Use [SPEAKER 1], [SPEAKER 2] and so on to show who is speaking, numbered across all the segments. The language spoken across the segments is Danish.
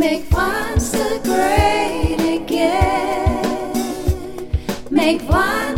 [SPEAKER 1] Make Monster great again. Make Monster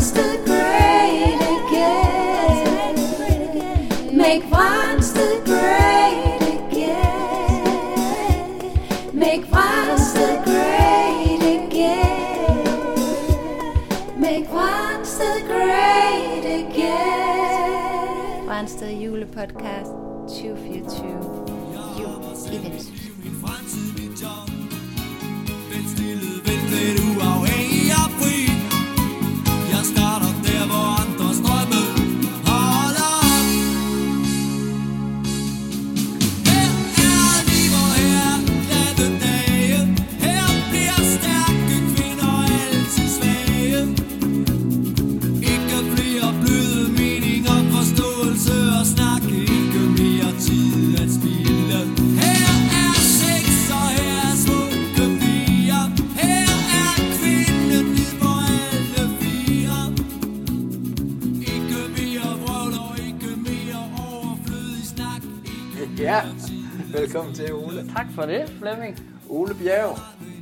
[SPEAKER 2] velkommen til Ole.
[SPEAKER 3] Tak for det, Flemming.
[SPEAKER 2] Ole Bjerg.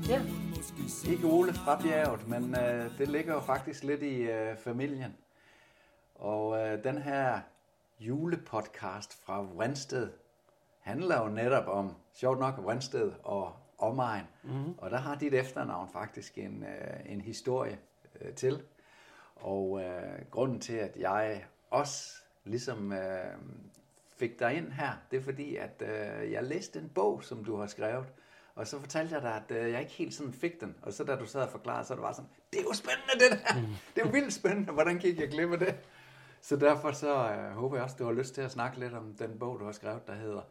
[SPEAKER 3] Ja.
[SPEAKER 2] Ikke Ole fra bjerget, men øh, det ligger jo faktisk lidt i øh, familien. Og øh, den her julepodcast fra Vrensted handler jo netop om, sjovt nok, Vrensted og omegn. Mm-hmm. Og der har dit efternavn faktisk en, øh, en historie øh, til. Og øh, grunden til, at jeg også ligesom øh, fik dig ind her, det er fordi, at øh, jeg læste en bog, som du har skrevet, og så fortalte jeg dig, at øh, jeg ikke helt sådan fik den. Og så da du sad og forklarede, så var det bare sådan, det er jo spændende det der. Det er vildt spændende. Hvordan gik jeg glip af det? Så derfor så øh, håber jeg også, du har lyst til at snakke lidt om den bog, du har skrevet, der hedder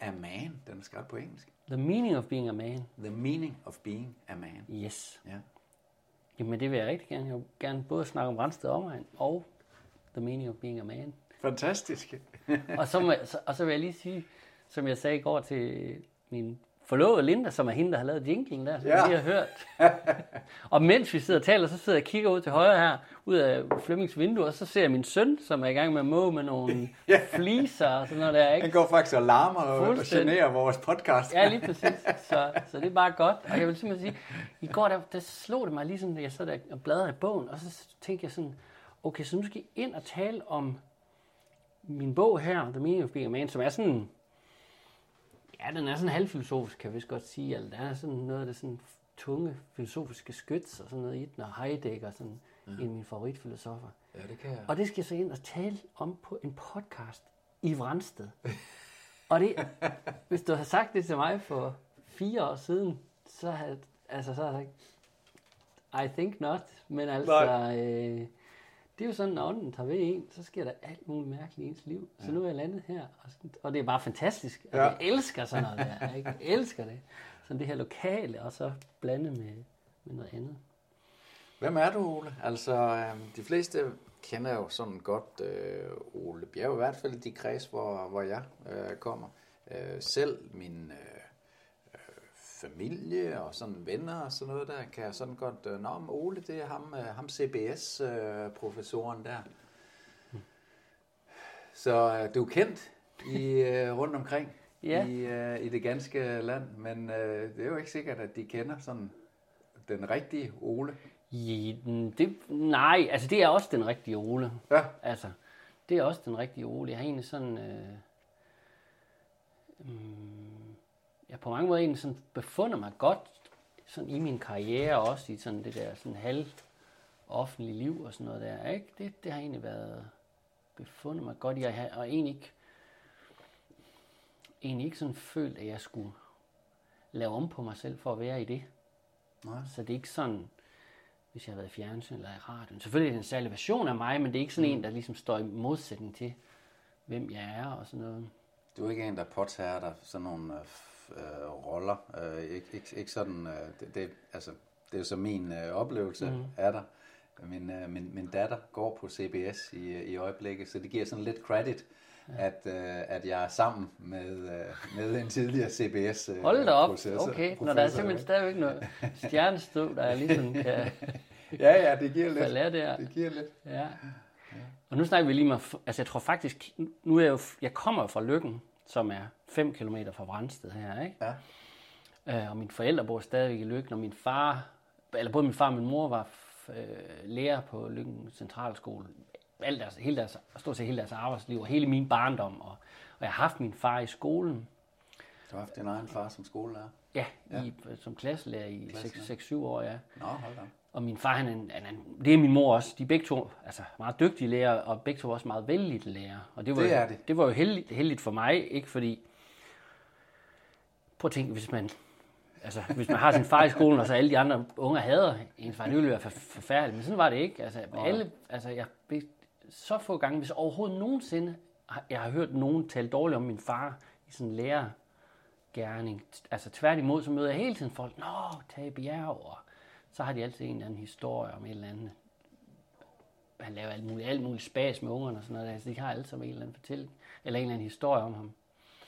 [SPEAKER 2] A Man. Den er skrevet på engelsk.
[SPEAKER 3] The meaning of being a man.
[SPEAKER 2] The Meaning of Being a Man.
[SPEAKER 3] Yes.
[SPEAKER 2] Ja.
[SPEAKER 3] Jamen det vil jeg rigtig gerne. Jeg vil gerne både snakke om Rensted omegn og the meaning of being a man.
[SPEAKER 2] Fantastisk.
[SPEAKER 3] og, så må, så, og så vil jeg lige sige, som jeg sagde i går til min forlovede Linda, som er hende, der har lavet jinglen der, som
[SPEAKER 2] Ja.
[SPEAKER 3] vi har hørt. og mens vi sidder og taler, så sidder jeg og kigger ud til højre her, ud af Flemmings vindue, og så ser jeg min søn, som er i gang med at må med nogle
[SPEAKER 2] Ja.
[SPEAKER 3] fliser og sådan noget der, ikke?
[SPEAKER 2] Han går faktisk og larmer og, generer vores podcast.
[SPEAKER 3] Ja, lige præcis. Så, så det er bare godt. Og jeg vil simpelthen sige, i går der, der slog det mig lige sådan, at jeg sad der og bladrede i bogen, og så tænkte jeg sådan, okay, så nu skal I ind og tale om min bog her, The Meaning of Being a Man, som er sådan, ja, den er sådan halvfilosofisk, kan vist godt sige, eller der er sådan noget af det sådan tunge filosofiske skyts og sådan noget i den, og Heidegger, sådan ja. en af mine favoritfilosofer.
[SPEAKER 2] Ja, det kan jeg.
[SPEAKER 3] Og det skal jeg så ind og tale om på en podcast i Vrensted. og det, hvis du havde sagt det til mig for fire år siden, så havde, altså, så havde jeg sagt, I think not. Men altså, øh, det er jo sådan, når ånden tager ved en, så sker der alt muligt mærkeligt i ens liv. Så nu er jeg landet her, og, sådan, og det er bare fantastisk. Altså,
[SPEAKER 2] Ja.
[SPEAKER 3] Jeg elsker sådan noget der. ikke? Jeg elsker det. Sådan det her lokale, og så blande med, med noget andet.
[SPEAKER 2] Hvem er du, Ole? Altså, øh, de fleste kender jo sådan godt øh, Ole Bjerg, i hvert fald de kreds, hvor, hvor jeg øh, kommer. Øh, selv min øh, familie og sådan venner og sådan noget der, kan jeg sådan godt... Øh, Nå, men Ole, det er ham, øh, ham CBS-professoren der. Så øh, du er kendt i, øh, rundt omkring
[SPEAKER 3] Ja.
[SPEAKER 2] i, øh, i det ganske land, men øh, det er jo ikke sikkert, at de kender sådan den rigtige Ole.
[SPEAKER 3] I, det, nej, altså det er også den rigtige Ole.
[SPEAKER 2] Ja.
[SPEAKER 3] Altså, det er også den rigtige Ole. Jeg har egentlig sådan... Øh, mm, jeg på mange måder egentlig sådan befundet mig godt sådan i min karriere, og også i sådan det der sådan halv offentlige liv og sådan noget der. Ikke? Det, det har egentlig været befundet mig godt i, og, og egentlig ikke, egentlig ikke sådan følt, at jeg skulle lave om på mig selv for at være i det.
[SPEAKER 2] Nej.
[SPEAKER 3] Så det er ikke sådan, hvis jeg har været i fjernsyn eller i radioen. Selvfølgelig er det en særlig version af mig, men det er ikke sådan en, der ligesom står i modsætning til, hvem jeg er og sådan noget.
[SPEAKER 2] Du er ikke en, der påtager dig sådan nogle øh, roller. Øh, ikke, ikke, ikke sådan, øh, det, det, altså, det er jo så min øh, oplevelse mm. af dig. Min, øh, min, min datter går på CBS i, i øjeblikket, så det giver sådan lidt credit, ja. at, øh, at jeg er sammen med, øh, med en tidligere CBS øh,
[SPEAKER 3] Hold da op.
[SPEAKER 2] processor-
[SPEAKER 3] Okay, når der er simpelthen
[SPEAKER 2] ikke?
[SPEAKER 3] stadigvæk noget stjernestøv, der er ligesom kan,
[SPEAKER 2] Ja, ja, det giver lidt.
[SPEAKER 3] der.
[SPEAKER 2] Det giver lidt.
[SPEAKER 3] Ja. Og nu snakker vi lige med, altså jeg tror faktisk, nu er jeg jo, jeg kommer fra Lykken, som er 5 km fra Brændsted her, ikke?
[SPEAKER 2] Ja.
[SPEAKER 3] Øh, og mine forældre bor stadigvæk i Lykken, og min far, eller både min far og min mor var øh, lærer på Lykken Centralskole. Alt deres, hele deres, stort set hele deres arbejdsliv, og hele min barndom. Og, og jeg har haft min far i skolen,
[SPEAKER 2] Du har haft din egen far som skolelærer.
[SPEAKER 3] ja,
[SPEAKER 2] Ja.
[SPEAKER 3] I, som klasselærer i
[SPEAKER 2] Klasselærer.
[SPEAKER 3] 6-7 år, ja.
[SPEAKER 2] Nå, hold da.
[SPEAKER 3] Og min far, han en, han en, det er min mor også. De er begge to altså, meget dygtige lærere, og begge to også meget vældige lærere. Og det var,
[SPEAKER 2] Det
[SPEAKER 3] jo-
[SPEAKER 2] er det.
[SPEAKER 3] det var jo heldigt, heldigt for mig, ikke fordi... Prøv at tænke, hvis man, altså, hvis man har sin far i skolen, og så alle de andre unger hader ens far, det ville være for, forfærdeligt. Men sådan var det ikke. Altså, alle, altså, jeg, så få gange, hvis overhovedet nogensinde, jeg har hørt nogen tale dårligt om min far i sådan en lærergærning. Altså tværtimod, så møder jeg hele tiden folk, Nå, Tage Bjerg, og så har de altid en eller anden historie om et eller andet. Han laver alt muligt, alt muligt spas med ungerne og sådan noget. Altså, de har alle sammen en eller anden fortælling, eller en eller anden historie om ham.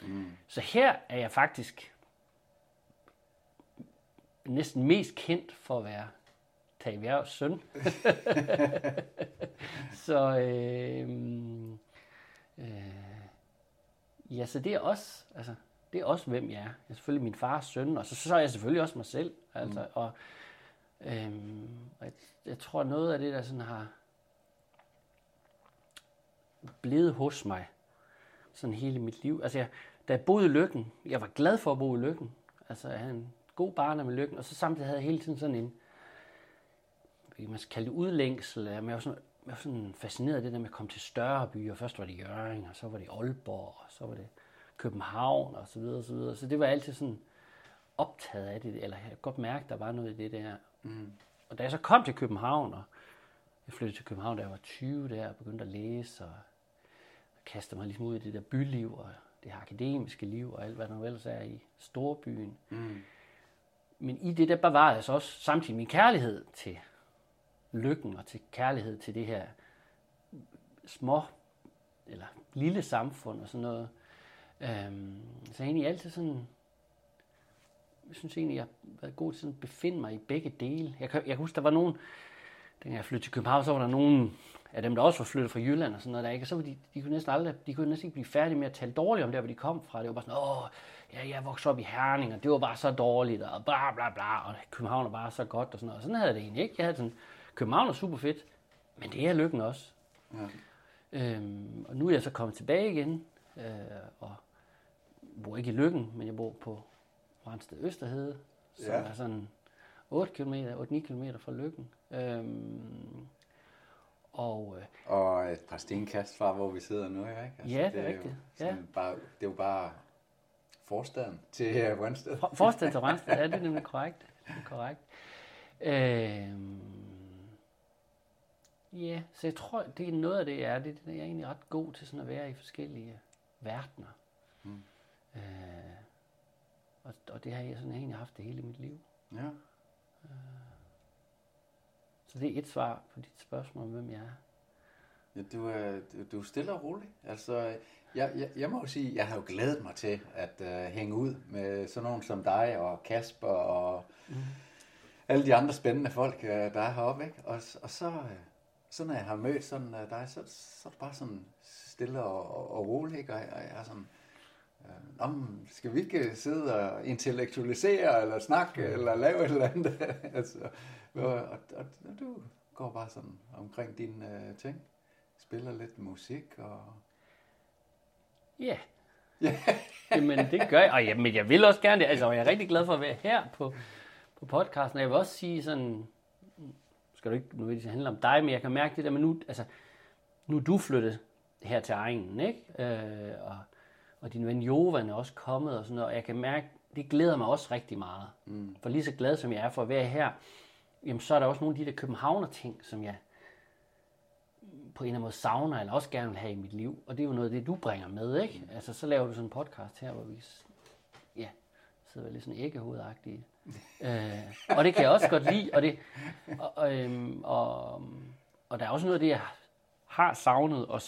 [SPEAKER 3] Mm. Så her er jeg faktisk næsten mest kendt for at være Tage Bjergs søn. så øh, øh, ja, så det er også, altså, det er også, hvem jeg er. Jeg er selvfølgelig min fars søn, og så, så er jeg selvfølgelig også mig selv. Altså, mm. og, øhm, og jeg, jeg tror, noget af det, der sådan har blevet hos mig, sådan hele mit liv. Altså, jeg, da jeg boede i Lykken, jeg var glad for at bo i Lykken. Altså, jeg havde en god barndom med Lykken, og så samtidig havde jeg hele tiden sådan en, man skal kalde det udlængsel. Men jeg var sådan, jeg var sådan fascineret af det der med at komme til større byer. Først var det Jørgen, og så var det Aalborg, og så var det København, og så videre, og så videre. Så det var altid sådan optaget af det, eller jeg kunne godt mærke, der var noget i det der. Mm. Og da jeg så kom til København, og jeg flyttede til København, da jeg var 20 der, og begyndte at læse, og kastede mig ligesom ud i det der byliv, og det her akademiske liv, og alt hvad der nu ellers er i storbyen.
[SPEAKER 2] Mm.
[SPEAKER 3] Men i det, der bevarede jeg så også samtidig min kærlighed til lykken, og til kærlighed til det her små, eller lille samfund og sådan noget. Øhm, så jeg egentlig altid sådan, synes egentlig, jeg har været god til at befinde mig i begge dele. Jeg kan, jeg kan huske, der var nogen, dengang jeg flyttede til København, så var der nogen af dem, der også var flyttet fra Jylland og sådan noget der, ikke? Og så var de, de kunne næsten aldrig, de kunne næsten ikke blive færdige med at tale dårligt om der, hvor de kom fra. Det var bare sådan, åh, ja, jeg voksede op i Herning, og det var bare så dårligt, og bla bla bla, og København er bare så godt og sådan noget. Og sådan havde jeg det egentlig ikke. Jeg havde sådan, København er super fedt, men det er lykken også.
[SPEAKER 2] Ja.
[SPEAKER 3] Øhm, og nu er jeg så kommet tilbage igen, øh, og bor ikke i Lykken, men jeg bor på Rensted Østerhede, som
[SPEAKER 2] Ja.
[SPEAKER 3] ja. er sådan 8 km, 8-9 km fra Lykken. Øhm, og øh,
[SPEAKER 2] Og et par stenkast fra, hvor vi sidder nu, ikke? Altså,
[SPEAKER 3] Ja, det er
[SPEAKER 2] jo
[SPEAKER 3] rigtigt.
[SPEAKER 2] sådan Bare, det er jo bare forstaden til uh, Rønsted.
[SPEAKER 3] for- forstad til Rensted, ja, det er nemlig korrekt. Det er korrekt. Øhm, ja, så jeg tror, det er noget af det, jeg er. Det, det er jeg egentlig ret god til sådan at være i forskellige verdener.
[SPEAKER 2] Mm.
[SPEAKER 3] Øh, og, og det har jeg sådan egentlig haft det hele mit liv.
[SPEAKER 2] Ja.
[SPEAKER 3] Så det er et svar på dit spørgsmål om, hvem jeg er.
[SPEAKER 2] Ja, du, er, du, er stille og rolig. Altså, jeg, jeg, jeg må jo sige, jeg har jo glædet mig til at uh, hænge ud med sådan nogen som dig og Kasper og mm. alle de andre spændende folk, uh, der er heroppe. Ikke? Og, og så, uh, så når jeg har mødt sådan uh, dig, så, så er det bare sådan stille og, og, og rolig. Ikke? Og, jeg- og jeg er sådan, uh, om, skal vi ikke sidde og intellektualisere, eller snakke, eller lave et eller andet? altså, og, og, og, du går bare sådan omkring dine uh, ting spiller lidt musik og...
[SPEAKER 3] Ja.
[SPEAKER 2] Ja.
[SPEAKER 3] Jamen, det gør jeg. Og ja, men jeg vil også gerne det. Altså, jeg er rigtig glad for at være her på, på podcasten. Og jeg vil også sige sådan, skal du ikke nødvendigvis handle om dig, men jeg kan mærke det der, men nu, altså, nu er du flyttet her til egnen, ikke? Øh, og, og din ven Jovan er også kommet og sådan noget, og jeg kan mærke, det glæder mig også rigtig meget. Mm. For lige så glad som jeg er for at være her, jamen så er der også nogle af de der københavner ting, som jeg på en eller anden måde savner, eller også gerne vil have i mit liv. Og det er jo noget af det, du bringer med, ikke? Altså, så laver du sådan en podcast her, hvor vi ja, sidder lidt sådan æggehovedagtige. øh, og det kan jeg også godt lide, og, det, og, og, øhm, og, og der er også noget af det, jeg har savnet og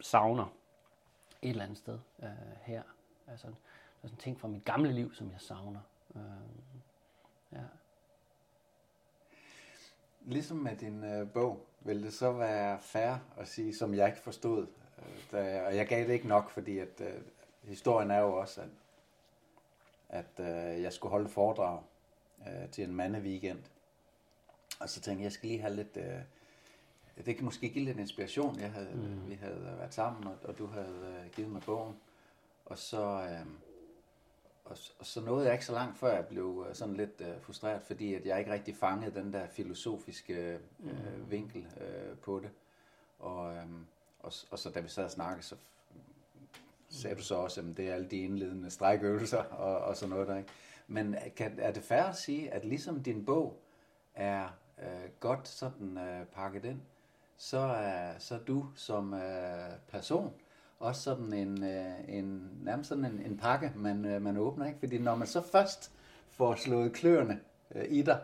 [SPEAKER 3] savner et eller andet sted øh, her. Altså, der er sådan ting fra mit gamle liv, som jeg savner. Øh, ja.
[SPEAKER 2] Ligesom med din øh, bog, vil det så være fair at sige, som jeg ikke forstod, øh, da, og jeg gav det ikke nok, fordi at øh, historien er jo også, at, at øh, jeg skulle holde foredrag øh, til en mandeweekend. Og så tænkte jeg, jeg skal lige have lidt... Øh, det kan måske give lidt inspiration. Jeg havde, mm. Vi havde været sammen, og, og du havde øh, givet mig bogen. Og så, øh, og, og så nåede jeg ikke så langt, før jeg blev øh, sådan lidt øh, frustreret, fordi at jeg ikke rigtig fangede den der filosofiske øh, mm. vinkel øh, på det. Og, øh, og, og så da vi sad og snakkede, så sagde du så også, at det er alle de indledende strækøvelser og, og sådan noget der, ikke? Men kan, er det fair at sige, at ligesom din bog er øh, godt sådan øh, pakket ind, så er, så er du som øh, person også sådan en, øh, en nærmest sådan en, en pakke, man, øh, man åbner, ikke? Fordi når man så først får slået kløerne øh, i dig,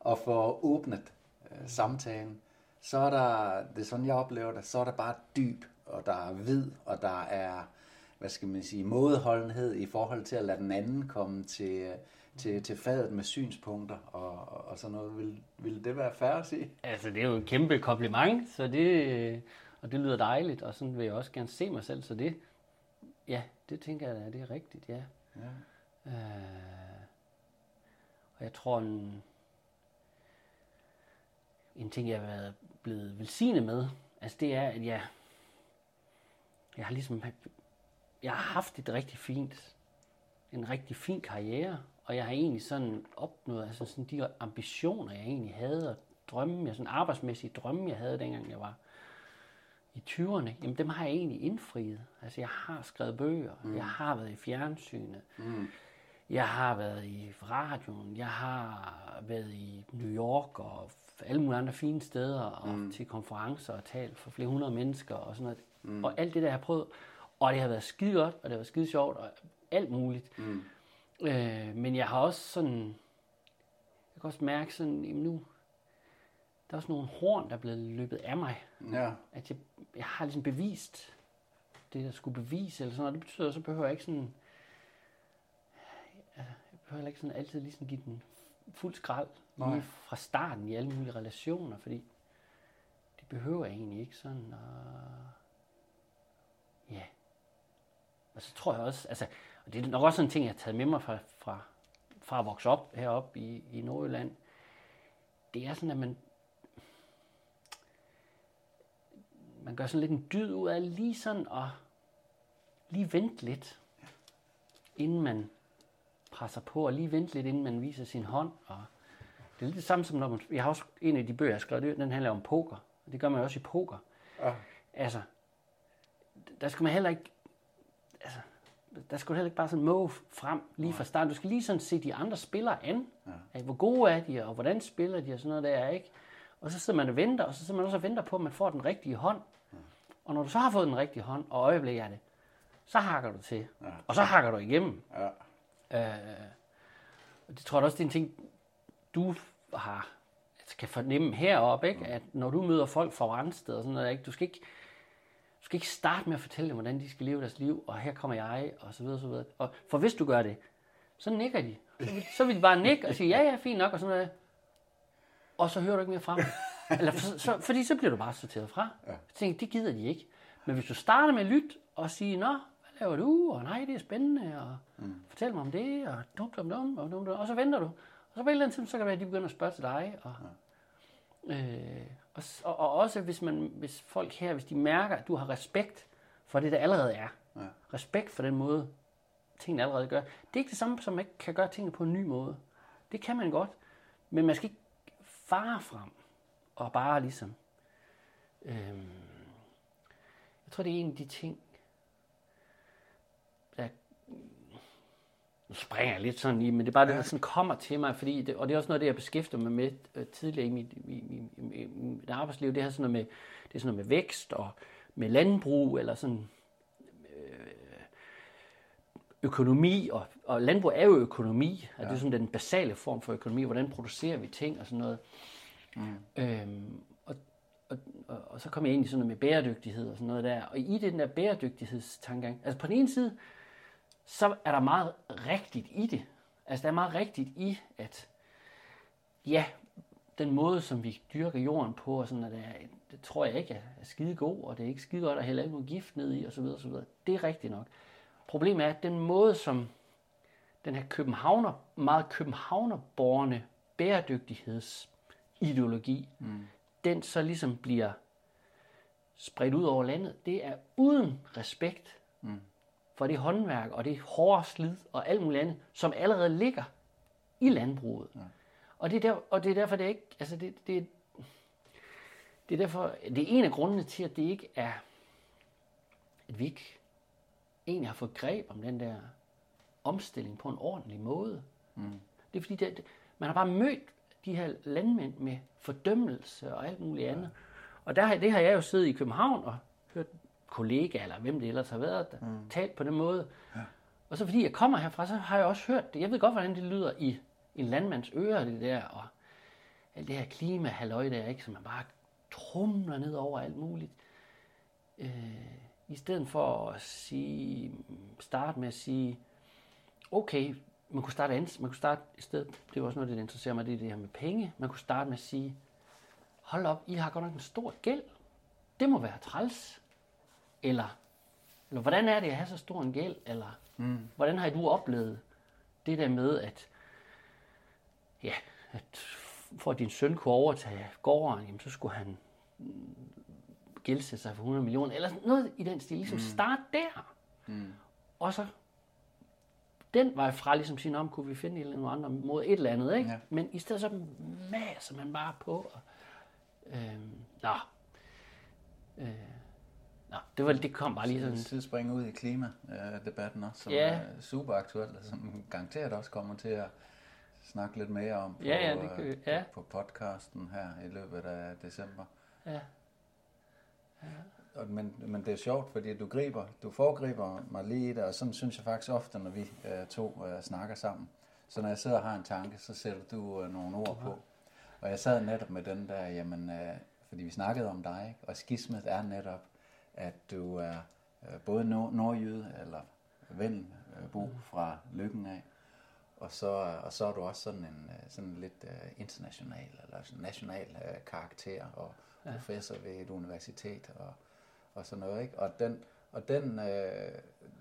[SPEAKER 2] og får åbnet øh, samtalen, så er der, det er sådan jeg oplever det, så er der bare dyb, og der er vid, og der er, hvad skal man sige, mådeholdenhed i forhold til at lade den anden komme til, til, til fadet med synspunkter og, og sådan noget. Vil, vil det være fair at sige?
[SPEAKER 3] Altså, det er jo et kæmpe kompliment, så det, og det lyder dejligt, og sådan vil jeg også gerne se mig selv, så det, ja, det tænker jeg, at det er rigtigt, ja.
[SPEAKER 2] Ja.
[SPEAKER 3] Øh, og jeg tror, en, en ting, jeg har været blevet velsignet med, altså det er, at jeg, jeg har ligesom, jeg har haft et rigtig fint, en rigtig fin karriere, og jeg har egentlig sådan opnået, altså sådan de ambitioner, jeg egentlig havde, og drømme, jeg sådan arbejdsmæssige drømme, jeg havde, dengang jeg var i 20'erne, jamen dem har jeg egentlig indfriet. Altså jeg har skrevet bøger, mm. jeg har været i fjernsynet, mm. jeg har været i radioen, jeg har været i New York og alle mulige andre fine steder og mm. til konferencer og talt for flere hundrede mennesker og sådan noget. Mm. Og alt det der jeg har prøvet, og det har været skide godt, og det har været skide sjovt og alt muligt. Mm. Øh, men jeg har også sådan, jeg kan også mærke sådan, jamen nu, der er også nogle horn, der er blevet løbet af mig.
[SPEAKER 2] Ja.
[SPEAKER 3] At jeg, jeg har ligesom bevist det, jeg skulle bevise, eller sådan noget. Det betyder, at så behøver jeg ikke sådan, jeg behøver ikke sådan altid ligesom give den fuld skrald
[SPEAKER 2] Nej.
[SPEAKER 3] lige fra starten i alle mulige relationer, fordi det behøver jeg egentlig ikke sådan. Og ja. Og så tror jeg også, altså, og det er nok også sådan en ting, jeg har taget med mig fra, fra, fra at vokse op heroppe i, i Nordjylland. Det er sådan, at man, man gør sådan lidt en dyd ud af lige sådan at lige vente lidt, inden man presser på, og lige vente lidt, inden man viser sin hånd. Og det er lidt det samme som når man, jeg har også en af de bøger, jeg har skrevet, den handler om poker. Og det gør man også i poker.
[SPEAKER 2] Ja.
[SPEAKER 3] Altså, der skal man heller ikke, der skal du heller ikke bare sådan måge frem lige fra start. Du skal lige sådan se de andre spillere an. Ja. Hvor gode er de, og hvordan spiller de, og sådan noget der, ikke? Og så sidder man og venter, og så sidder man også og venter på, at man får den rigtige hånd. Og når du så har fået den rigtige hånd, og øjeblik er det, så hakker du til.
[SPEAKER 2] Ja.
[SPEAKER 3] Og så hakker du igennem.
[SPEAKER 2] Ja.
[SPEAKER 3] Øh, og det tror jeg også, det er en ting, du har, altså kan fornemme heroppe, ikke? at når du møder folk fra Randstad og sådan noget, ikke? Du, skal ikke, skal ikke starte med at fortælle dem, hvordan de skal leve deres liv, og her kommer jeg, og så videre, så videre. Og for hvis du gør det, så nikker de. Så vil, så vil de bare nikke og sige, ja, ja, fint nok, og sådan noget. Og så hører du ikke mere fra dem. Eller for, så, fordi så bliver du bare sorteret fra. Ja. Tænker, det gider de ikke. Men hvis du starter med at lytte og sige, nå, hvad laver du? Og nej, det er spændende, og mm. fortæl mig om det, og dum, dum, dum, og, dum, dum, og så venter du. Og så på et eller andet tidspunkt, så kan det være, at de begynder at spørge til dig. Og, ja. øh, og, og, og, også hvis, man, hvis folk her, hvis de mærker, at du har respekt for det, der allerede er.
[SPEAKER 2] Ja.
[SPEAKER 3] Respekt for den måde, tingene allerede gør. Det er ikke det samme, som man ikke kan gøre tingene på en ny måde. Det kan man godt. Men man skal ikke fare frem og bare ligesom... Øhm, jeg tror, det er en af de ting, der... Nu springer jeg lidt sådan i, men det er bare det, der sådan kommer til mig, fordi det, og det er også noget, det jeg beskæftiger mig med øh, tidligere i mit, i, i, i, i mit arbejdsliv. Det er sådan noget med, det er sådan noget med vækst og med landbrug, eller sådan økonomi, og, og landbrug er jo økonomi, ja. det er sådan den basale form for økonomi, hvordan producerer vi ting og sådan noget. Mm. Øhm, og, og, og, og så kommer jeg ind i sådan noget med bæredygtighed og sådan noget der, og i den der bæredygtighedstankegang, altså på den ene side, så er der meget rigtigt i det. Altså der er meget rigtigt i, at ja, den måde, som vi dyrker jorden på, og sådan, at det, er, det tror jeg ikke er, skide god, og det er ikke skide godt at hælde alt muligt gift ned i, og så videre, og så videre. Det er rigtigt nok. Problemet er, at den måde, som den her københavner, meget københavnerborgerne bæredygtighedsideologi, mm. den så ligesom bliver spredt ud over landet, det er uden respekt mm. For det håndværk og det hårde slid og alt muligt andet, som allerede ligger i landbruget. Ja. Og, det er der, og det er derfor, det er ikke, altså det, det, det er derfor, det er en af grundene til, at det ikke er, at vi ikke egentlig har fået greb om den der omstilling på en ordentlig måde. Mm. Det er fordi, det, man har bare mødt de her landmænd med fordømmelse og alt muligt andet. Og der, det har jeg jo siddet i København og hørt kollegaer, eller hvem det ellers har været, der mm. talt på den måde. Ja. Og så fordi jeg kommer herfra, så har jeg også hørt det. Jeg ved godt, hvordan det lyder i en landmands ører, det der, og alt det her klimahalløj der, ikke, som man bare trumler ned over alt muligt. Øh, I stedet for at sige, starte med at sige, okay, man kunne starte andet, man kunne starte i stedet, det er også noget, der interesserer mig, det er det her med penge. Man kunne starte med at sige, hold op, I har godt nok en stor gæld. Det må være træls. Eller, eller hvordan er det at have så stor en gæld? Eller mm. hvordan har du oplevet det der med, at, ja, at for at din søn kunne overtage gården, jamen, så skulle han gældsætte sig for 100 millioner, eller noget i den stil. Ligesom mm. start der. Mm. Og så den vej fra ligesom sige, om kunne vi finde en eller andre måde, et eller andet, ikke? Ja. Men i stedet så maser man bare på. Og, øh, nå. Øh, nå, det, var, det kom bare lige sådan.
[SPEAKER 2] Det springer ud i klimadebatten også, som
[SPEAKER 3] Ja.
[SPEAKER 2] er super aktuelt, og som garanteret også kommer til at snakke lidt mere om på,
[SPEAKER 3] Ja, ja, det kan vi-
[SPEAKER 2] øh,
[SPEAKER 3] ja.
[SPEAKER 2] på podcasten her i løbet af december.
[SPEAKER 3] Ja.
[SPEAKER 2] Og, men, men det er sjovt, fordi du griber, du foregriber mig lige i det, og sådan synes jeg faktisk ofte, når vi øh, to øh, snakker sammen. Så når jeg sidder og har en tanke, så sætter du øh, nogle ord på. Og jeg sad netop med den der, jamen, øh, fordi vi snakkede om dig, ikke? og skismet er netop, at du er øh, både nord- nordjyde eller venbo fra Lykken af, og så, og så er du også sådan en øh, sådan lidt øh, international eller sådan national øh, karakter og ja. professor ved et universitet og, og sådan noget, ikke? Og den, og den, øh,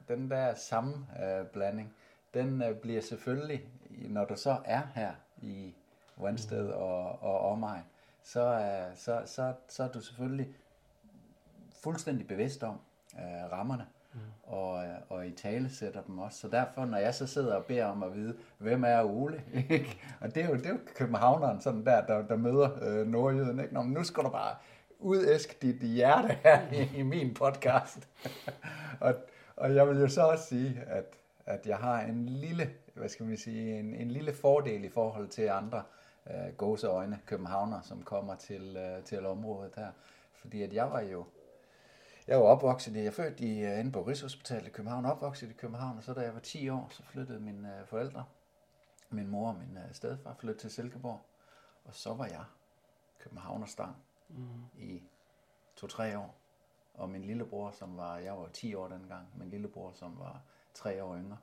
[SPEAKER 2] den der sammenblanding, den øh, bliver selvfølgelig, når du så er her i Vandsted og, og omegn, så, øh, så, så, så er du selvfølgelig fuldstændig bevidst om øh, rammerne, mm. og, øh, og i tale sætter dem også. Så derfor, når jeg så sidder og beder om at vide, hvem er Ole? ikke? og det er jo, det er jo københavneren, sådan der, der, der møder øh, nordjyden. Ikke? Nå, men nu skal du bare udæske dit hjerte her i, i min podcast. og, og jeg vil jo så også sige, at, at jeg har en lille, hvad skal man sige, en, en lille fordel i forhold til andre øh, gåseøjne københavner, som kommer til, øh, til området her. Fordi at jeg var jo jeg var opvokset, i- jeg er født i, øh, inde på Rigshospitalet i København, opvokset i København, og så da jeg var 10 år, så flyttede mine øh, forældre, min mor og min øh, stedfar, flyttede til Silkeborg, og så var jeg københavnerstang mm. i to-tre år. Og min lillebror, som var, jeg var 10 år dengang, min lillebror, som var tre år yngre,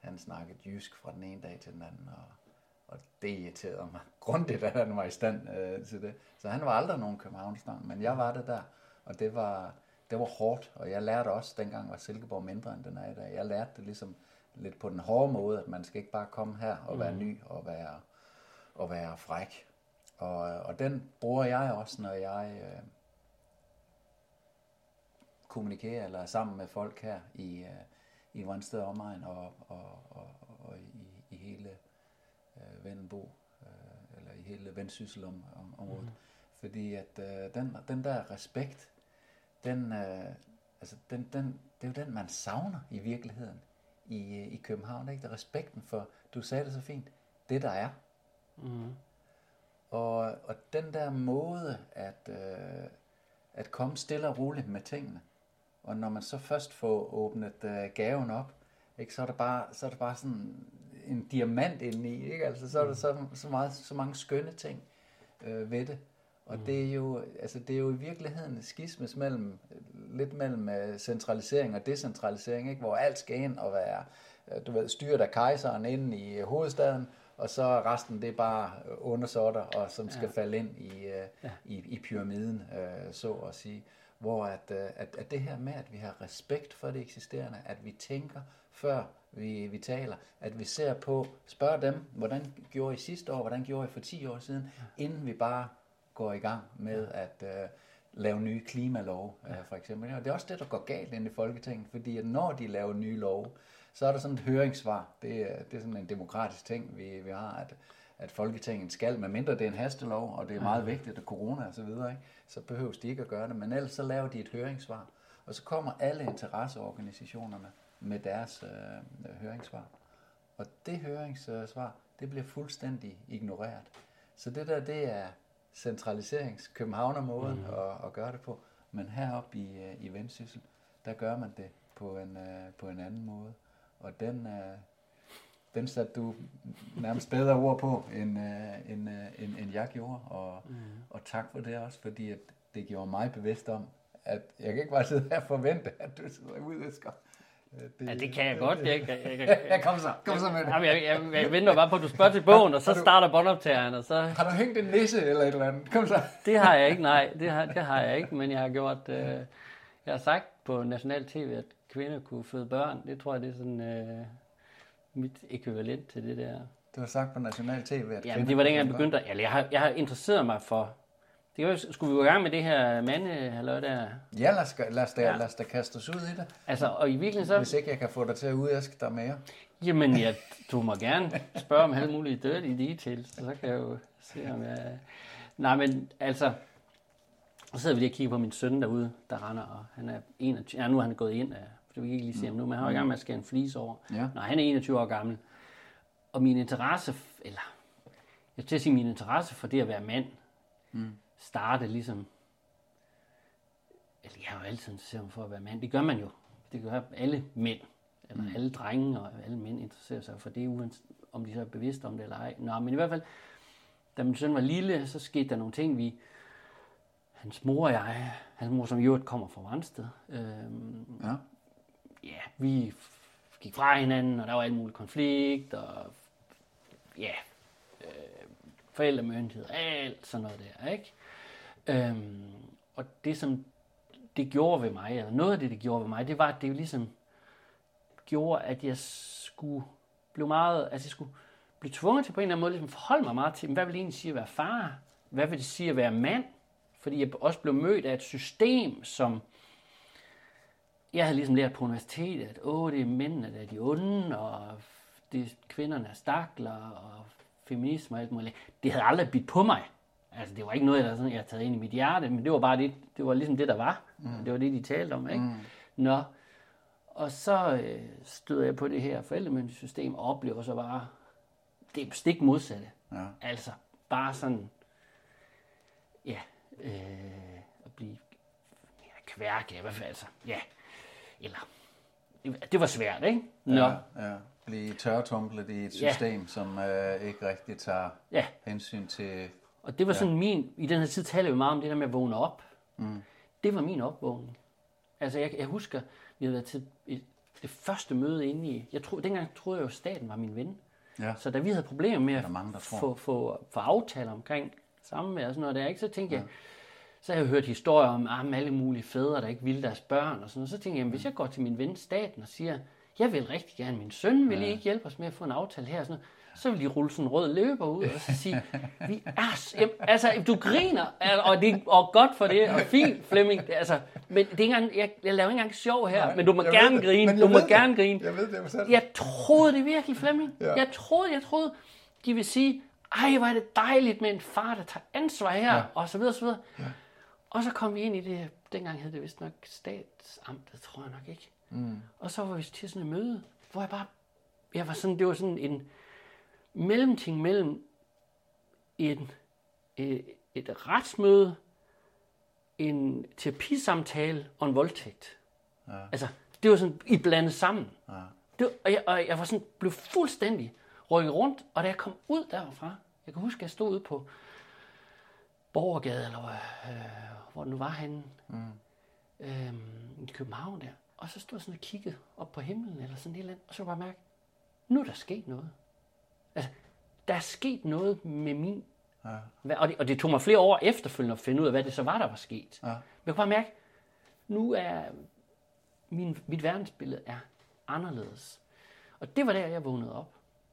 [SPEAKER 2] han snakkede jysk fra den ene dag til den anden, og, og det irriterede mig grundigt, at han var i stand øh, til det. Så han var aldrig nogen københavnerstang, men jeg var det der, og det var, det var hårdt, og jeg lærte også, dengang var Silkeborg mindre end den er i dag, jeg lærte det ligesom lidt på den hårde måde, at man skal ikke bare komme her og være ny og være, og være fræk. Og, og den bruger jeg også, når jeg øh, kommunikerer eller er sammen med folk her i, øh, i Vandsted og omegn og, og, og, og i, i hele øh, Vendenbo, øh, eller i hele Vendsyssel om, om, området. Mm. Fordi at øh, den, den der respekt, den, øh, altså den, den, det er jo den, man savner i virkeligheden i, øh, i København. Ikke? Det er respekten for, du sagde det så fint, det der er.
[SPEAKER 3] Mm.
[SPEAKER 2] Og, og den der måde at, øh, at komme stille og roligt med tingene, og når man så først får åbnet øh, gaven op, ikke, så, er det bare, så er det bare sådan en diamant indeni, ikke? Altså, så er der så, så, meget, så mange skønne ting øh, ved det. Og mm. det, er jo, altså, det er jo i virkeligheden skismes mellem, lidt mellem øh, centralisering og decentralisering, ikke? hvor alt skal ind og være øh, du ved, styret af kejseren inde i øh, hovedstaden, og så resten det er bare undersåtter, og som skal ja. falde ind i, ja. i, i pyramiden, øh, så at sige. Hvor at, at, at det her med, at vi har respekt for det eksisterende, at vi tænker før vi, vi taler, at vi ser på, spørger dem, hvordan gjorde I sidste år, hvordan gjorde I for 10 år siden, inden vi bare går i gang med at øh, lave nye klimalov, øh, for eksempel. Og det er også det, der går galt inde i Folketinget, fordi at når de laver nye love, så er der sådan et høringssvar. Det er, det er sådan en demokratisk ting, vi, vi har, at, at Folketinget skal, medmindre det er en hastelov, og det er meget vigtigt, at corona og så videre, ikke? så behøves de ikke at gøre det. Men ellers så laver de et høringssvar, og så kommer alle interesseorganisationerne med deres øh, høringssvar. Og det høringssvar, det bliver fuldstændig ignoreret. Så det der, det er centraliserings Københavner-måden mm. at, at gøre det på. Men heroppe i, øh, i Vendsyssel, der gør man det på en, øh, på en anden måde. Og den, øh, den satte du nærmest bedre ord på, end, øh, end, øh, end, end jeg gjorde. Og, mm. og tak for det også, fordi at det gjorde mig bevidst om, at jeg kan ikke bare sidde her og forvente, at du sidder og Øh,
[SPEAKER 3] Ja, det kan jeg godt. Jeg, jeg, jeg, jeg,
[SPEAKER 2] Ja, kom så. Kom så med det.
[SPEAKER 3] Jamen, jeg, jeg, jeg venter bare på, at du spørger til bogen, og så starter båndoptageren, og så...
[SPEAKER 2] Har du hængt en nisse eller et eller andet? Kom så.
[SPEAKER 3] Det har jeg ikke, nej. Det har, det har jeg ikke, men jeg har gjort... Øh, jeg har sagt på National TV, at kvinder kunne føde børn. Det tror jeg, det er sådan øh, mit ekvivalent til det der.
[SPEAKER 2] Du har sagt på National TV, at kvinder
[SPEAKER 3] det var dengang, jeg begyndte at... Eller jeg har, jeg har interesseret mig for... Det var, skulle vi gå i gang med det her mande, halløj der?
[SPEAKER 2] Ja, lad os, lad, os da,
[SPEAKER 3] Ja.
[SPEAKER 2] lad os da kaste os ud i det.
[SPEAKER 3] Altså, og i virkeligheden så...
[SPEAKER 2] Hvis ikke jeg kan få dig til at udæske dig mere.
[SPEAKER 3] Jamen, ja, du må gerne spørge om alle mulige dirty details, så kan jeg jo se, om jeg... Nej, men altså, så sidder vi lige og kigger på min søn derude, der render, og han er 21, ja, nu er han gået ind, for det vil ikke lige se ham nu, men han er i gang med at skære en flis over.
[SPEAKER 2] Ja.
[SPEAKER 3] Når han er 21 år gammel. Og min interesse, eller jeg skal sige, min interesse for det at være mand, mm. Startede ligesom, eller jeg har jo altid interesseret mig for at være mand, det gør man jo, det gør alle mænd, eller mm. alle drenge og alle mænd interesserer sig for det, uanset om de så er bevidste om det eller ej. Nå, men i hvert fald, da min søn var lille, så skete der nogle ting, vi, hans mor og jeg, hans mor som i øvrigt kommer fra Vansted, øhm,
[SPEAKER 2] Ja.
[SPEAKER 3] ja, vi gik fra hinanden, og der var alt muligt konflikt, og ja, øh, forældremyndighed, alt sådan noget der, ikke? Øhm, og det som det gjorde ved mig, eller noget af det, det gjorde ved mig, det var, at det jo ligesom gjorde, at jeg skulle blive meget, altså jeg skulle blive tvunget til på en eller anden måde, ligesom forholde mig meget til, hvad vil det egentlig sige at være far? Hvad vil det sige at være mand? Fordi jeg også blev mødt af et system, som jeg havde ligesom lært på universitetet, at åh, det er mændene, der er de onde, og det er kvinderne er stakler, og feminisme og alt muligt. Det havde aldrig bidt på mig. Altså, det var ikke noget, der sådan, jeg havde taget ind i mit hjerte, men det var bare det, det var ligesom det, der var. Mm. Det var det, de talte om, ikke? Mm. Nå, og så øh, støder jeg på det her forældremyndighedssystem og oplever så bare det er stik modsatte.
[SPEAKER 2] Ja.
[SPEAKER 3] Altså, bare sådan, ja, øh, at blive ja, kværk, i hvert fald, altså, ja, eller, det, var svært, ikke? Nå,
[SPEAKER 2] Ja, ja. Blive tørretumblet i et
[SPEAKER 3] Ja.
[SPEAKER 2] system, som øh, ikke rigtig tager
[SPEAKER 3] ja.
[SPEAKER 2] hensyn til...
[SPEAKER 3] Og det var sådan min, i den her tid taler vi meget om det der med at vågne op. Mm. Det var min opvågning. Altså jeg, jeg husker, vi havde været til et, det første møde inde i, jeg tror, dengang troede jeg jo, at staten var min ven.
[SPEAKER 2] Ja.
[SPEAKER 3] Så da vi havde problemer med at
[SPEAKER 2] mange,
[SPEAKER 3] få, få, få aftaler omkring samvær og sådan noget der, ikke? så tænkte jeg, så har jeg hørt historier om ah, alle mulige fædre, der ikke ville deres børn og sådan noget. Så tænkte jeg, hvis jeg går til min ven staten og siger, jeg vil rigtig gerne, min søn vil I ikke hjælpe os med at få en aftale her og sådan noget. Så vil de rulle sådan en rød løber ud og så sige, vi er, jamen, altså, du griner, og det og godt for det, og fint, Flemming, altså, men det er ikke engang, jeg, jeg laver ikke engang sjov her,
[SPEAKER 2] Nej,
[SPEAKER 3] men du må gerne
[SPEAKER 2] det,
[SPEAKER 3] grine, du må
[SPEAKER 2] det.
[SPEAKER 3] gerne grine.
[SPEAKER 2] Jeg ved det, jeg.
[SPEAKER 3] Jeg troede det virkelig, Flemming.
[SPEAKER 2] Ja.
[SPEAKER 3] Jeg troede, jeg troede, de vil sige, ej, hvor er det dejligt med en far, der tager ansvar her,
[SPEAKER 2] Ja.
[SPEAKER 3] og så videre, så videre. Ja. Og så kom vi ind i det, dengang hed det vist nok statsamtet, tror jeg nok ikke. Mm. Og så var vi til sådan et møde, hvor jeg bare, jeg var sådan, det var sådan en mellemting mellem en, et, et retsmøde, en terapisamtale og en voldtægt. Ja. Altså, det var sådan, I blandet sammen. Ja. Det var, og, jeg, og jeg var sådan, blev fuldstændig rykket rundt, og da jeg kom ud derfra, jeg kan huske, at jeg stod ude på Borgergade, eller øh, hvor nu var henne, mm. øhm, i København der. Og så stod jeg sådan og kiggede op på himlen, eller sådan et eller andet, og så kunne jeg bare mærke, nu er der sket noget. Altså, der er sket noget med min... Ja. Og, det, og det tog mig flere år efterfølgende at finde ud af, hvad det så var, der var sket. Ja. Men jeg kunne bare mærke, nu er min, mit verdensbillede er anderledes. Og det var der, jeg vågnede op.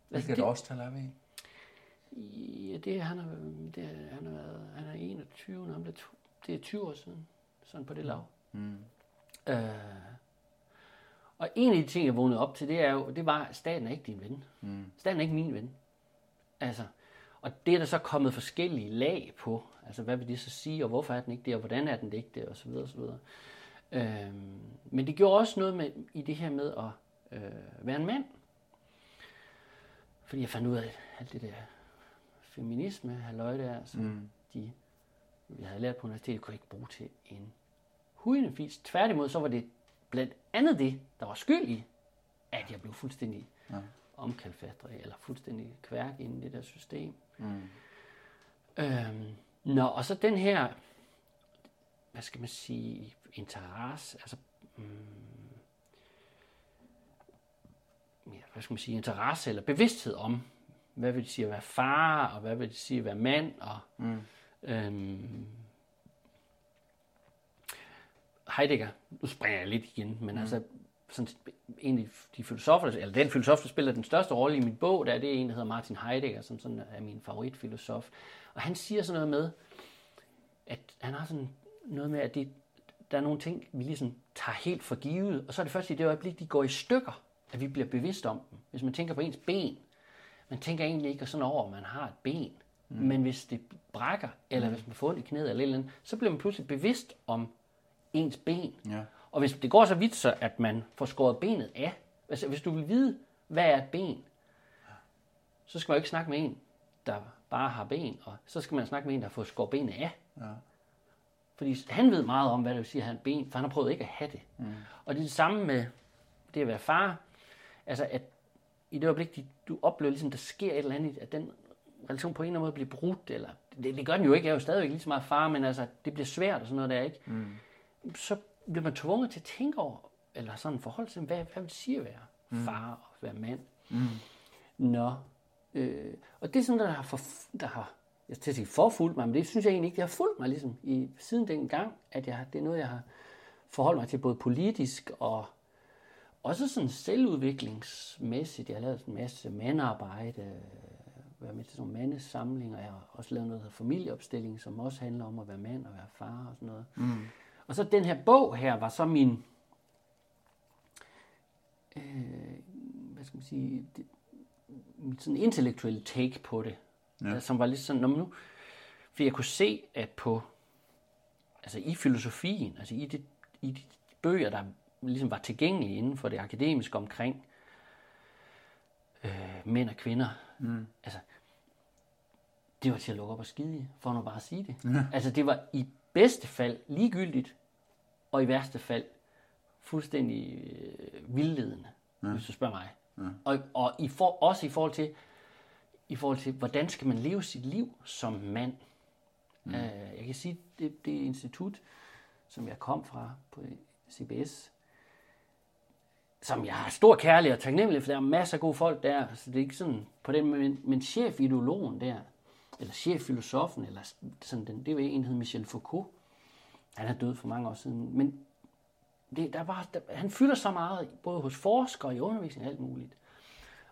[SPEAKER 2] Hvilket
[SPEAKER 3] det,
[SPEAKER 2] årstal er vi i?
[SPEAKER 3] Ja, det, han, har, det, er- han, har været, han er 21, når han blev to, det er 20 år siden, sådan på det lav.
[SPEAKER 2] Mm.
[SPEAKER 3] Øh, og en af de ting, jeg vågnede op til, det, er jo, det var, at staten er ikke din ven.
[SPEAKER 2] Mm.
[SPEAKER 3] Staten er ikke min ven. Altså, og det er der så kommet forskellige lag på. Altså, hvad vil det så sige, og hvorfor er den ikke det, og hvordan er den ikke det, og så videre, og så videre. Øhm, men det gjorde også noget med, i det her med at øh, være en mand. Fordi jeg fandt ud af, at alt det der feminisme, halløj der, som
[SPEAKER 2] Mm.
[SPEAKER 3] de, jeg havde lært på universitetet, kunne jeg ikke bruge til en hudende fis. Tværtimod, så var det blandt andet det, der var skyld i, at jeg blev fuldstændig
[SPEAKER 2] Ja.
[SPEAKER 3] omkalfatret, eller fuldstændig kværk inden i det der system.
[SPEAKER 2] Mm.
[SPEAKER 3] Øhm, nå, og så den her, hvad skal man sige, interesse, altså, mm, ja, hvad skal man sige, interesse eller bevidsthed om, hvad vil det sige at være far, og hvad vil det sige at være mand, og
[SPEAKER 2] Mm.
[SPEAKER 3] øhm, Heidegger, nu springer jeg lidt igen, men mm. altså, sådan, en af de filosofer, eller den filosof, der spiller den største rolle i min bog, der er det en, der hedder Martin Heidegger, som sådan er min favoritfilosof. Og han siger sådan noget med, at han har sådan noget med, at det, der er nogle ting, vi ligesom tager helt for givet, og så er det først i det øjeblik, de går i stykker, at vi bliver bevidst om dem. Hvis man tænker på ens ben, man tænker egentlig ikke sådan over, at man har et ben, mm. men hvis det brækker, eller mm. hvis man får ondt i knæet eller et eller andet, så bliver man pludselig bevidst om ens ben.
[SPEAKER 2] Ja.
[SPEAKER 3] Og hvis det går så vidt, så at man får skåret benet af, altså hvis du vil vide, hvad er et ben, så skal man jo ikke snakke med en, der bare har ben, og så skal man snakke med en, der har fået skåret benet af.
[SPEAKER 2] Ja.
[SPEAKER 3] Fordi han ved meget om, hvad det vil sige at have et ben, for han har prøvet ikke at have det. Mm. Og det er det samme med det at være far. Altså, at i det øjeblik, de- du oplever, ligesom, der sker et eller andet, at den relation på en eller anden måde bliver brudt, eller det, det gør den jo ikke, jeg er jo stadigvæk lige så meget far, men altså, det bliver svært og sådan noget der, ikke? Mm. Så bliver man tvunget til at tænke over, eller sådan forhold til, hvad, hvad vil det sige at være mm. far og være mand? Mm. Nå. Øh, og det er sådan, der har, for, der har jeg til at sige forfulgt mig, men det synes jeg egentlig ikke, det har fulgt mig ligesom i, siden den gang, at jeg, det er noget, jeg har forholdt mig til både politisk og også sådan selvudviklingsmæssigt. Jeg har lavet en masse mandarbejde, været med til sådan nogle mandesamlinger. Jeg har også lavet noget, der familieopstilling, som også handler om at være mand og være far og sådan noget. Mm. Og så den her bog her var så min, øh, hvad skal man sige, det, mit sådan intellektuelle take på det.
[SPEAKER 2] Ja.
[SPEAKER 3] Som var lidt sådan, nu, fordi jeg kunne se, at på, altså i filosofien, altså i, det, i de bøger, der ligesom var tilgængelige inden for det akademiske omkring øh, mænd og kvinder, mm. altså, det var til at lukke op og skide for nu bare at sige det. Ja. Altså, det var i bedste fald ligegyldigt, og i værste fald fuldstændig øh, vildledende, ja. hvis du spørger mig. Ja. Og, og i for, også i forhold til, i forhold til, hvordan skal man leve sit liv som mand. Mm. Uh, jeg kan sige, det, det institut, som jeg kom fra på CBS, som jeg har stor kærlighed og taknemmelig, for der er masser af gode folk der, så det er ikke sådan på den måde, men, men chefideologen der, eller cheffilosofen, eller sådan den, det var en, der hed Michel Foucault. Han er død for mange år siden, men det, der er bare, der, han fylder så meget, både hos forskere, i undervisning og alt muligt.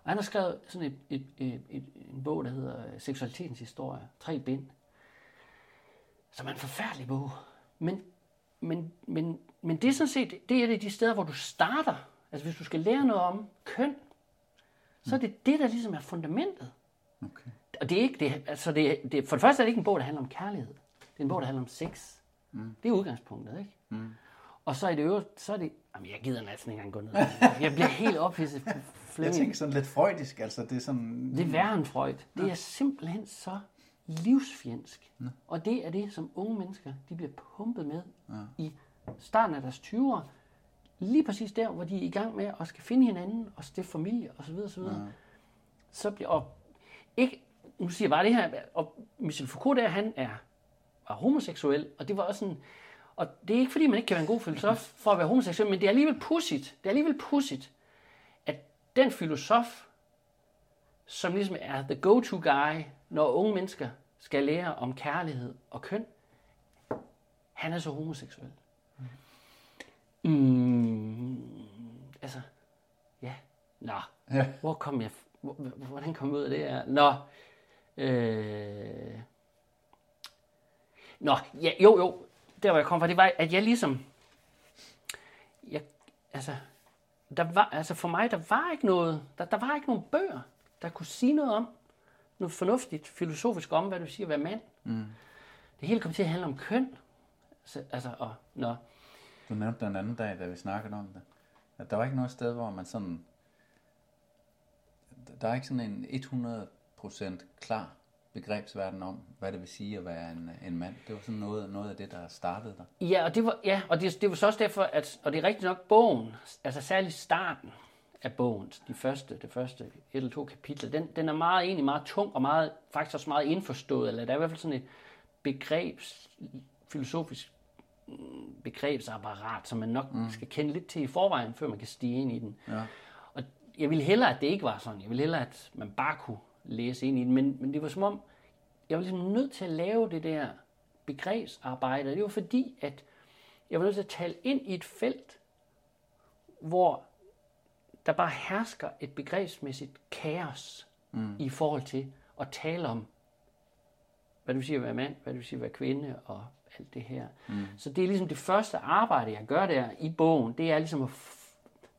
[SPEAKER 3] Og han har skrevet sådan et, et, et, et, en bog, der hedder Seksualitetens historie. Tre bind. Som er en forfærdelig bog. Men, men, men, men det er sådan set, det er det de steder, hvor du starter. Altså hvis du skal lære noget om køn, så er det det, der ligesom er fundamentet.
[SPEAKER 2] Okay.
[SPEAKER 3] Og det er ikke det, altså det, det, for det første er det ikke en bog, der handler om kærlighed. Det er en bog, der handler om sex. Mm. Det er udgangspunktet, ikke? Mm. Og så i det øvrigt, så er det... Jamen, jeg gider næsten ikke engang gå ned. Jeg bliver helt ophidset.
[SPEAKER 2] Jeg tænker sådan lidt freudisk, altså det er sådan...
[SPEAKER 3] Det er værre end Freud. Det er simpelthen så livsfjendsk. Ja. Og det er det, som unge mennesker de bliver pumpet med ja. i starten af deres 20'ere. Lige præcis der, hvor de er i gang med at skal finde hinanden og stifte familie osv. osv. Ja. Så bliver, og ikke, nu siger jeg bare det her, og Michel Foucault der, han er, var homoseksuel, og det var også sådan, og det er ikke fordi, man ikke kan være en god filosof for at være homoseksuel, men det er alligevel pudsigt, det er alligevel pudsigt, at den filosof, som ligesom er the go-to guy, når unge mennesker skal lære om kærlighed og køn, han er så homoseksuel. Mm, altså, ja. Nå,
[SPEAKER 2] Ja.
[SPEAKER 3] hvor kom jeg... Hvor, hvordan kom jeg ud af det her? Nå. Øh... Nå, ja, jo, jo. Der, hvor jeg kom fra, det var, at jeg ligesom... Jeg, altså, der var, altså for mig, der var ikke noget... Der, der var ikke nogen bøger, der kunne sige noget om noget fornuftigt, filosofisk om, hvad du siger at være mand. Mm. Det hele kom til at handle om køn. Altså, altså og, nå.
[SPEAKER 2] Du nævnte den anden dag, da vi snakkede om det, at der var ikke noget sted, hvor man sådan... Der er ikke sådan en 100% klar begrebsverden om, hvad det vil sige at være en, en mand. Det var sådan noget, noget af det, der startede der.
[SPEAKER 3] Ja, og det var, ja, og det, det var så også derfor, at, og det er rigtigt nok bogen, altså særligt starten af bogen, de første, det første et eller to kapitler, den, den er meget, egentlig meget tung og meget, faktisk også meget indforstået, eller der er i hvert fald sådan et begrebs, filosofisk mm, begrebsapparat, som man nok mm. skal kende lidt til i forvejen, før man kan stige ind i den.
[SPEAKER 2] Ja.
[SPEAKER 3] Og jeg ville hellere, at det ikke var sådan. Jeg ville hellere, at man bare kunne læse ind i den. Men, men det var som om, jeg var ligesom nødt til at lave det der begrebsarbejde. Og det var fordi, at jeg var nødt til at tale ind i et felt, hvor der bare hersker et begrebsmæssigt kaos mm. i forhold til at tale om, hvad det vil sige at være mand, hvad det vil sige at være kvinde og alt det her. Mm. Så det er ligesom det første arbejde, jeg gør der i bogen, det er ligesom at,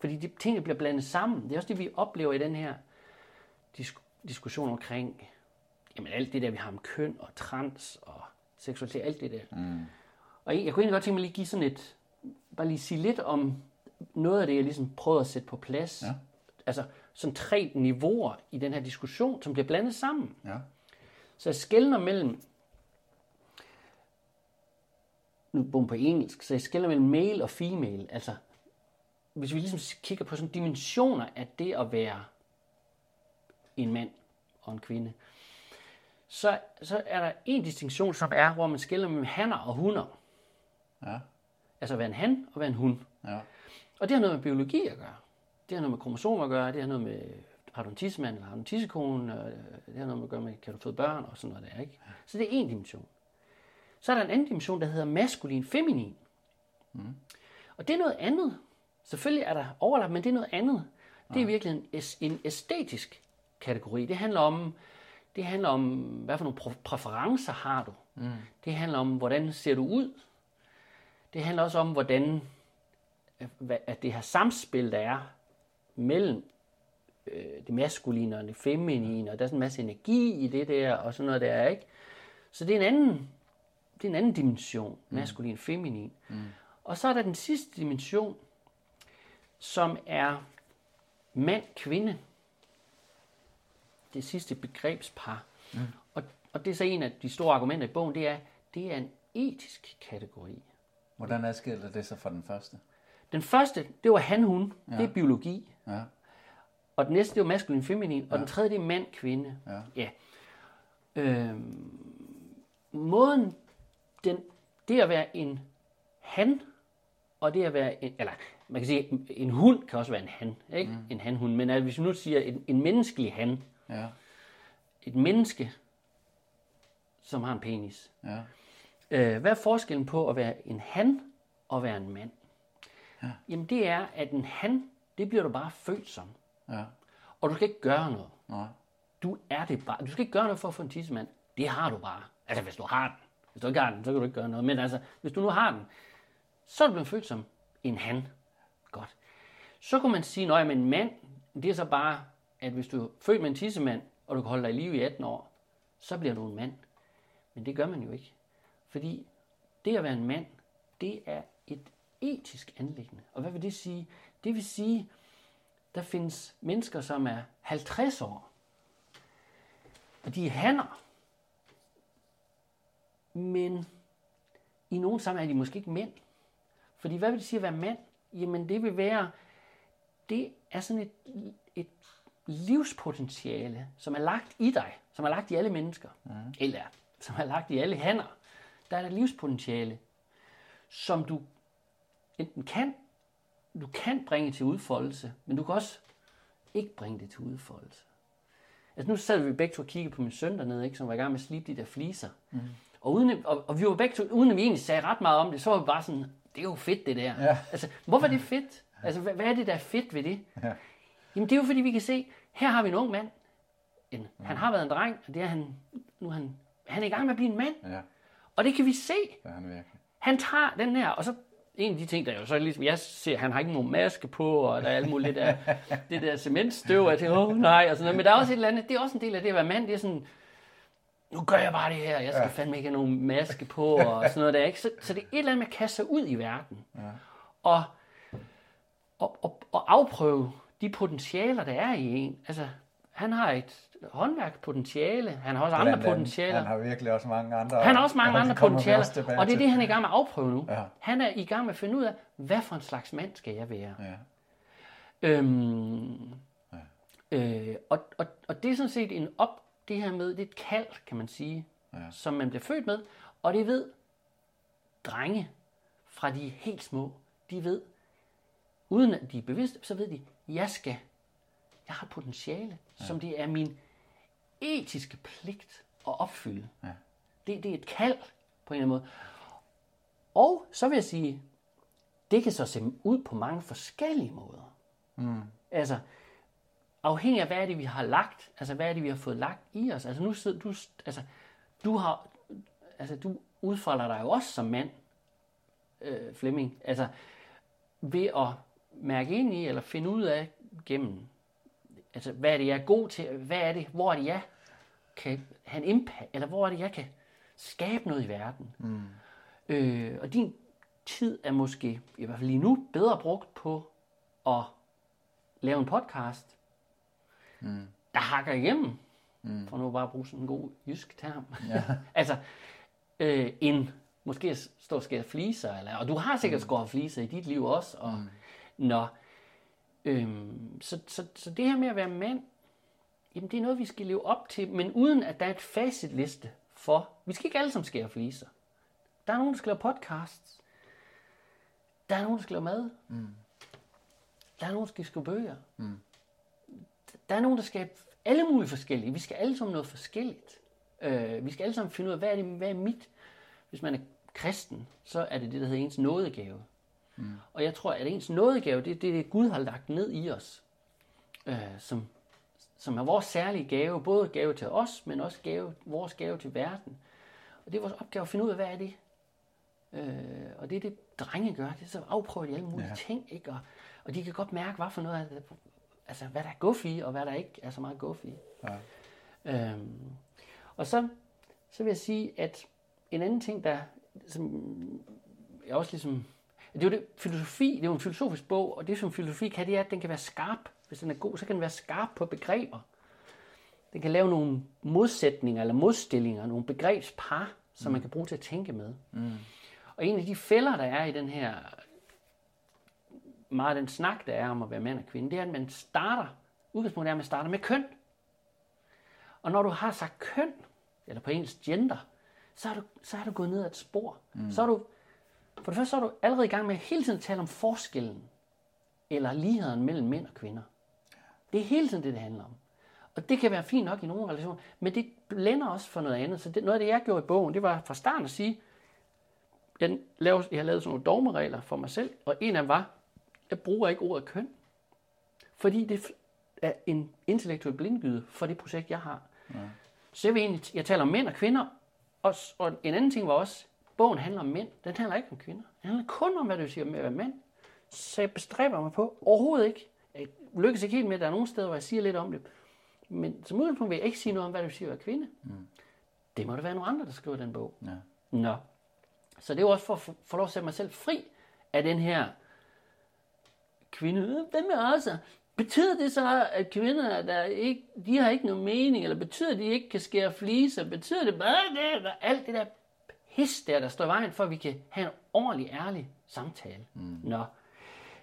[SPEAKER 3] fordi de tingene bliver blandet sammen. Det er også det, vi oplever i den her disk- diskussion omkring, jamen alt det der, vi har om køn og trans og seksualitet, alt det der. Mm. Og jeg kunne egentlig godt tænke mig lige at give sådan et, bare lige sige lidt om noget af det, jeg ligesom prøvede at sætte på plads.
[SPEAKER 2] Ja.
[SPEAKER 3] Altså sådan tre niveauer i den her diskussion, som bliver blandet sammen.
[SPEAKER 2] Ja.
[SPEAKER 3] Så jeg skældner mellem, nu bor på engelsk, så jeg skældner mellem male og female. Altså, hvis vi ligesom kigger på sådan dimensioner af det at være en mand og en kvinde, så, så er der en distinktion, som er, hvor man skælder mellem hanner og hunder.
[SPEAKER 2] Ja.
[SPEAKER 3] Altså være en han og være en hun.
[SPEAKER 2] Ja.
[SPEAKER 3] Og det har noget med biologi at gøre. Det har noget med kromosomer at gøre. Det har noget med, har du en tissemand eller har du en tissekone? og Det har noget med at gøre med, kan du føde børn og sådan noget der, ikke? Så det er en dimension. Så er der en anden dimension, der hedder maskulin, feminin. Mm. Og det er noget andet. Selvfølgelig er der overlap, men det er noget andet. Det er virkelig en æstetisk kategori. Det handler om, det handler om, hvad for nogle præ- præferencer har du. Mm. Det handler om, hvordan ser du ud. Det handler også om, hvordan hvad- at det her samspil, der er mellem øh, det maskuline og det feminine, og der er sådan en masse energi i det der, og sådan noget der, ikke? Så det er en anden, det er en anden dimension, maskulin, feminin. Mm. Og så er der den sidste dimension, som er mand-kvinde. Det sidste begrebspar. Mm. Og, og det er så en af de store argumenter i bogen, det er, det er en etisk kategori.
[SPEAKER 2] Hvordan adskiller det sig fra den første?
[SPEAKER 3] Den første, det var han-hun. Ja. Det er biologi.
[SPEAKER 2] Ja.
[SPEAKER 3] Og den næste, det var maskulin feminin. Og den tredje, det er mand-kvinde.
[SPEAKER 2] Ja.
[SPEAKER 3] ja. Øhm, måden, den, det at være en han, og det at være en, eller man kan sige, en- en hund kan også være en han, ikke? Mm. En han-hund. Men altså, hvis vi nu siger en, en menneskelig han,
[SPEAKER 2] Ja.
[SPEAKER 3] et menneske, som har en penis.
[SPEAKER 2] Ja.
[SPEAKER 3] Øh, hvad er forskellen på at være en han og være en mand? Ja. Jamen det er, at en han, det bliver du bare født som.
[SPEAKER 2] Ja.
[SPEAKER 3] Og du skal ikke gøre noget.
[SPEAKER 2] Nej.
[SPEAKER 3] Du er det bare. Du skal ikke gøre noget for at få en tissemand. Det har du bare. Altså hvis du har den. Hvis du ikke har den, så kan du ikke gøre noget. Men altså, hvis du nu har den, så er du blevet født som en han. Godt. Så kunne man sige, at en mand, det er så bare, at hvis du er født med en tissemand, og du kan holde dig i live i 18 år, så bliver du en mand. Men det gør man jo ikke. Fordi det at være en mand, det er et etisk anlæggende. Og hvad vil det sige? Det vil sige, der findes mennesker, som er 50 år, og de er hanner. Men i nogle sammenhænge er de måske ikke mænd. Fordi hvad vil det sige at være mand? Jamen det vil være, det er sådan et, et livspotentiale, som er lagt i dig, som er lagt i alle mennesker, mm. eller som er lagt i alle hanner. Der er et livspotentiale, som du enten kan, du kan bringe til udfoldelse, men du kan også ikke bringe det til udfoldelse. Altså nu sad vi begge to og kiggede på min søn dernede, ikke, som var i gang med at slibe de der fliser. Mm. Og, uden, og, og, vi var begge to, uden at vi egentlig sagde ret meget om det, så var vi bare sådan, det er jo fedt det der.
[SPEAKER 2] Ja.
[SPEAKER 3] Altså, hvorfor er det fedt? Altså, hvad, hvad er det, der er fedt ved det?
[SPEAKER 2] Ja.
[SPEAKER 3] Jamen det er jo fordi, vi kan se, her har vi en ung mand. En, Han har været en dreng, og det er han, nu er han, han er i gang med at blive en mand.
[SPEAKER 2] Ja,
[SPEAKER 3] Og det kan vi se.
[SPEAKER 2] er han virkelig.
[SPEAKER 3] Han tager den her, og så en af de ting, der jo så ligesom, jeg ser, han har ikke nogen maske på, og der er alt muligt der, det der cementstøv, og jeg tænker, åh nej, og sådan noget. Men der er også et eller andet, det er også en del af det at være mand, det er sådan, nu gør jeg bare det her, jeg skal ja. fandme ikke have nogen maske på, og sådan noget der, ikke? Så, så det er et eller andet med at kaste sig ud i verden, ja. og, og, og, og afprøve de potentialer, der er i en. Altså, han har et håndværkspotentiale, han har også andre
[SPEAKER 2] Blandt andet.
[SPEAKER 3] potentialer.
[SPEAKER 2] Han har virkelig også mange andre.
[SPEAKER 3] Han har også mange andre potentialer, og det er det, han er i gang med at afprøve nu.
[SPEAKER 2] Ja.
[SPEAKER 3] Han er i gang med at finde ud af, hvad for en slags mand skal jeg være.
[SPEAKER 2] Ja.
[SPEAKER 3] Øhm, øh, og, og, og det er sådan set en op, det her med, det er et kald, kan man sige, ja. som man bliver født med, og det ved drenge fra de helt små, de ved, uden at de er bevidste, så ved de, jeg skal, jeg har potentiale, ja. som det er min etiske pligt at opfylde.
[SPEAKER 2] Ja.
[SPEAKER 3] Det, det er et kald på en eller anden måde. Og så vil jeg sige, det kan så se ud på mange forskellige måder. Mm. Altså, afhængig af, hvad er det, vi har lagt, altså, hvad er det, vi har fået lagt i os. Altså, nu sidder du, altså, du har, altså, du udfolder dig jo også som mand, øh, Flemming, altså, ved at mærke ind i, eller finde ud af gennem, altså, hvad er det, jeg er god til, hvad er det, hvor er det, jeg kan have en impact, eller hvor er det, jeg kan skabe noget i verden. Mm. Øh, og din tid er måske, i hvert fald lige nu, bedre brugt på at lave en podcast, mm. der hakker igennem, mm. for nu bare at bruge sådan en god jysk term. Ja. altså, øh, en måske stå og skære fliser, eller, og du har sikkert mm. skåret fliser i dit liv også, og mm. Når, øhm, så, så, så det her med at være mand, jamen det er noget, vi skal leve op til, men uden at der er et facitliste for, vi skal ikke alle sammen skære fliser. Der er nogen, der skal lave podcasts. Der er nogen, der skal lave mad. Mm. Der er nogen, der skal skrive bøger. Mm. Der er nogen, der skal alle mulige forskellige. Vi skal alle sammen noget forskelligt. Øh, vi skal alle sammen finde ud af, hvad er, det, hvad er mit? Hvis man er kristen, så er det det, der hedder ens nådegave. Mm. Og jeg tror, at ens nådegave, det er det, det Gud har lagt ned i os. Øh, som, som er vores særlige gave. Både gave til os, men også gave, vores gave til verden. Og det er vores opgave at finde ud af, hvad er det? Øh, og det er det, drenge gør. Det er så afprøver de alle mulige ja. ting. Ikke? Og, og de kan godt mærke, hvad for noget af det, altså, hvad der er guf i, og hvad der ikke er så meget guf i. Ja. Øhm, og så, så vil jeg sige, at en anden ting, der som jeg også ligesom... Det er jo det, filosofi, det er jo en filosofisk bog, og det som filosofi kan, det er, at den kan være skarp. Hvis den er god, så kan den være skarp på begreber. Den kan lave nogle modsætninger eller modstillinger, nogle begrebspar, som mm. man kan bruge til at tænke med. Mm. Og en af de fælder, der er i den her meget den snak, der er om at være mand og kvinde, det er, at man starter, udgangspunktet er, at man starter med køn. Og når du har sagt køn, eller på engelsk gender, så er du, så er du gået ned ad et spor. Mm. Så er du, for det første så er du allerede i gang med hele tiden at tale om forskellen, eller ligheden mellem mænd og kvinder. Det er hele tiden det, det handler om. Og det kan være fint nok i nogle relationer, men det blænder også for noget andet. Så det, noget af det, jeg gjorde i bogen, det var fra starten at sige, jeg, laver, jeg har lavet sådan nogle dogmeregler for mig selv, og en af dem var, jeg bruger ikke ordet køn, fordi det er en intellektuel blindgyde for det projekt, jeg har. Ja. Så jeg, egentlig, jeg taler om mænd og kvinder, og, og en anden ting var også, bogen handler om mænd, den handler ikke om kvinder. Den handler kun om, hvad det vil sige med at være mand. Så jeg bestræber mig på, overhovedet ikke, jeg lykkes ikke helt med, at der er nogle steder, hvor jeg siger lidt om det, men som udgangspunkt vil jeg ikke sige noget om, hvad det vil sige at være kvinde. Mm. Det må det være nogle andre, der skriver den bog. Ja. Nå. Så det er jo også for at få lov at sætte mig selv fri af den her kvinde. Hvad med os? Betyder det så, at kvinder, der ikke, de har ikke nogen mening, eller betyder at de ikke kan skære fliser? Betyder det bare det, alt det der pis der, der står i vejen for, at vi kan have en ordentlig, ærlig samtale? Mm. Nå.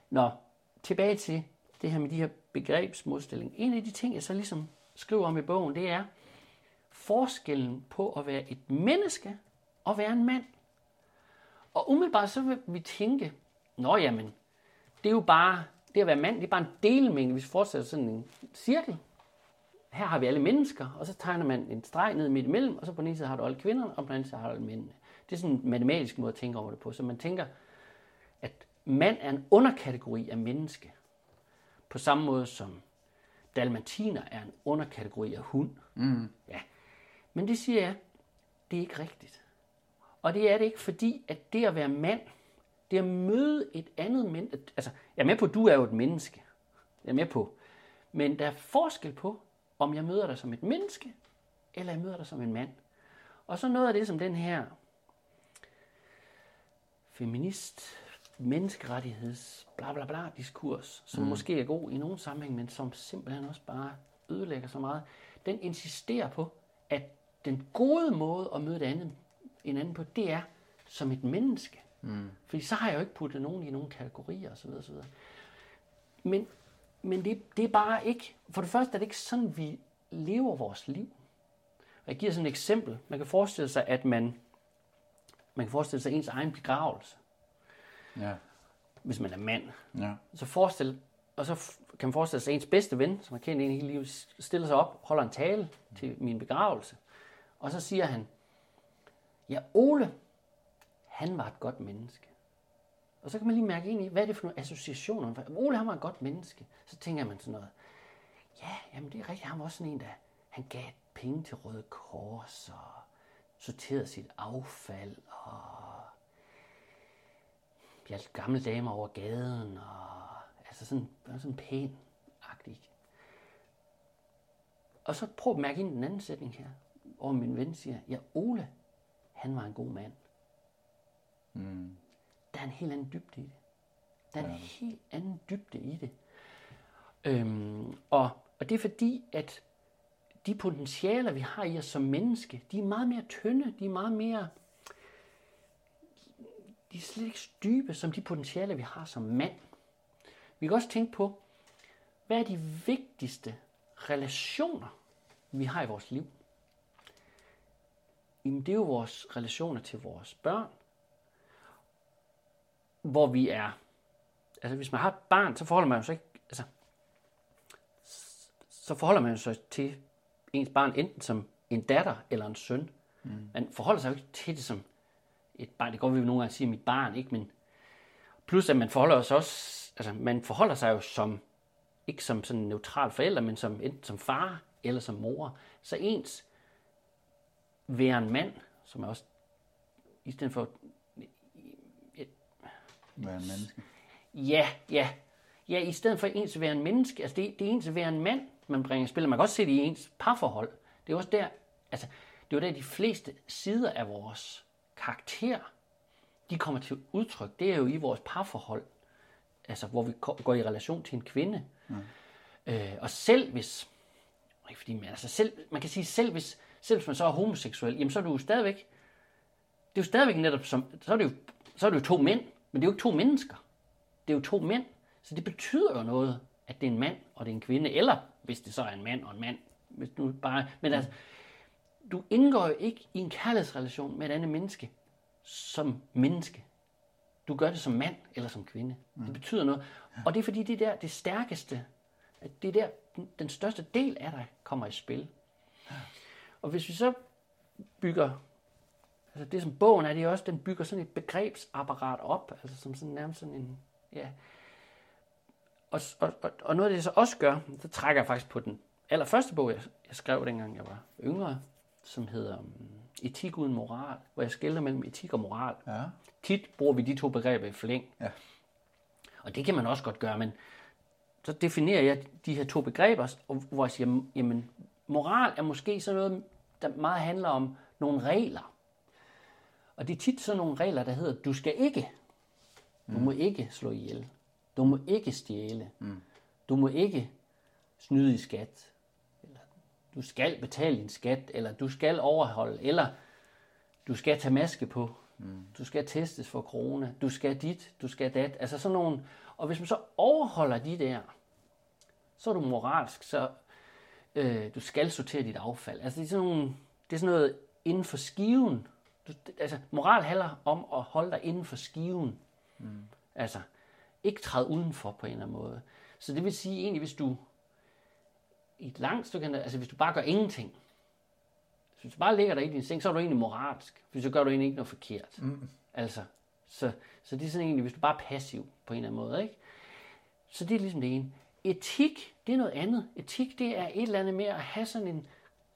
[SPEAKER 3] Nå, tilbage til det her med de her begrebsmodstilling. En af de ting, jeg så ligesom skriver om i bogen, det er forskellen på at være et menneske og være en mand. Og umiddelbart så vil vi tænke, nå jamen, det er jo bare, det at være mand, det er bare en delmængde, hvis vi fortsætter sådan en cirkel. Her har vi alle mennesker, og så tegner man en streg ned midt imellem, og så på den ene side har du alle kvinderne, og på den anden side har du alle mændene. Det er sådan en matematisk måde at tænke over det på. Så man tænker, at mand er en underkategori af menneske. På samme måde som dalmatiner er en underkategori af hund. Mm. Ja. Men det siger jeg, det er ikke rigtigt. Og det er det ikke, fordi at det at være mand, det at møde et andet menneske, altså jeg er med på, at du er jo et menneske. Jeg er med på. Men der er forskel på, om jeg møder dig som et menneske, eller jeg møder dig som en mand. Og så noget af det, som den her feminist, menneskerettigheds, bla bla bla diskurs, som mm. måske er god i nogle sammenhæng, men som simpelthen også bare ødelægger så meget, den insisterer på, at den gode måde at møde det andet, en anden på, det er som et menneske. Mm. Fordi så har jeg jo ikke puttet nogen i nogle kategorier osv. osv. Men, men det, det er bare ikke, for det første er det ikke sådan, vi lever vores liv. Og jeg giver sådan et eksempel. Man kan forestille sig, at man, man kan forestille sig ens egen begravelse,
[SPEAKER 2] Ja.
[SPEAKER 3] hvis man er mand.
[SPEAKER 2] Ja.
[SPEAKER 3] Så forestil, og så kan man forestille sig, ens bedste ven, som har kendt en hele livet, stiller sig op, holder en tale til min begravelse. Og så siger han, ja, Ole, han var et godt menneske. Og så kan man lige mærke ind i, hvad er det for nogle associationer? Ole, han var et godt menneske. Så tænker man sådan noget, ja, jamen det er rigtigt, han var også sådan en, der han gav penge til Røde Kors og sorterede sit affald og hjalp gamle damer over gaden og altså sådan, sådan pæn agtig. Og så prøv at mærke ind den anden sætning her, hvor min ven siger, ja, Ole, han var en god mand.
[SPEAKER 2] Mm.
[SPEAKER 3] Der er en helt anden dybde i det. Der er en helt anden dybde i det. Øhm, og, og det er fordi, at de potentialer, vi har i os som menneske, de er meget mere tynde, de er meget mere, de er slet ikke så dybe, som de potentialer, vi har som mand. Vi kan også tænke på, hvad er de vigtigste relationer, vi har i vores liv? Jamen, det er jo vores relationer til vores børn, hvor vi er, altså hvis man har et barn, så forholder man jo sig ikke, altså, så forholder man sig til ens barn enten som en datter eller en søn. Mm. Man forholder sig jo ikke til det som et barn. Det går vi jo nogle gange sige mit barn, ikke? Men plus at man forholder sig også, altså man forholder sig jo som, ikke som sådan en neutral forælder, men som enten som far eller som mor. Så ens være en mand, som er også, i stedet for
[SPEAKER 2] er en menneske?
[SPEAKER 3] Ja, ja. Ja, i stedet for ens at være en menneske, altså det, det er ens at være en mand, man bringer i spil. Man kan også se det i ens parforhold. Det er også der, altså, det er der, de fleste sider af vores karakter, de kommer til udtryk. Det er jo i vores parforhold, altså hvor vi går i relation til en kvinde. Mm. Øh, og selv hvis, ikke fordi, men altså selv, man kan sige, selv hvis, selv hvis man så er homoseksuel, jamen så er du jo stadigvæk, det er jo stadigvæk netop som, så er det jo, så er det jo to mænd, men det er jo ikke to mennesker. Det er jo to mænd. Så det betyder jo noget, at det er en mand og det er en kvinde, eller hvis det så er en mand og en mand. Hvis du bare, men altså, du indgår jo ikke i en kærlighedsrelation med et andet menneske som menneske. Du gør det som mand eller som kvinde. Det betyder noget. Og det er fordi, det er der det stærkeste, at det er der den, den største del af dig kommer i spil. Og hvis vi så bygger, altså det som bogen er, det er også, den bygger sådan et begrebsapparat op, altså som sådan nærmest sådan en, ja. Og, og, og, og noget af det, jeg så også gør, så trækker jeg faktisk på den allerførste bog, jeg, jeg skrev dengang jeg var yngre, som hedder um, Etik uden moral, hvor jeg skælder mellem etik og moral.
[SPEAKER 2] Ja.
[SPEAKER 3] Tit bruger vi de to begreber i flæng.
[SPEAKER 2] Ja.
[SPEAKER 3] Og det kan man også godt gøre, men så definerer jeg de her to begreber, og hvor jeg siger, jamen, moral er måske sådan noget, der meget handler om nogle regler. Og det er tit sådan nogle regler, der hedder, du skal ikke. Du må ikke slå ihjel. Du må ikke stjæle. Du må ikke snyde i skat. Eller du skal betale din skat, eller du skal overholde, eller du skal tage maske på. Du skal testes for corona. Du skal dit, du skal dat. Altså sådan nogle. Og hvis man så overholder de der, så er du moralsk, så øh, du skal sortere dit affald. Altså det er sådan, nogle, det er sådan noget inden for skiven. Du, altså moral handler om at holde dig inden for skiven. Mm. Altså ikke træde udenfor på en eller anden måde. Så det vil sige egentlig, hvis du i et langt stykke, altså hvis du bare gør ingenting, hvis du bare ligger der i din seng, så er du egentlig moralsk, for så gør du egentlig ikke noget forkert. Mm. Altså, så, så det er sådan egentlig, hvis du bare er passiv på en eller anden måde, ikke? Så det er ligesom det ene. etik, det er noget andet. Etik, det er et eller andet med at have sådan en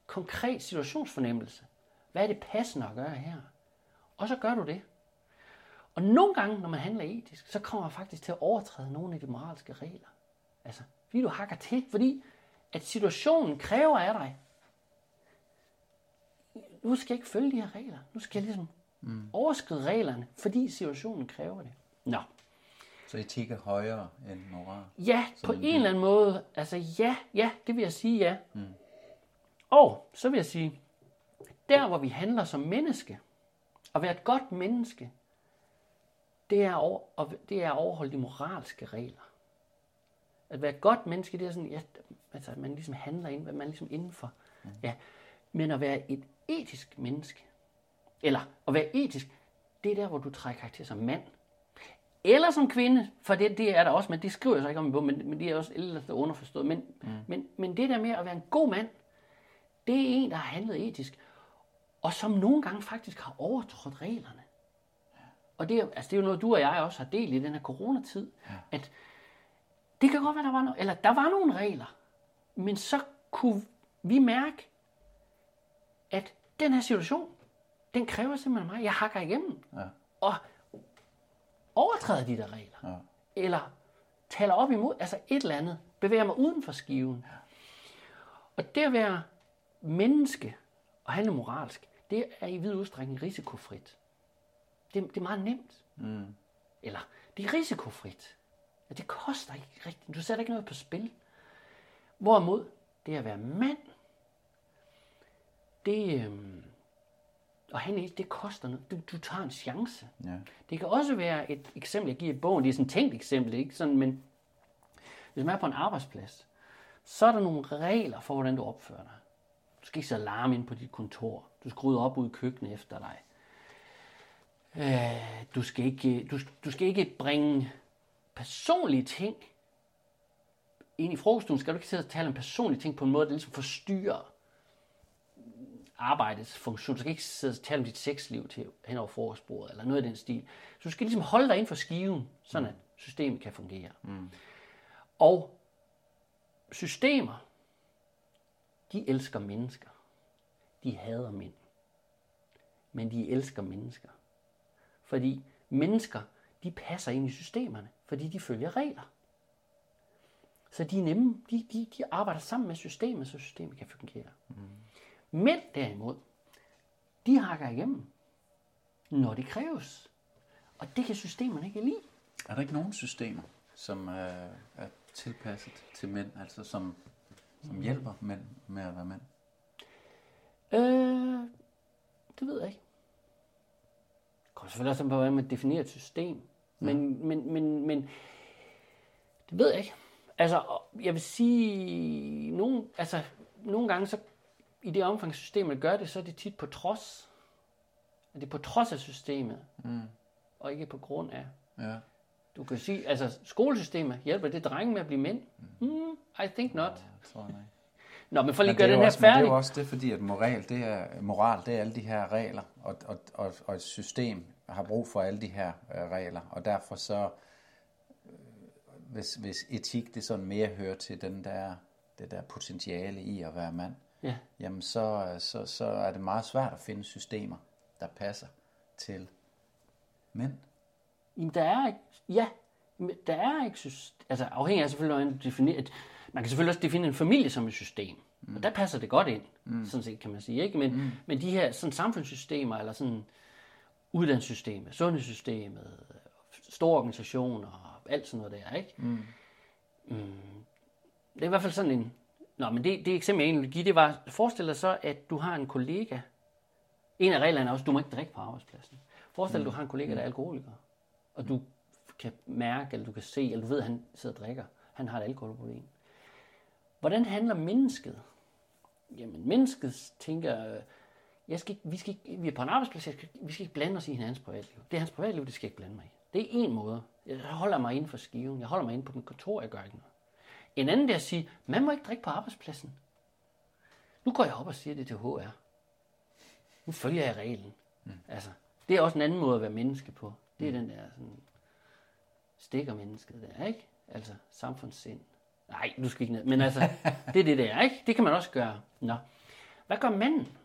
[SPEAKER 3] konkret situationsfornemmelse. Hvad er det passende at gøre her? Og så gør du det. Og nogle gange, når man handler etisk, så kommer man faktisk til at overtræde nogle af de moralske regler. Altså, fordi du hakker til, fordi at situationen kræver af dig. Nu skal jeg ikke følge de her regler. Nu skal jeg ligesom mm. overskride reglerne, fordi situationen kræver det. Nå.
[SPEAKER 2] Så etik er højere end moral.
[SPEAKER 3] Ja, på en eller anden måde. Altså ja, ja, det vil jeg sige ja. Mm. Og så vil jeg sige, der hvor vi handler som menneske, at være et godt menneske, det er, over, og det er at overholde de moralske regler. At være et godt menneske, det er sådan, ja, altså, at man ligesom handler ind, hvad man ligesom indenfor. Mm. Ja. Men at være et etisk menneske, eller at være etisk, det er der, hvor du trækker karakter som mand. Eller som kvinde, for det, det er der også, men det skriver jeg så ikke om i bogen, men, men det er også ellers underforstået. Men, mm. men, men det der med at være en god mand, det er en, der har handlet etisk, og som nogle gange faktisk har overtrådt reglerne. Og det er, altså det er jo noget, du og jeg også har delt i den her coronatid, ja. at det kan godt være, der var, no, eller der var nogle regler, men så kunne vi mærke, at den her situation, den kræver simpelthen mig. Jeg hakker igennem. Ja. Og overtræder de der regler. Ja. Eller taler op imod, altså et eller andet. Bevæger mig uden for skiven. Ja. Og det at være menneske og handle moralsk, det er i vid udstrækning risikofrit. Det, det er meget nemt. Mm. Eller, det er risikofrit. Ja, det koster ikke rigtigt. Du sætter ikke noget på spil. Hvorimod, det at være mand, det, øhm, og han det koster noget. Du, du tager en chance. Ja. Det kan også være et eksempel, jeg giver i bogen. Det er sådan et tænkt eksempel, ikke? Sådan, men hvis man er på en arbejdsplads, så er der nogle regler for, hvordan du opfører dig. Du skal ikke så larme ind på dit kontor. Du skal rydde op ud i køkkenet efter dig. Øh, du, skal ikke, du, du skal ikke bringe personlige ting ind i frokoststuen. Skal du ikke sidde og tale om personlige ting på en måde, der ligesom forstyrrer arbejdets funktion. Du skal ikke sidde og tale om dit sexliv til hen over frokostbordet, eller noget af den stil. Så du skal ligesom holde dig inden for skiven, sådan at systemet kan fungere. Mm. Og systemer, de elsker mennesker. De hader mænd. Men de elsker mennesker. Fordi mennesker, de passer ind i systemerne, fordi de følger regler. Så de er nemme, de, de, de arbejder sammen med systemet, så systemet kan fungere. Mm. Mænd derimod, de hakker igennem, når det kræves. Og det kan systemerne ikke lide.
[SPEAKER 2] Er der ikke nogen systemer, som er, er tilpasset til mænd, altså som, som hjælper mænd med at være mænd?
[SPEAKER 3] Øh, det ved jeg ikke. Kommer selvfølgelig også på, hvordan man definerer et system. Men, ja. men, men, men, det ved jeg ikke. Altså, jeg vil sige, nogle, altså, nogle gange så i det omfang systemet gør det, så er det tit på trods. Er det på trods af systemet, mm. og ikke på grund af. Ja. Du kan sige, altså skolesystemet hjælper det drenge med at blive mænd? Mm. Mm, I think not. Ja, tror jeg Nå, men for lige at gøre den her også, færdig.
[SPEAKER 2] det er jo også det, fordi at moral, det er, moral, det er alle de her regler, og, og, og, og et system har brug for alle de her øh, regler, og derfor så, øh, hvis, hvis etik det sådan mere hører til den der, det der potentiale i at være mand, ja. jamen så, så, så er det meget svært at finde systemer, der passer til mænd.
[SPEAKER 3] Jamen, der er ikke, ja, der er ikke altså afhængig af selvfølgelig, hvordan du definerer, man kan selvfølgelig også definere en familie som et system, mm. og der passer det godt ind, mm. sådan set kan man sige, ikke? Men, mm. men de her sådan samfundssystemer, eller sådan uddannelsessystemet, sundhedssystemet, store organisationer, og alt sådan noget der, ikke? Mm. Mm. Det er i hvert fald sådan en, Nå, men det, det eksempel, jeg egentlig give, det var, forestil dig så, at du har en kollega. En af reglerne er også, at du må ikke drikke på arbejdspladsen. Forestil dig, mm. at du har en kollega, der er alkoholiker. Og du kan mærke, eller du kan se, eller du ved, at han sidder og drikker. Han har et alkoholproblem. Hvordan handler mennesket? Jamen, mennesket tænker, jeg skal ikke, vi, skal ikke, vi er på en arbejdsplads, jeg skal, vi skal ikke blande os i hinandens privatliv. Det er hans privatliv, det skal jeg ikke blande mig i. Det er en måde. Jeg holder mig inden for skiven. Jeg holder mig inde på den kontor, jeg gør ikke noget. En anden det er at sige, man må ikke drikke på arbejdspladsen. Nu går jeg op og siger det til HR. Nu følger jeg reglen. Mm. Altså, det er også en anden måde at være menneske på. Det er mm. den der sådan, stikker mennesket der, ikke? Altså samfundssind. Nej, du skal ikke ned. Men altså, det er det der, ikke? Det kan man også gøre. Nå. Hvad gør manden?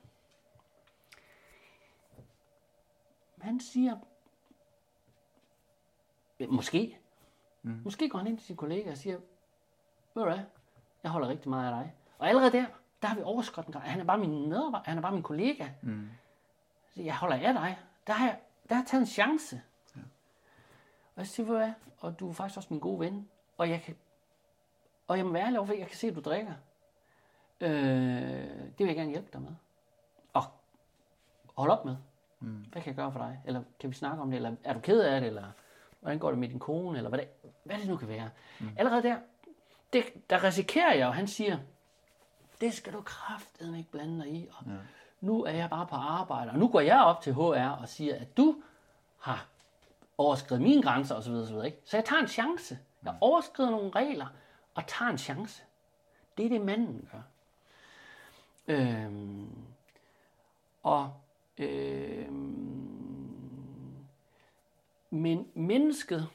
[SPEAKER 3] Han siger, måske, mm. måske går han ind til sin kollega og siger, ved du hvad, jeg holder rigtig meget af dig. Og allerede der, der har vi overskrådt en gang. Han er bare min medarbejder, han er bare min kollega. Mm. Jeg holder af dig. Der har jeg, der har jeg taget en chance. Ja. Og jeg siger, ved du hvad, og du er faktisk også min gode ven. Og jeg kan, og jeg må være overfor, jeg kan se, at du drikker. Øh, det vil jeg gerne hjælpe dig med. Og hold op med. Mm. Hvad kan jeg gøre for dig? Eller kan vi snakke om det? Eller er du ked af det? Eller hvordan går det med din kone? Eller hvad det, hvad det nu kan være. Mm. Allerede der, det, der risikerer jeg, og han siger, det skal du kraftedeme ikke blande dig i. Og ja. Nu er jeg bare på arbejde, og nu går jeg op til HR og siger, at du har overskrevet mine grænser osv. osv. Ikke? Så jeg tager en chance. Jeg overskrider nogle regler og tager en chance. Det er det, manden gør. Øhm, og øhm, men mennesket,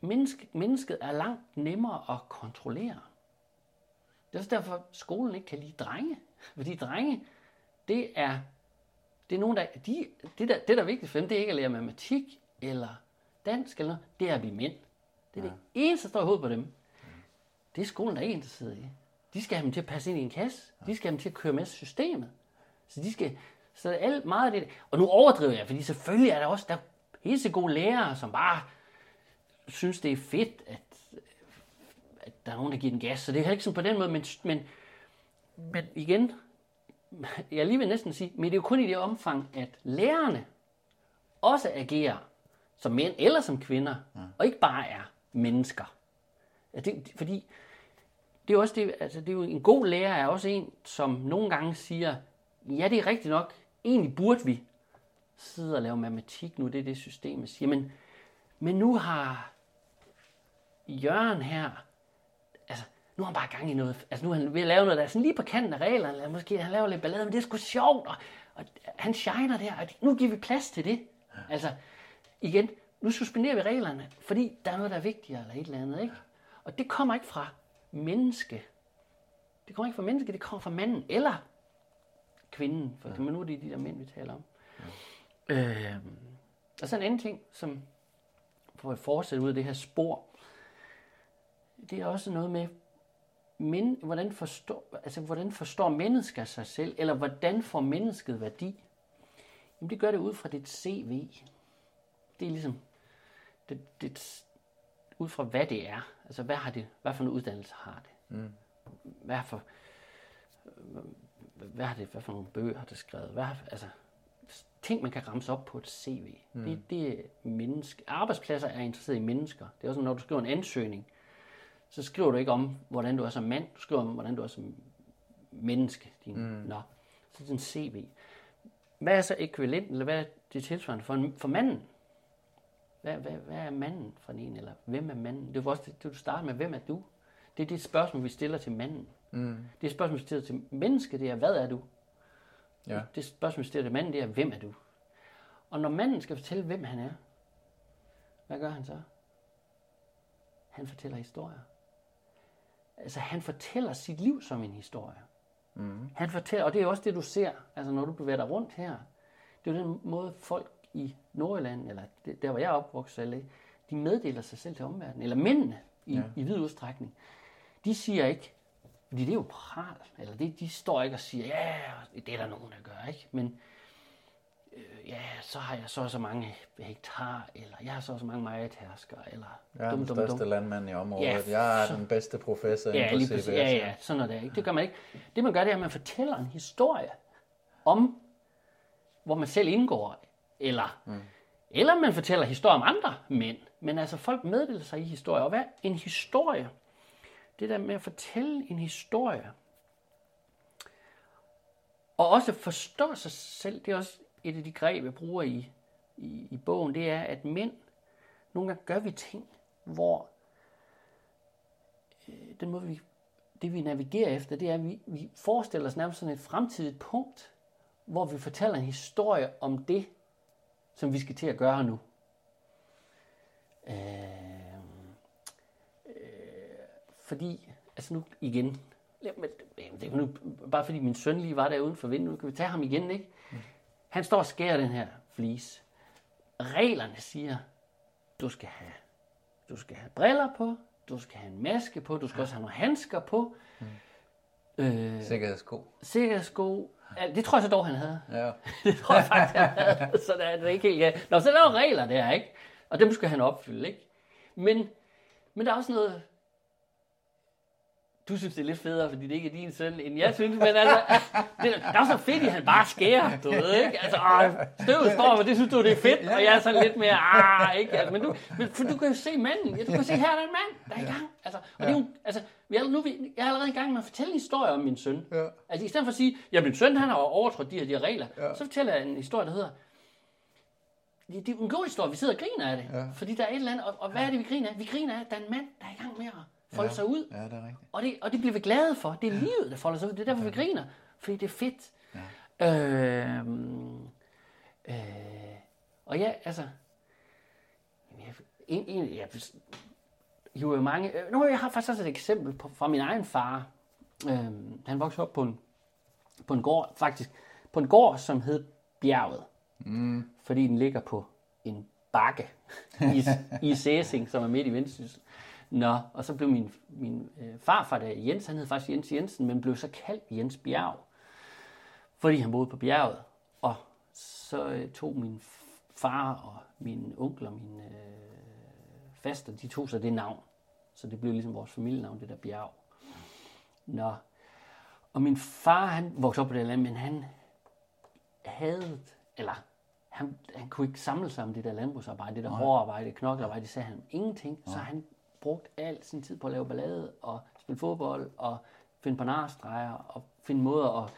[SPEAKER 3] menneske, mennesket er langt nemmere at kontrollere. Det er også derfor, skolen ikke kan lide drenge. Fordi drenge, det er, det er nogen, der, de, det, der, det, der er vigtigt for dem, det er ikke at lære matematik eller dansk eller noget, det er at blive mænd. Det er ja. det eneste, der står i hovedet på dem. Det er skolen, der er ikke interesseret i. De skal have dem til at passe ind i en kasse. De skal have dem til at køre med systemet. Så de skal, så alt meget af det. Og nu overdriver jeg, fordi selvfølgelig er der også, der er så gode lærere, som bare synes, det er fedt, at, at der er nogen, der giver den gas. Så det er ikke sådan på den måde, men, men, men igen, jeg lige vil næsten sige, men det er jo kun i det omfang, at lærerne også agerer som mænd eller som kvinder, ja. og ikke bare er mennesker. Ja, det, fordi det er, også det, altså det er jo en god lærer er også en, som nogle gange siger, ja, det er rigtigt nok, egentlig burde vi sidde og lave matematik nu, det er det systemet siger, men, men nu har Jørgen her, altså nu er han bare gang i noget, altså nu er han ved at lave noget, der er sådan lige på kanten af reglerne, eller måske han laver lidt ballade, men det er sgu sjovt, og, og han shiner der, og nu giver vi plads til det. Altså, igen, nu suspenderer vi reglerne, fordi der er noget, der er vigtigere, eller et eller andet, ikke? Og det kommer ikke fra menneske. Det kommer ikke fra menneske, det kommer fra manden, eller kvinden, for ja. nu er det de der mænd, vi taler om. Ja. Øh, og så en anden ting, som for at fortsætte ud af det her spor, det er også noget med, men, hvordan, forstår, altså, hvordan forstår mennesker sig selv, eller hvordan får mennesket værdi? Jamen, det gør det ud fra dit CV. Det er ligesom, det, det, ud fra hvad det er. Altså, hvad, har det, hvad for en uddannelse har det? Mm. Hvad for, hvad har det, hvad for nogle bøger har det skrevet? Hvad, altså, ting, man kan ramse op på et CV. Mm. Det, det er menneske. Arbejdspladser er interesseret i mennesker. Det er også, når du skriver en ansøgning, så skriver du ikke om, hvordan du er som mand, du skriver om, hvordan du er som menneske. Din, mm. nå. Så det er en CV. Hvad er så ekvivalent, eller hvad er det tilsvarende for, for manden? Hvad, hvad, hvad er manden for en, eller hvem er manden? Det er også det, du starter med, hvem er du? Det er det spørgsmål, vi stiller til manden. Mm. Det spørgsmål, vi stiller til mennesket, det er, hvad er du? Ja. Det spørgsmål, vi stiller til manden, det er, hvem er du? Og når manden skal fortælle, hvem han er, hvad gør han så? Han fortæller historier. Altså, han fortæller sit liv som en historie. Mm. Han fortæller, og det er også det, du ser, altså når du bevæger dig rundt her. Det er den måde, folk i Nordjylland, eller der, hvor jeg er opvokset, de meddeler sig selv til omverdenen, eller mændene i, ja. i vid udstrækning. De siger ikke, fordi det er jo pral, eller det, de står ikke og siger, ja, det er der nogen, der gør, ikke? Men øh, ja, så har jeg så så mange hektar, eller jeg har så så mange majthersker, eller
[SPEAKER 2] Jeg er dum, den dum, største dum. landmand i området, ja, jeg er så, den bedste professor
[SPEAKER 3] ja, lige CBS. Ja, ja, sådan noget der, ikke? Det gør man ikke. Det man gør, det er, at man fortæller en historie om, hvor man selv indgår, eller, mm. eller man fortæller historier om andre mænd. Men altså, folk meddeler sig i historier. Og hvad en historie? Det der med at fortælle en historie, og også forstå sig selv, det er også et af de greb, jeg bruger i, i, i bogen, det er, at mænd, nogle gange gør vi ting, hvor øh, den måde, vi, det vi navigerer efter, det er, at vi, vi forestiller os nærmest sådan et fremtidigt punkt, hvor vi fortæller en historie om det, som vi skal til at gøre nu. Øh, øh, fordi altså nu igen, Ja, men det er nu, bare fordi min søn lige var der uden for vinduet, nu kan vi tage ham igen, ikke? Han står og skærer den her flis. Reglerne siger, du skal have, du skal have briller på, du skal have en maske på, du skal også have nogle handsker på, øh,
[SPEAKER 2] Sikkerhedssko.
[SPEAKER 3] sikkerhedssko. Ja, det tror jeg så dog, han havde.
[SPEAKER 2] Ja.
[SPEAKER 3] Det tror jeg faktisk, han havde. Så det er, det er ikke helt galt. Nå, så der er jo regler der, ikke? Og dem skal han opfylde, ikke? Men, men der er også noget... Du synes, det er lidt federe, fordi det ikke er din søn, end jeg synes, men altså, det, der er noget fedt at han bare skærer, du ved, ikke? Altså, åh, støvet står, men det synes du, det er fedt, og jeg er sådan lidt mere, ah, ikke? Altså, men, du, men for du kan jo se manden, ja, du kan se, her er der en mand, der er i gang. Altså, og det er jo, altså, vi er, nu, vi- jeg er allerede i gang med at fortælle en historie om min søn.
[SPEAKER 2] Ja.
[SPEAKER 3] Altså, i stedet for at sige, ja, min søn, han har overtrådt de her, de her regler, ja. så fortæller jeg en historie, der hedder, det, det er en god historie, vi sidder og griner af det. Ja. Fordi der er et eller andet, og, og hvad er det, vi griner af? Vi griner af, at der er en mand, der er i gang med at folde ja. sig ud.
[SPEAKER 2] Ja, det er rigtigt.
[SPEAKER 3] Og det, og det bliver vi glade for. Det er livet, der folder sig ud. Det er derfor, vi griner. Fordi det er fedt. Ja. Øhm, øh, og ja, altså... Jeg, en, en, jeg, jo mange... Øh, nu, jeg har faktisk også et eksempel på, fra min egen far. Øhm, han voksede op på en, på en gård, faktisk på en gård, som hed Bjerget. Mm. Fordi den ligger på en bakke i, i Sæsing, som er midt i Vendsyssel. Nå, og så blev min, min øh, farfar der, Jens, han hed faktisk Jens Jensen, men blev så kaldt Jens Bjerg, fordi han boede på bjerget. Og så øh, tog min far og min onkel og min øh, faster, de tog så det navn. Så det blev ligesom vores familienavn, det der bjerg. Nå. Og min far, han voksede op på det land, men han havde, eller han, han kunne ikke samle sig om det der landbrugsarbejde, det der hårde arbejde, knoklearbejde, det sagde han ingenting. Så han brugte al sin tid på at lave ballade og spille fodbold og finde på narstreger og finde måder at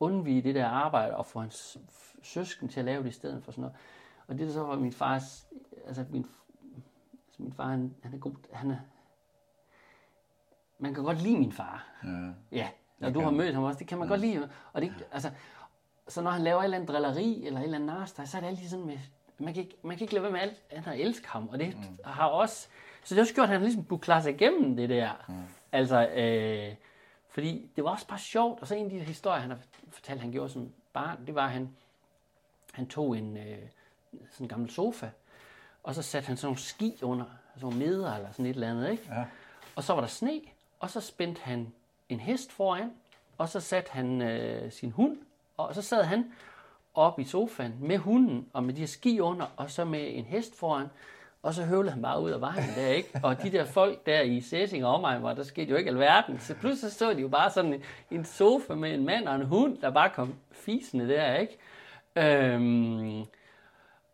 [SPEAKER 3] undvige det der arbejde og få hans søsken til at lave det i stedet for sådan noget. Og det der så var min fars, altså min, altså min far, han, han er god, han er, man kan godt lide min far.
[SPEAKER 2] Ja.
[SPEAKER 3] Ja, og du har mødt ham også, det kan man godt lide. Og det, altså, så når han laver et eller andet drilleri, eller et eller andet narsteg, så er det altid sådan med, man kan ikke, man kan ikke lade være med alt, han har elsket ham, og det mm. har også, så det har også gjort, at han ligesom kunne klare sig igennem det der. Mm. Altså, øh, fordi det var også bare sjovt, og så en af de historier, han har fortalt, han gjorde som barn, det var, at han, han tog en øh, sådan en gammel sofa, og så satte han sådan nogle ski under, sådan nogle meder eller sådan et eller andet, ikke?
[SPEAKER 2] Ja.
[SPEAKER 3] Og så var der sne, og så spændte han en hest foran, og så satte han øh, sin hund, og så sad han op i sofaen med hunden og med de her ski under, og så med en hest foran, og så høvlede han bare ud af vejen der, ikke? Og de der folk der i Sæsing og omegn, hvor der skete jo ikke alverden. Så pludselig så de jo bare sådan en, en sofa med en mand og en hund, der bare kom fisende der, ikke? Øhm,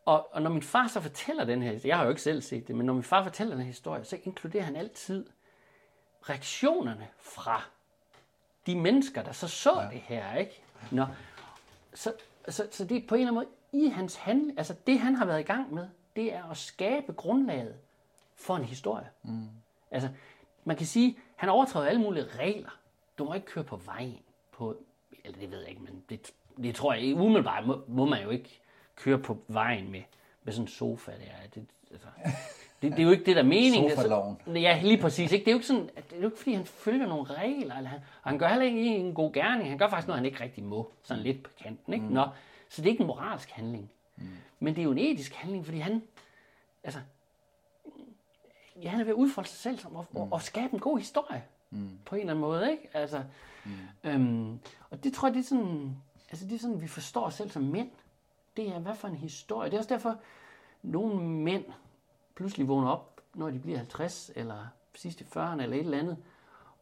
[SPEAKER 3] og, og når min far så fortæller den her jeg har jo ikke selv set det, men når min far fortæller den her historie, så inkluderer han altid reaktionerne fra de mennesker, der så så ja. det her, ikke? Nå, så, så, så det er på en eller anden måde i hans handling, altså det han har været i gang med, det er at skabe grundlaget for en historie. Mm. Altså, man kan sige, han overtræder alle mulige regler. Du må ikke køre på vejen, på, eller det ved jeg ikke, men det, det tror jeg umiddelbart må, må man jo ikke køre på vejen med, med sådan en sofa der. Det, altså, det, det er jo ikke det, der er meningen.
[SPEAKER 2] Sofaloven.
[SPEAKER 3] Altså, ja, lige præcis. Ikke? Det er jo ikke sådan, det er jo ikke, fordi han følger nogle regler, eller han, og han gør heller ikke en god gerning. Han gør faktisk noget, han ikke rigtig må. Sådan lidt på kanten. Ikke? Mm. Nå, så det er ikke en moralsk handling. Mm. Men det er jo en etisk handling, fordi han, altså, ja, han er ved at udfolde sig selv som, og, mm. og, og skabe en god historie. Mm. På en eller anden måde, ikke? Altså, mm. øhm, og det tror jeg, det er sådan, altså det er sådan, vi forstår os selv som mænd. Det er, hvad for en historie. Det er også derfor, nogle mænd pludselig vågner op, når de bliver 50, eller sidst i 40'erne, eller et eller andet.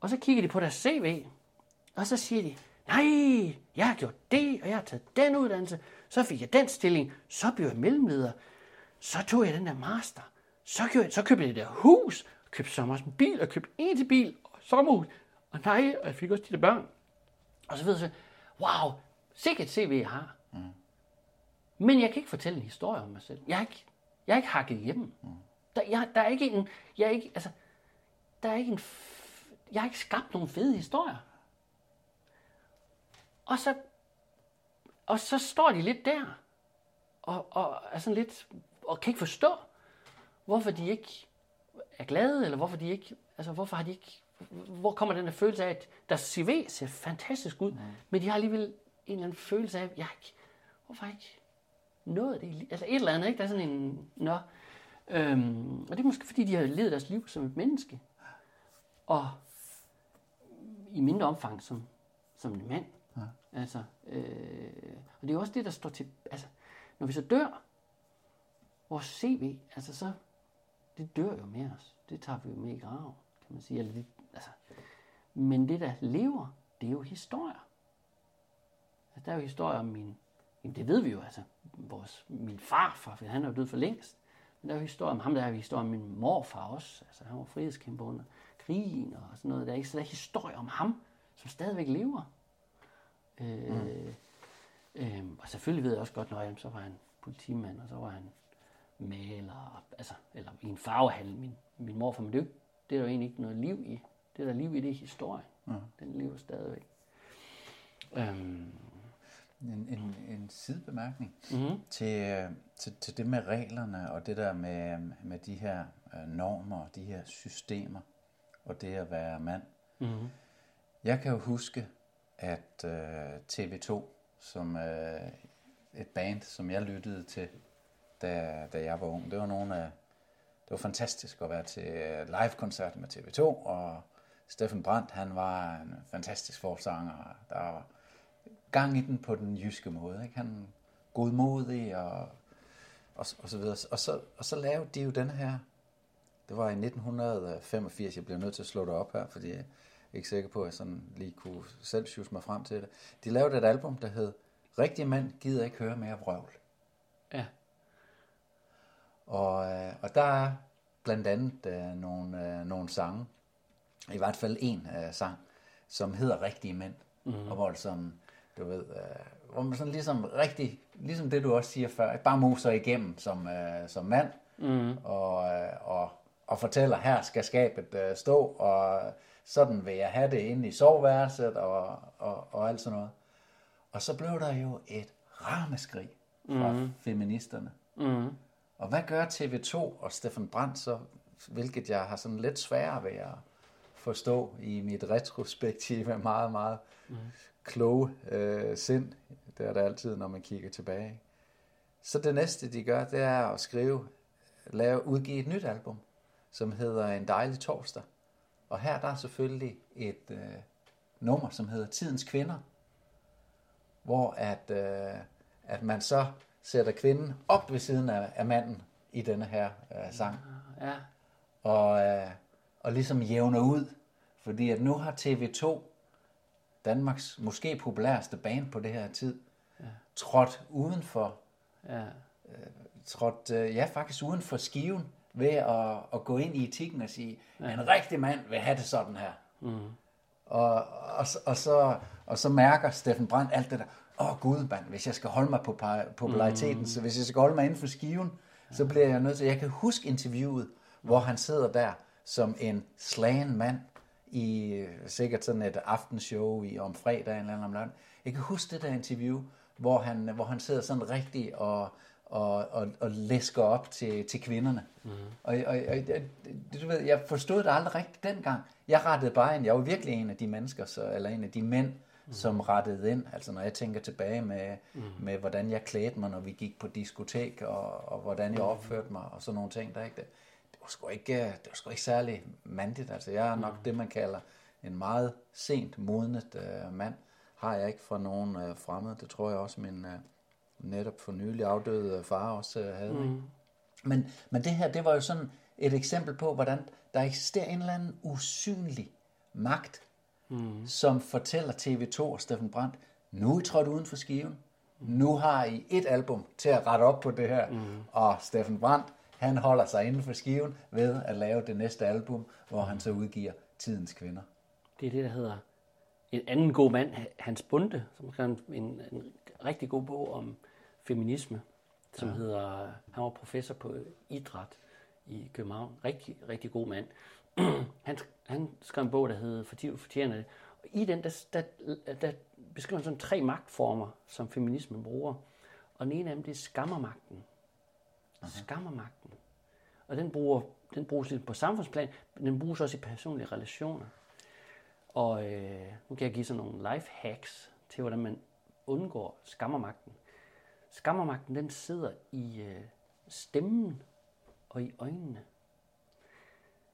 [SPEAKER 3] Og så kigger de på deres CV, og så siger de, nej, jeg har gjort det, og jeg har taget den uddannelse, så fik jeg den stilling, så blev jeg mellemleder, så tog jeg den der master, så, købte jeg, så købte jeg det der hus, købte så også en bil, og købte en til bil, og sommerhus, og nej, og jeg fik også de der børn. Og så videre, så, wow, sikkert CV jeg har. Mm. Men jeg kan ikke fortælle en historie om mig selv. Jeg er ikke, jeg er ikke hakket igennem. Mm. Der, jeg, der er ikke en, jeg er ikke, altså, der er ikke en, jeg har ikke skabt nogle fede historier. Og så, og så står de lidt der, og, og er sådan lidt, og kan ikke forstå, hvorfor de ikke er glade, eller hvorfor de ikke, altså hvorfor har de ikke hvor kommer den her følelse af, at deres CV ser fantastisk ud, mm. men de har alligevel en eller anden følelse af, jeg ikke, hvorfor ikke nået det? Altså et eller andet, ikke? Der er sådan en, nå. Øhm, og det er måske fordi, de har levet deres liv som et menneske. Og i mindre omfang som, som en mand. Ja. Altså, øh, og det er også det, der står til, altså, når vi så dør, vores CV, altså så, det dør jo med os. Det tager vi jo med i graven, kan man sige. Eller det, altså. Men det, der lever, det er jo historier. Altså, der er jo historier om min, jamen det ved vi jo, altså, vores, min farfar, for han er jo død for længst. Men der er jo historier om ham, der er jo historier om min morfar også. Altså, han var frihedskæmper under krigen og sådan noget. Der er ikke så der er historier om ham, som stadigvæk lever. Øh, mm. øh, og selvfølgelig ved jeg også godt, når så var han politimand, og så var han maler, altså, eller i en farvehal, min, min morfar, men det er, jo, ikke- det er der jo egentlig ikke noget liv i. Det er der liv i, det er historie. Mm. Den lever stadigvæk. Øhm,
[SPEAKER 2] En, en, en sidebemærkning
[SPEAKER 3] Mhm.
[SPEAKER 2] til, øh, til, til det med reglerne og det der med, med de her øh, normer og de her systemer og det at være mand.
[SPEAKER 3] Mhm.
[SPEAKER 2] Jeg kan jo huske, at øh, TV2, som øh, et band, som jeg lyttede til, da, da jeg var ung, det var nogle af, det var fantastisk at være til øh, live-koncert med TV2, og Steffen Brandt, han var en fantastisk forsanger. Der var gang i den på den jyske måde. Ikke? Han godmodig og, og, og så videre. Og så, og så lavede de jo den her, det var i 1985, jeg blev nødt til at slå det op her, fordi ikke sikker på, at jeg sådan lige kunne selv sjuse mig frem til det. De lavede et album, der hed Rigtige mænd gider ikke høre mere vrøvl.
[SPEAKER 3] ja.
[SPEAKER 2] Og, øh, og der er blandt andet øh, nogle, øh, nogle sange, i hvert fald en øh, sang, som hedder Rigtige Mænd, mm. og hvor det sådan, du ved, øh, hvor man sådan ligesom rigtig, ligesom det du også siger før, bare moser igennem som, øh, som mand, mm. og, øh, og, og fortæller, her skal skabet øh, stå, og sådan vil jeg have det inde i soveværelset, og, og, og alt sådan noget. Og så blev der jo et ramaskrig fra mm. feministerne.
[SPEAKER 3] Mm.
[SPEAKER 2] Og hvad gør TV2 og Steffen Brandt så, hvilket jeg har sådan lidt sværere ved at forstå i mit retrospektive, meget, meget mm. kloge øh, sind. Det er det altid, når man kigger tilbage. Så det næste, de gør, det er at skrive, lave, udgive et nyt album, som hedder En dejlig torsdag. Og her der er selvfølgelig et øh, nummer, som hedder Tidens Kvinder, hvor at, øh, at man så sætter kvinden op ved siden af, af manden i denne her øh, sang,
[SPEAKER 3] Ja.
[SPEAKER 2] og, øh, og ligesom jævner ud, fordi at nu har TV2, Danmarks måske populæreste band på det her tid, ja. trådt uden for,
[SPEAKER 3] Ja.
[SPEAKER 2] trådt, øh, ja faktisk uden for skiven, ved at, at gå ind i etikken og sige, ja. en rigtig mand vil have det sådan her. Mm. Og, og, så- og, så, og så mærker Steffen Brandt alt det der, åh oh, gud mand, hvis jeg skal holde mig på populariteten, mm. så hvis jeg skal holde mig inden for skiven, så bliver jeg nødt til, jeg kan huske interviewet, hvor han sidder der som en slagen mand i øh, sikkert sådan et aftenshow i, om fredagen eller om lørdagen. Jeg kan huske det der interview, hvor han, hvor han sidder sådan rigtig og, og, og, og læsker op til, til kvinderne. Mm. Og, og, og jeg- du ved, jeg forstod det aldrig rigtigt dengang. Jeg rettede bare ind. Jeg var virkelig en af de mennesker, så, eller en af de mænd, mm. som rettede ind. Altså når jeg tænker tilbage med, mm. med hvordan jeg klædte mig, når vi gik på diskotek, og, og hvordan jeg opførte mig, og sådan nogle ting. Der, ikke? Det, det, var sgu ikke, øh, det var sgu ikke særlig mandigt. Altså jeg er nok mm. det, man kalder en meget sent modnet øh, mand. Har jeg ikke fra nogen øh, fremmede. Det tror jeg også min øh, netop for nylig afdøde øh, far også øh, havde. Mm. Men, men det her, det var jo sådan et eksempel på, hvordan der eksisterer en eller anden usynlig magt, mm. som fortæller TV2 og Steffen Brandt, nu er I trådt uden for skiven. Nu har I et album til at rette op på det her. Mm. Og Steffen Brandt, han holder sig inden for skiven ved at lave det næste album, hvor han så udgiver Tidens Kvinder.
[SPEAKER 3] Det er det, der hedder en anden god mand, Hans Bunde, som skrev en, en rigtig god bog om feminisme, som ja. hedder, han var professor på idræt i København. Rigtig, rigtig god mand. han, han skrev en bog, der hed Fordi du fortjener det. Og i den, der, der, der beskriver han sådan tre magtformer, som feminismen bruger. Og den ene af dem, det er skammermagten. Skammermagten. Og den, bruger, den bruges lidt på samfundsplan, men den bruges også i personlige relationer. Og øh, nu kan jeg give sådan nogle life hacks til, hvordan man undgår skammermagten. Skammermagten, den sidder i øh, stemmen og i øjnene.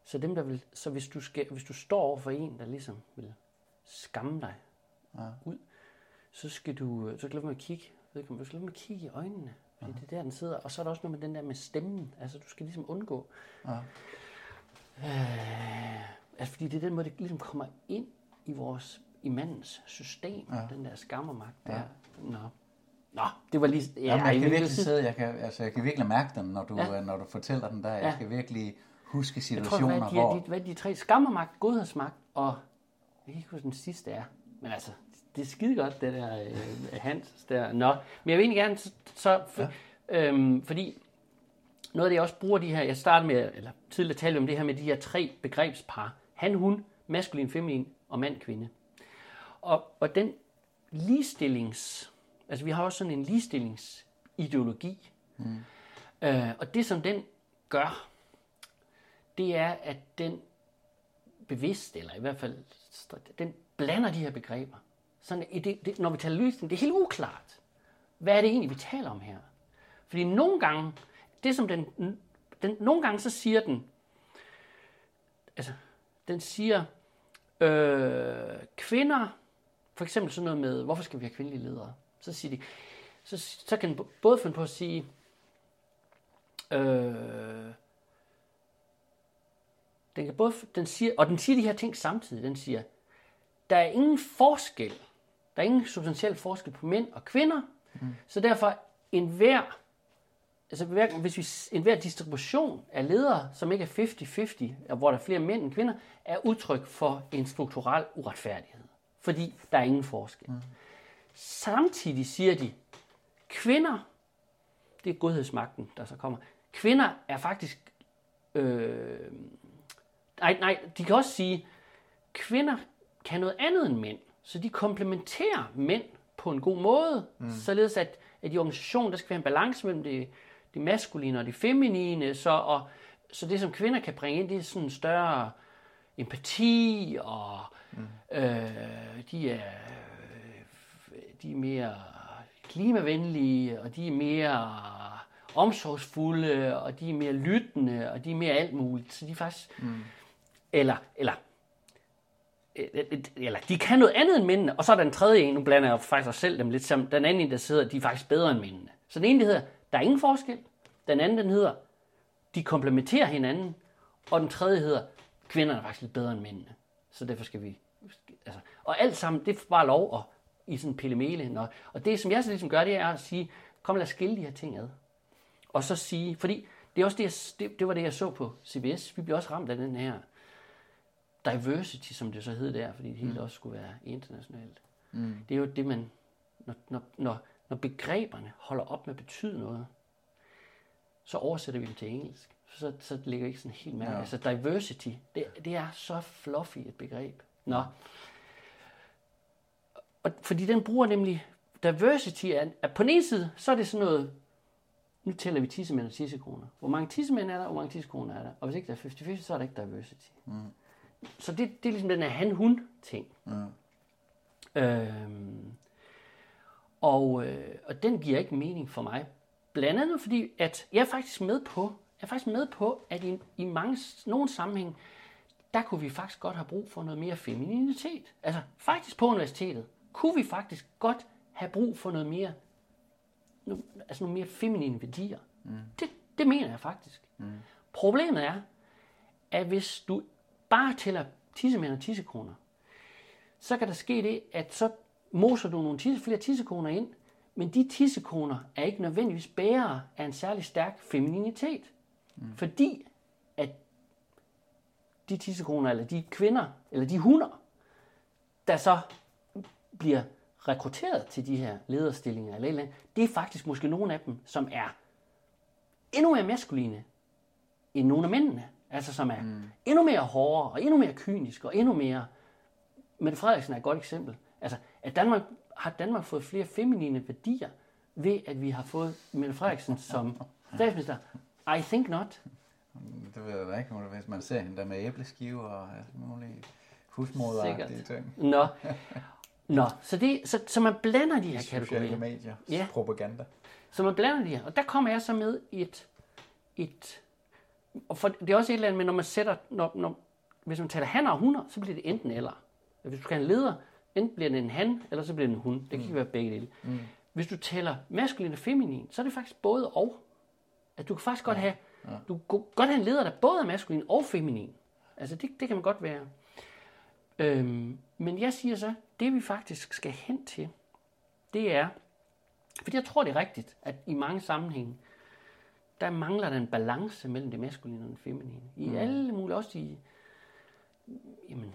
[SPEAKER 3] Så, dem, der vil, så hvis, du skal, hvis du står over for en, der ligesom vil skamme dig ja. ud, så skal du øh, så skal du med at kigge. vedkommende. Du skal med at kigge i øjnene. Fordi det er der, den sidder. Og så er der også noget med den der med stemmen. Altså, du skal ligesom undgå.
[SPEAKER 2] Ja.
[SPEAKER 3] Øh, altså, fordi det er den måde, det ligesom kommer ind i vores, i mandens system. Ja. Den der skammermagt der.
[SPEAKER 2] Ja.
[SPEAKER 3] Nå. Nå, det var lige... Ja,
[SPEAKER 2] Jamen, jeg kan virkelig sidde, jeg kan, altså, jeg kan virkelig mærke den, når du,
[SPEAKER 3] Ja.
[SPEAKER 2] ja. når du fortæller den der. Jeg
[SPEAKER 3] Ja.
[SPEAKER 2] kan virkelig huske
[SPEAKER 3] Jeg tror,
[SPEAKER 2] situationer,
[SPEAKER 3] hvad de,
[SPEAKER 2] hvor...
[SPEAKER 3] de, hvad de tre? Skammermagt, godhedsmagt og... Jeg kan ikke huske, den sidste er. Men altså, det er skide godt, det der øh, Hans der. Nå, men jeg vil egentlig gerne så... for, ja. øhm, fordi noget af det, jeg også bruger de her... Jeg startede med, eller tidligere talte om det her med de her tre begrebspar. Han, hun, maskulin, feminin og mand, kvinde. Og, og den ligestillings... Altså, vi har også sådan en ligestillingsideologi. Mm. Øh, og det, som den gør, det er, at den bevidst, eller i hvert fald, den blander de her begreber. Sådan, det, det, når vi taler løsning, det er helt uklart. Hvad er det egentlig, vi taler om her? Fordi nogle gange, det som den, den nogle gange så siger den, altså, den siger, øh, kvinder, for eksempel sådan noget med, hvorfor skal vi have kvindelige ledere? Så siger de, så, så kan den både finde på at sige, øh, den kan både, den siger, og den siger de her ting samtidig. Den siger, der er ingen forskel, der er ingen substantiel forskel på mænd og kvinder, mm. så derfor enhver, altså hver- hvis vi, enhver distribution af ledere, som ikke er 50-50, og hvor der er flere mænd end kvinder, er udtryk for en strukturel uretfærdighed. Fordi der er ingen forskel. Mm. Samtidig siger de, kvinder, det er godhedsmagten, der så kommer, kvinder er faktisk øh, Nej, nej, de kan også sige, kvinder kan noget andet end mænd, så de komplementerer mænd på en god måde, mm. således at, at i organisationen, der skal være en balance mellem det, det maskuline og det feminine, så, og, så det, som kvinder kan bringe ind, det er sådan en større empati, og mm. øh, de, er, de er mere klimavenlige, og de er mere omsorgsfulde, og de er mere lyttende, og de er mere alt muligt. Så de er faktisk... Mm. Eller, eller, eller de kan noget andet end mændene, og så er der en tredje en, nu blander jeg faktisk også selv dem lidt sammen, den anden en, der sidder, de er faktisk bedre end mændene. Så den ene, der hedder, der er ingen forskel. Den anden, den hedder, de komplementerer hinanden. Og den tredje hedder, kvinderne er faktisk lidt bedre end mændene. Så derfor skal vi... Altså, og alt sammen, det er bare lov og i sådan en pillemele. Og, og det, som jeg så ligesom gør, det er at sige, kom lad os skille de her ting ad. Og så sige, fordi det, er også det, jeg, det, det var det, jeg så på CBS. Vi bliver også ramt af den her diversity, som det så hed der, fordi det hele også skulle være internationalt. Mm. Det er jo det, man, når, når, når, når begreberne holder op med at betyde noget, så oversætter vi dem til engelsk. Så, så det ligger ikke sådan helt mærke. Ja. Altså diversity, det, det er så fluffy et begreb. Nå. Og, fordi den bruger nemlig, diversity er, er på den ene side, så er det sådan noget, nu tæller vi tissemænd og tissekroner. Hvor mange tissemænd er der, og hvor mange tissekroner er der? Og hvis ikke der er 50-50, så er der ikke diversity. Mm. Så det, det er ligesom den her han-hun-ting. Mm. Øhm, og, øh, og den giver ikke mening for mig. Blandt andet fordi, at jeg er faktisk med på, jeg er faktisk med på, at i, i mange, nogle sammenhæng, der kunne vi faktisk godt have brug for noget mere femininitet. Altså faktisk på universitetet, kunne vi faktisk godt have brug for noget mere, no, altså nogle mere feminine værdier. Mm. Det, det mener jeg faktisk. Mm. Problemet er, at hvis du bare tæller tissemænd og tissekroner, så kan der ske det, at så moser du nogle tisse, flere tissekroner ind, men de tissekroner er ikke nødvendigvis bærere af en særlig stærk femininitet. Mm. Fordi at de tissekroner, eller de kvinder, eller de hunder, der så bliver rekrutteret til de her lederstillinger, eller eller andet, det er faktisk måske nogle af dem, som er endnu mere maskuline end nogle af mændene. Altså som er mm. endnu mere hårdere, og endnu mere kyniske, og endnu mere... Mette Frederiksen er et godt eksempel. Altså, at Danmark, har Danmark fået flere feminine værdier, ved at vi har fået Mette Frederiksen som statsminister? I think not.
[SPEAKER 2] Det ved jeg da ikke, hvis man ser hende der med æbleskiver og alt muligt Husmoderagtige ting.
[SPEAKER 3] Nå. Nå, så, det, så, så man blander de her
[SPEAKER 2] Sociale
[SPEAKER 3] kategorier.
[SPEAKER 2] medier.
[SPEAKER 3] Ja.
[SPEAKER 2] Propaganda.
[SPEAKER 3] Så man blander de her. Og der kommer jeg så med et... et og for, det er også et eller andet med, når man sætter... Når, når, hvis man taler han og hunder, så bliver det enten eller. Hvis du skal have en leder, enten bliver det en han, eller så bliver det en hun. Det kan ikke være begge dele. Mm. Hvis du taler maskulin og feminin, så er det faktisk både og. At du kan faktisk godt have... Du kan godt have en leder, der både er maskulin og feminin. Altså, det, det kan man godt være. Øhm, men jeg siger så, det vi faktisk skal hen til, det er, fordi jeg tror, det er rigtigt, at i mange sammenhænge, der mangler der en balance mellem det maskuline og det feminine. I mm. alle mulige, også i jamen,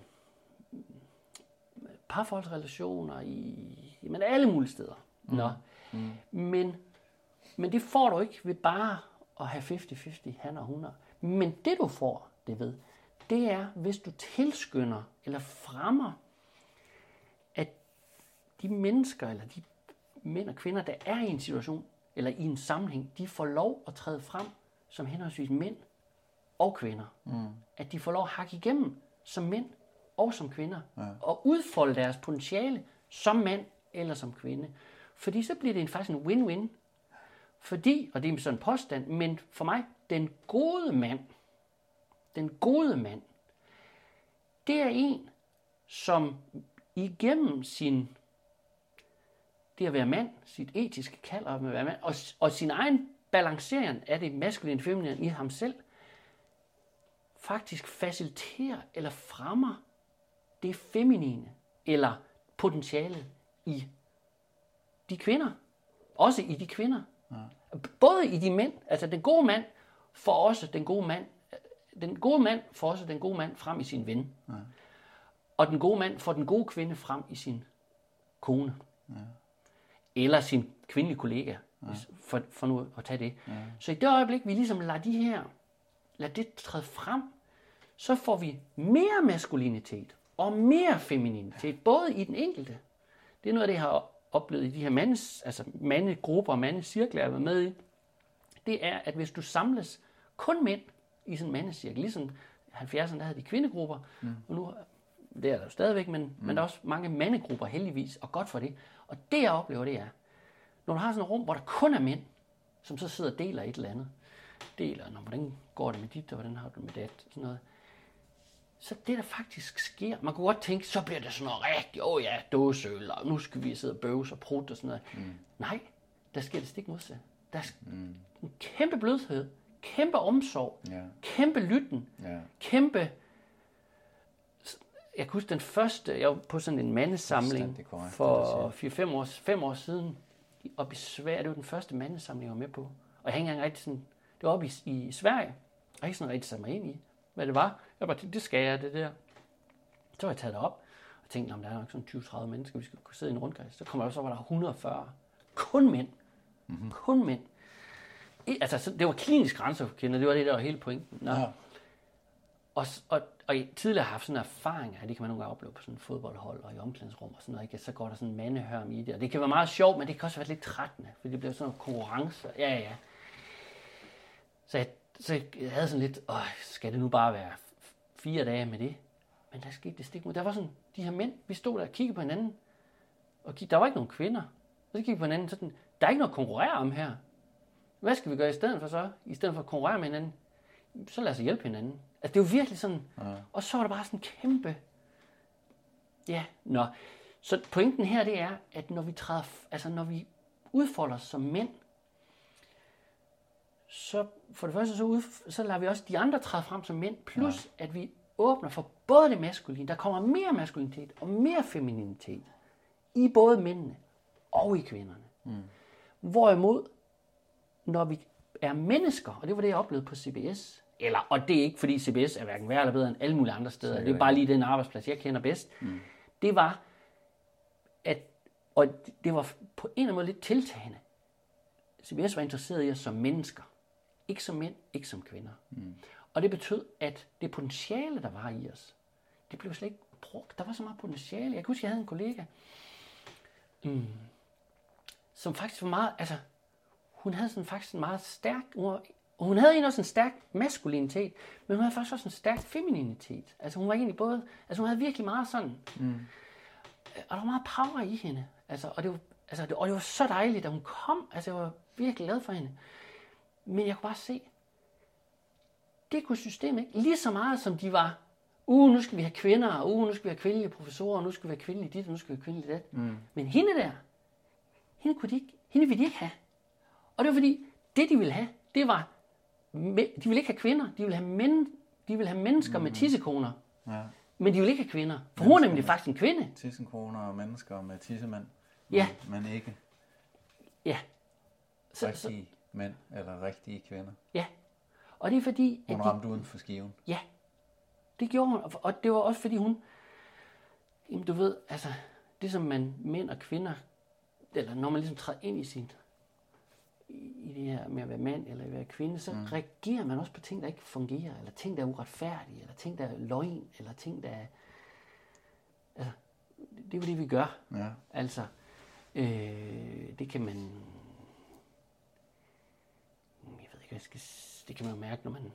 [SPEAKER 3] parforholdsrelationer, i jamen, alle mulige steder. Mm. Nå. Mm. Men, men det får du ikke ved bare at have 50-50, han og 100. Men det du får det ved, det er, hvis du tilskynder eller fremmer, de mennesker, eller de mænd og kvinder, der er i en situation, eller i en sammenhæng, de får lov at træde frem som henholdsvis mænd og kvinder. Mm. At de får lov at hakke igennem som mænd og som kvinder. Ja. Og udfolde deres potentiale som mand eller som kvinde. Fordi så bliver det en, faktisk en win-win. Fordi, og det er sådan en påstand, men for mig, den gode mand, den gode mand, det er en, som igennem sin det at være mand, sit etiske kald om at være mand, og, og sin egen balancering af det maskuline og feminine i ham selv, faktisk faciliterer eller fremmer det feminine eller potentiale i de kvinder. Også i de kvinder. Ja. Både i de mænd, altså den gode mand får også den gode mand, den gode mand får også den gode mand frem i sin ven. Ja. Og den gode mand får den gode kvinde frem i sin kone. Ja. Eller sin kvindelige kollega, ja. for, for nu at tage det. Ja. Så i det øjeblik, vi ligesom lader de her, lader det træde frem, så får vi mere maskulinitet og mere femininitet, både i den enkelte. Det er noget af det, jeg har oplevet i de her mandes, altså mandegrupper og mandecirkler, jeg har været med i. Det er, at hvis du samles kun mænd i sådan en mandecirkel, ligesom 70'erne, der havde de kvindegrupper, mm. og nu det er der jo stadigvæk, men, mm. men der er også mange mandegrupper heldigvis, og godt for det. Og det jeg oplever, det er, når du har sådan et rum, hvor der kun er mænd, som så sidder og deler et eller andet, deler, når, hvordan går det med dit, og hvordan har du det med dat, sådan noget. Så det, der faktisk sker, man kunne godt tænke, så bliver det sådan noget rigtigt, åh oh ja, dåseøl, og nu skal vi sidde og bøves og prutte og sådan noget. Mm. Nej, der sker det stik modsatte. Der er mm. en kæmpe blødhed, kæmpe omsorg,
[SPEAKER 2] Ja.
[SPEAKER 3] kæmpe lytten,
[SPEAKER 2] Ja.
[SPEAKER 3] kæmpe... Jeg kan huske den første, jeg var på sådan en mandesamling
[SPEAKER 2] korrekt,
[SPEAKER 3] for
[SPEAKER 2] det
[SPEAKER 3] 4-5 år, fem år siden, oppe i Sverige. Det var den første mandesamling, jeg var med på. Og jeg har ikke engang rigtig sådan... Det var oppe i, i Sverige. Jeg har ikke sådan rigtig sat mig ind i, hvad det var. Jeg bare tænkte, det skal jeg, det der. Så var jeg taget det op og tænkte, om der er nok sådan 20-30 mennesker, vi skal kunne sidde i en rundkreds. Så kommer jeg så, var der 140. Kun mænd. Mm-hmm. Kun mænd. I, altså, så det var klinisk grænseoverskridende, det var det, der var hele pointen. Nå.
[SPEAKER 2] Ja.
[SPEAKER 3] Og, og, og jeg tidligere har haft sådan erfaringer, det kan man nogle gange opleve på sådan et fodboldhold og i omklædningsrum og sådan noget, ikke? så går der sådan en mandehørm i det, og det kan være meget sjovt, men det kan også være lidt trættende, for det bliver sådan nogle konkurrencer. Ja, ja. Så jeg, så jeg havde sådan lidt, åh, skal det nu bare være fire dage med det? Men der skete det stik mod. Der var sådan, de her mænd, vi stod der og kiggede på hinanden, og kiggede, der var ikke nogen kvinder. Så kiggede vi på hinanden, sådan, der er ikke noget at konkurrere om her. Hvad skal vi gøre i stedet for så? I stedet for at konkurrere med hinanden, så lad os hjælpe hinanden. Altså, det er jo virkelig sådan. Ja. Og så var der bare sådan kæmpe... Ja, nå. Så pointen her, det er, at når vi træder, altså når vi udfolder os som mænd, så for det første, så, ud, så lader vi også de andre træde frem som mænd, plus ja. at vi åbner for både det maskuline, der kommer mere maskulinitet og mere femininitet i både mændene og i kvinderne. Mm. Hvorimod, når vi er mennesker, og det var det, jeg oplevede på CBS, eller, og det er ikke, fordi CBS er hverken værre eller bedre end alle mulige andre steder, det er bare lige den arbejdsplads, jeg kender bedst, mm. det var, at, og det var på en eller anden måde lidt tiltagende. CBS var interesseret i os som mennesker, ikke som mænd, ikke som kvinder. Mm. Og det betød, at det potentiale, der var i os, det blev slet ikke brugt. Der var så meget potentiale. Jeg kan huske, jeg havde en kollega, mm, som faktisk var meget, altså, hun havde sådan faktisk en meget stærk, hun var Og hun havde egentlig også en stærk maskulinitet, men hun havde faktisk også en stærk femininitet. Altså hun var egentlig både, altså hun havde virkelig meget sådan, mm. og der var meget power i hende. Altså, og, det var, altså, det, og det var så dejligt, da hun kom. Altså jeg var virkelig glad for hende. Men jeg kunne bare se, det kunne systemet ikke. Lige så meget som de var, uh, nu skal vi have kvinder, uh, nu skal vi have kvindelige professorer, nu skal vi have kvindelige dit, nu skal vi have kvindelige dat. Mm. Men hende der, hende, kunne de ikke, hende ville de ikke have. Og det var fordi, det de ville have, det var, de ville ikke have kvinder, de ville have, men, de ville have mennesker mm. med tissekoner.
[SPEAKER 2] Ja.
[SPEAKER 3] Men de ville ikke have kvinder. For hun er nemlig faktisk en kvinde.
[SPEAKER 2] Tissenkroner og mennesker med tissemand.
[SPEAKER 3] Ja.
[SPEAKER 2] Men ikke
[SPEAKER 3] Ja. Så, så,
[SPEAKER 2] rigtige mænd eller rigtige kvinder.
[SPEAKER 3] ja. Og det er fordi, at
[SPEAKER 2] Hun
[SPEAKER 3] de,
[SPEAKER 2] ramte uden for skiven.
[SPEAKER 3] Ja, det gjorde hun. Og- Og det var også fordi hun, jamen du ved, altså, det som man, mænd og kvinder, eller når man ligesom træder ind i sin, i det her med at være mand eller at være kvinde, så mm. reagerer man også på ting, der ikke fungerer, eller ting, der er uretfærdige, eller ting, der er løgn, eller ting, der er, altså, det er jo det, vi gør.
[SPEAKER 2] Ja.
[SPEAKER 3] Altså, øh, det kan man... Jeg ved ikke, hvad jeg skal... Det kan man jo mærke, når man...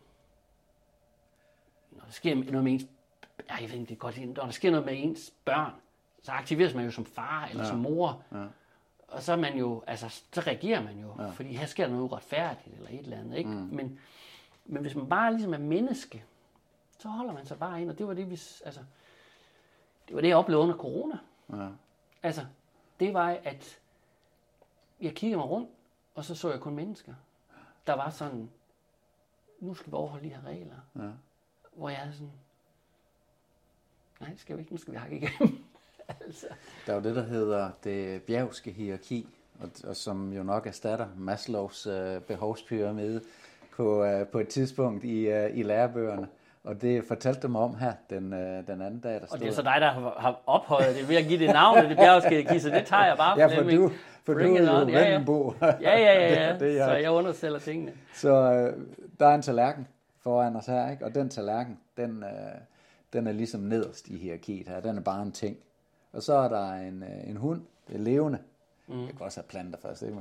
[SPEAKER 3] Når der sker noget med ens... Ej, jeg ved ikke, det er godt. Når der sker noget med ens børn, så aktiveres man jo som far eller ja. som mor.
[SPEAKER 2] Ja.
[SPEAKER 3] Og så er man jo... Altså, så reagerer man jo. Ja. Fordi her sker noget uretfærdigt eller et eller andet, ikke? Mm. Men, men hvis man bare ligesom er menneske, så holder man sig bare ind. Og det var det, vi... Altså, det var det, jeg oplevede under corona.
[SPEAKER 2] Ja.
[SPEAKER 3] Altså, det var, at jeg kiggede mig rundt, og så så jeg kun mennesker. Der var sådan, nu skal vi overholde de her regler.
[SPEAKER 2] Ja.
[SPEAKER 3] Hvor jeg havde sådan, nej, det skal vi ikke, nu skal vi hakke igennem. Altså,
[SPEAKER 2] Der er jo det, der hedder det bjergske hierarki, og, og som jo nok erstatter Maslows øh, behovspyramide på, øh, på et tidspunkt i, øh, i lærebøgerne. Og det fortalte mig om her den, øh, den anden dag, der stod.
[SPEAKER 3] og det er så dig, der har, har ophøjet det ved at give det navn, det bjergske så det tager jeg bare.
[SPEAKER 2] Ja, for du, for du
[SPEAKER 3] Bring
[SPEAKER 2] er jo.
[SPEAKER 3] Ja, ja. Ja, ja, ja, ja.
[SPEAKER 2] det, det er
[SPEAKER 3] så
[SPEAKER 2] jeg.
[SPEAKER 3] jeg undersælger tingene.
[SPEAKER 2] Så øh, der er en tallerken foran os her, ikke? og den tallerken, den, øh, den er ligesom nederst i hierarkiet her. Den er bare en ting. Og så er der en, øh, en hund, det er levende. Mm. Jeg kan også have planter først. Ikke?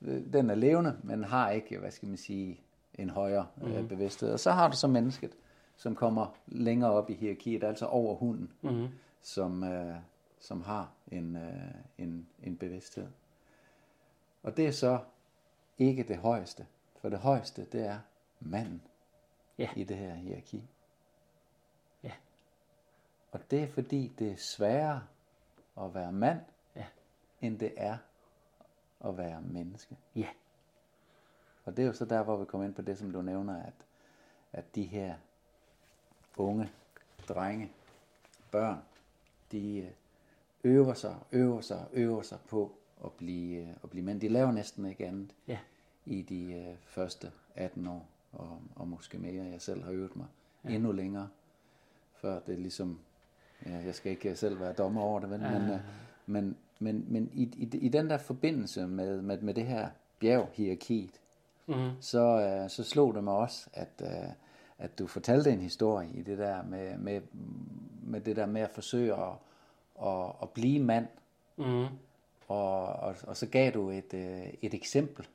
[SPEAKER 2] Men, Den er levende, men har ikke, hvad skal man sige, en højere mm. øh, bevidsthed. Og så har du så mennesket, som kommer længere op i hierarkiet, altså over hunden, mm. som, øh, som har en, øh, en, en bevidsthed. Og det er så ikke det højeste. For det højeste, det er manden
[SPEAKER 3] Ja.
[SPEAKER 2] i det her hierarki.
[SPEAKER 3] Ja.
[SPEAKER 2] Og det er fordi, det er sværere at være mand,
[SPEAKER 3] Ja.
[SPEAKER 2] end det er at være menneske.
[SPEAKER 3] Ja.
[SPEAKER 2] Og det er jo så der, hvor vi kommer ind på det, som du nævner, at, at de her unge drenge, børn, de øh, øver sig, øver sig, øver sig på at blive, øh, at blive mænd. De laver næsten ikke andet
[SPEAKER 3] Ja.
[SPEAKER 2] i de øh, første 18 år, og, og måske mere. Jeg selv har øvet mig ja. endnu længere, før det ligesom, ja, jeg skal ikke selv være dommer over det, vel? men, øh, men, men, men i, i, i den der forbindelse med, med, med det her bjerghierarkiet,
[SPEAKER 3] Mm-hmm.
[SPEAKER 2] så, øh, så slog det mig også, at, øh, at du fortalte en historie i det der med, med, med det der med at forsøge at, at, at blive mand,
[SPEAKER 3] Mm-hmm.
[SPEAKER 2] og, og, og så gav du et, øh, et eksempel.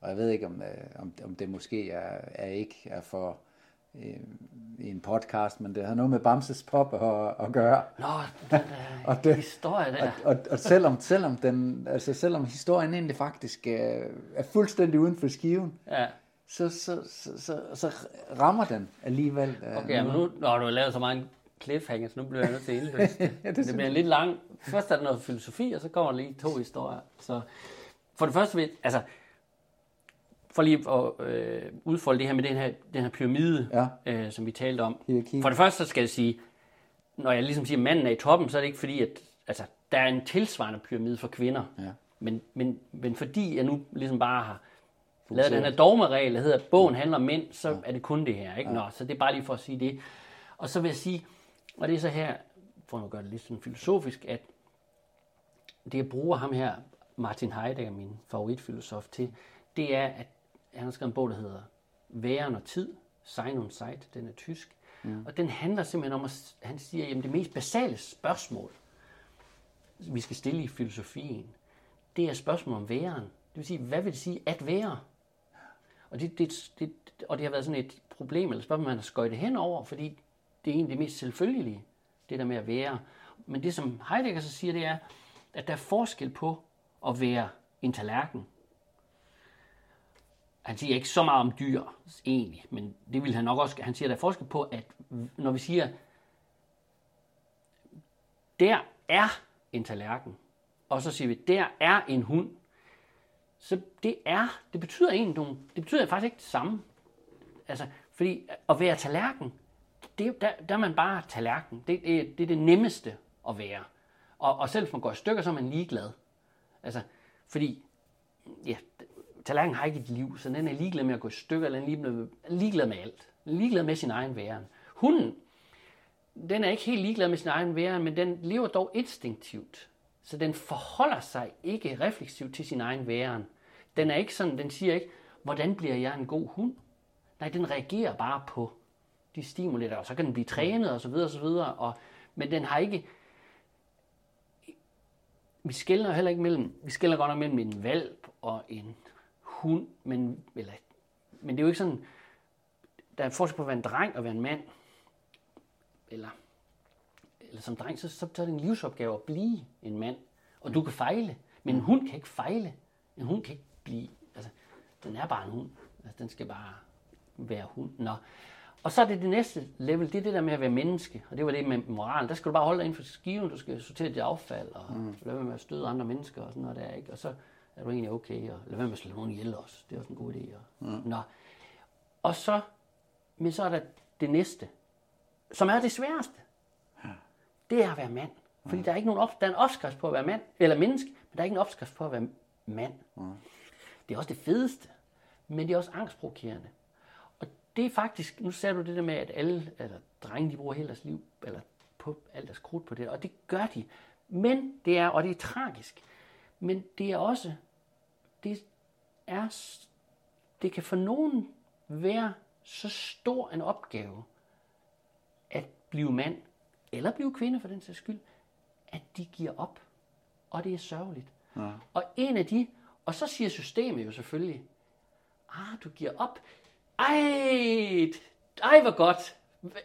[SPEAKER 2] Og jeg ved ikke, om, øh, om, om det måske er, er ikke er for øh, i en podcast, men det har noget med Bamses Pop at, at gøre.
[SPEAKER 3] Nå, den der
[SPEAKER 2] Og det-
[SPEAKER 3] historie der.
[SPEAKER 2] Og, og, og selvom, selvom, den, altså selvom historien egentlig faktisk øh, er fuldstændig uden for skiven,
[SPEAKER 3] Ja.
[SPEAKER 2] så, så, så, så, så rammer den alligevel. øh,
[SPEAKER 3] Okay, men nu når du har lavet så meget cliffhanger, så nu bliver jeg nødt til at indløse det.
[SPEAKER 2] Ja, det
[SPEAKER 3] det, bliver lidt lang. Først er der noget filosofi, og så kommer der lige to historier. Så for det første altså, for lige at øh, udfolde det her med den her, den her pyramide,
[SPEAKER 2] Ja.
[SPEAKER 3] øh, som vi talte om.
[SPEAKER 2] Hierarki.
[SPEAKER 3] For det første så skal jeg sige, når jeg ligesom siger, at manden er i toppen, så er det ikke fordi, at altså, der er en tilsvarende pyramide for kvinder.
[SPEAKER 2] Ja.
[SPEAKER 3] Men, men, men fordi jeg nu ligesom bare har lavet den her dogmeregel, der hedder, at bogen handler om mænd, så ja. er det kun det her. Ikke? Nå, så det er bare lige for at sige det. Og så vil jeg sige, og det er så her, for at gøre det lidt sådan filosofisk, at det jeg bruger ham her, Martin Heidegger, min favoritfilosof, til, det er, at han har skrevet en bog, der hedder Væren og tid, Sein und Zeit, den er tysk. Mm. Og den handler simpelthen om, at han siger, at det mest basale spørgsmål, vi skal stille i filosofien, det er spørgsmål om væren. Det vil sige, hvad vil det sige at være? Og det, det, det, og det har været sådan et problem, eller spørgsmål, man har skøjtet hen over, fordi det er egentlig det mest selvfølgelige, det der med at være. Men det, som Heidegger så siger, det er, at der er forskel på at være en tallerken. Han siger ikke så meget om dyr, egentlig, men det vil han nok også. Han siger, der er forskel på, at når vi siger, der er en tallerken, og så siger vi, der er en hund, så det er, det betyder egentlig nogle, det betyder faktisk ikke det samme. Altså, fordi at være tallerken, det, der, der er man bare tallerken. Det, det, det er det nemmeste at være. Og, og selv hvis man går i stykker, så er man ligeglad. Altså, fordi, ja, tallerkenen har ikke et liv, så den er ligeglad med at gå i stykker, eller den er ligeglad, med alt. Ligeglad med sin egen væren. Hunden, den er ikke helt ligeglad med sin egen væren, men den lever dog instinktivt. Så den forholder sig ikke refleksivt til sin egen væren. Den er ikke sådan, den siger ikke, hvordan bliver jeg en god hund? Nej, den reagerer bare på de stimuli, der og så kan den blive trænet og så videre og så videre. Og, men den har ikke, vi skiller heller ikke mellem, vi skiller godt nok mellem en valp og en hund, men, eller, men det er jo ikke sådan, der er forskel på at være en dreng og være en mand. Eller, eller som dreng, så, så, så er det en livsopgave at blive en mand. Og du kan fejle, men en hund kan ikke fejle. En hund kan ikke blive, altså, den er bare en hund. Altså, den skal bare være hund. Nå. Og så er det det næste level, det er det der med at være menneske. Og det var det med moral. Der skal du bare holde dig inden for skiven, du skal sortere dit affald, og mm. lade være med at støde andre mennesker og sådan noget der, ikke? Og så er du egentlig okay, og lade være med at slå nogen ihjel også. Det er også en god idé. Og, mm. Nå. Og så, men så er der det næste, som er det sværeste. Det er at være mand. Fordi der er ikke nogen op, der er en opskrift på at være mand, eller menneske, men der er ikke en opskrift på at være mand. Det er også det fedeste, men det er også angstprovokerende. Og det er faktisk, nu ser du det der med, at alle, eller drenge, de bruger hele deres liv, eller på alt deres krudt på det, og det gør de. Men det er, og det er tragisk, men det er også, det er, det kan for nogen være så stor en opgave, at blive mand, eller blive kvinde for den sags skyld, at de giver op. Og det er sørgeligt. Ja. Og en af de, og så siger systemet jo selvfølgelig, ah, du giver op. Ej, ej hvor godt.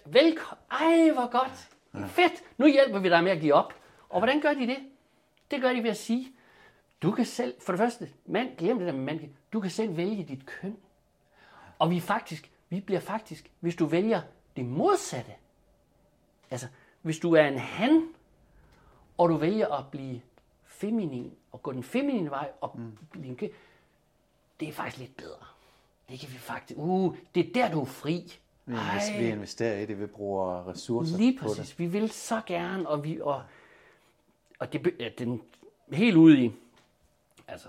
[SPEAKER 3] Velkommen. Ej, hvor godt. Ja. Fedt. Nu hjælper vi dig med at give op. Og hvordan gør de det? Det gør de ved at sige, du kan selv, for det første, mand, glem det der med mand, du kan selv vælge dit køn. Og vi faktisk, vi bliver faktisk, hvis du vælger det modsatte, altså hvis du er en han, og du vælger at blive feminin, og gå den feminine vej, og mm. blive en det er faktisk lidt bedre. Det kan vi faktisk, uh, det er der, du er fri.
[SPEAKER 4] Vi, vi investerer i det, vi bruger ressourcer
[SPEAKER 3] Lige
[SPEAKER 4] på
[SPEAKER 3] præcis.
[SPEAKER 4] det.
[SPEAKER 3] Vi vil så gerne, og vi og, og det, ja, den helt ude i, altså,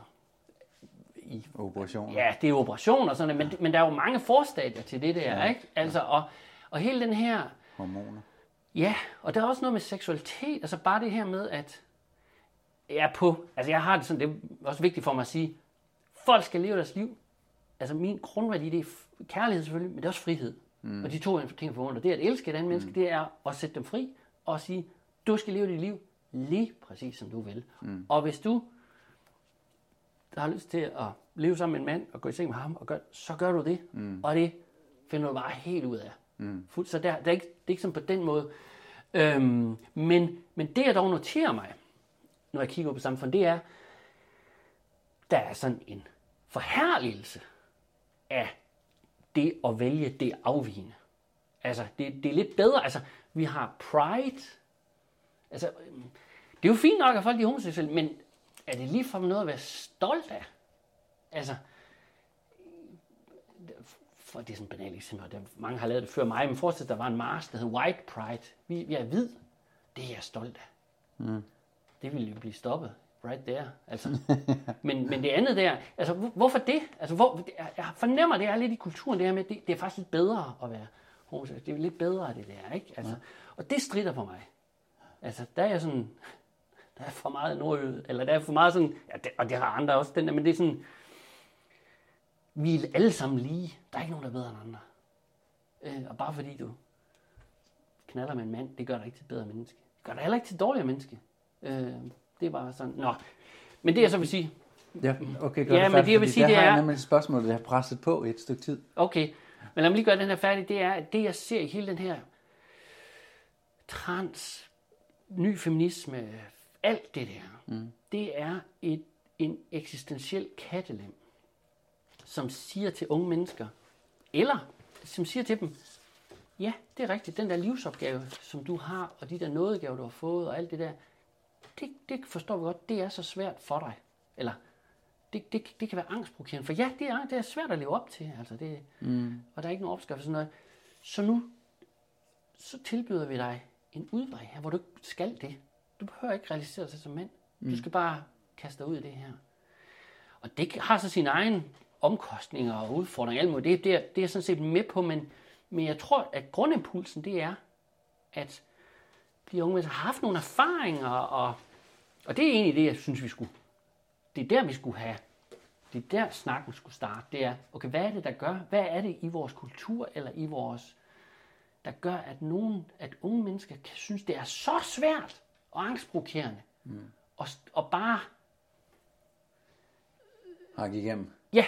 [SPEAKER 3] i,
[SPEAKER 4] Operationer.
[SPEAKER 3] ja, det er operation og sådan noget, men, men der er jo mange forstadier til det der, ja. ikke? Altså, og, og hele den her,
[SPEAKER 4] Hormoner.
[SPEAKER 3] ja, og der er også noget med seksualitet, altså bare det her med, at jeg er på, altså jeg har det sådan, det er også vigtigt for mig at sige, folk skal leve deres liv, altså min grundværdi, det er kærlighed selvfølgelig, men det er også frihed. Mm. Og de to ting er forbundet. Det er at elske et andet mm. menneske, det er at sætte dem fri og sige, du skal leve dit liv lige præcis som du vil. Mm. Og hvis du der har lyst til at leve sammen med en mand og gå i seng med ham, og gør, så gør du det. Mm. Og det finder du bare helt ud af. Mm. Så der, der er ikke, det er ikke sådan på den måde. Øhm, men, men det, jeg dog noterer mig, når jeg kigger på samfundet, det er, der er sådan en forherligelse af det at vælge det afvigende. Altså, det, det er lidt bedre. Altså, vi har pride. Altså, øhm, det er jo fint nok, at folk er homoseksuelle, men er det lige for noget at være stolt af? Altså, for det er sådan banalt eksempel, og der, mange har lavet det før mig, men forestil der var en march, der hed White Pride. Vi, vi er hvid. Det er jeg stolt af. Mm. Det ville jo blive stoppet. Right there. Altså. men, men det andet der, altså hvor, hvorfor det? Altså, hvor, jeg- fornemmer, det er lidt i kulturen, det her med, det, det er faktisk lidt bedre at være homoseksuel. Det er lidt bedre, det der, ikke? Altså, Og det strider på mig. Altså, der er jeg sådan, der er for meget nordjyd, eller der er for meget sådan, ja, det, og det har andre også, den der, men det er sådan, vi er alle sammen lige. Der er ikke nogen, der er bedre end andre. Øh, og bare fordi du knaller med en mand, det gør dig ikke til bedre menneske. Det gør dig heller ikke til dårligere menneske. Øh, det er bare sådan, nå. Men det jeg så vil sige,
[SPEAKER 4] Ja, okay, gør
[SPEAKER 3] Ja, men det, jeg vil sige,
[SPEAKER 4] der
[SPEAKER 3] det
[SPEAKER 4] har
[SPEAKER 3] er-
[SPEAKER 4] jeg nemlig et spørgsmål, jeg har presset på i et stykke tid.
[SPEAKER 3] Okay, men lad mig lige gøre den her færdig. Det er, at det jeg ser i hele den her trans, ny feminisme, alt det der, mm. det er et, en eksistentiel kattelem, som siger til unge mennesker, eller som siger til dem, ja, det er rigtigt, den der livsopgave, som du har, og de der nådegaver, du har fået, og alt det der, det, det forstår vi godt, det er så svært for dig. Eller, det, det, det kan være angstprovokerende. For ja, det er, det er svært at leve op til. Altså det, mm. Og der er ikke nogen opskrift sådan noget. Så nu, så tilbyder vi dig en udvej her, hvor du ikke skal det. Du behøver ikke realisere dig som mand. Mm. Du skal bare kaste dig ud i det her. Og det har så sine egne omkostninger og udfordringer. Alt muligt. Det, det, er, det er jeg sådan set med på, men, men jeg tror, at grundimpulsen det er, at de unge mennesker har haft nogle erfaringer, og, og det er egentlig det, jeg synes, vi skulle. Det er der, vi skulle have. Det er der, snakken skulle starte. Det er, okay, hvad er det, der gør? Hvad er det i vores kultur, eller i vores, der gør, at nogen, at unge mennesker kan synes, det er så svært og angstprovokerende, mm. og, og bare,
[SPEAKER 4] Hak igennem.
[SPEAKER 3] Ja,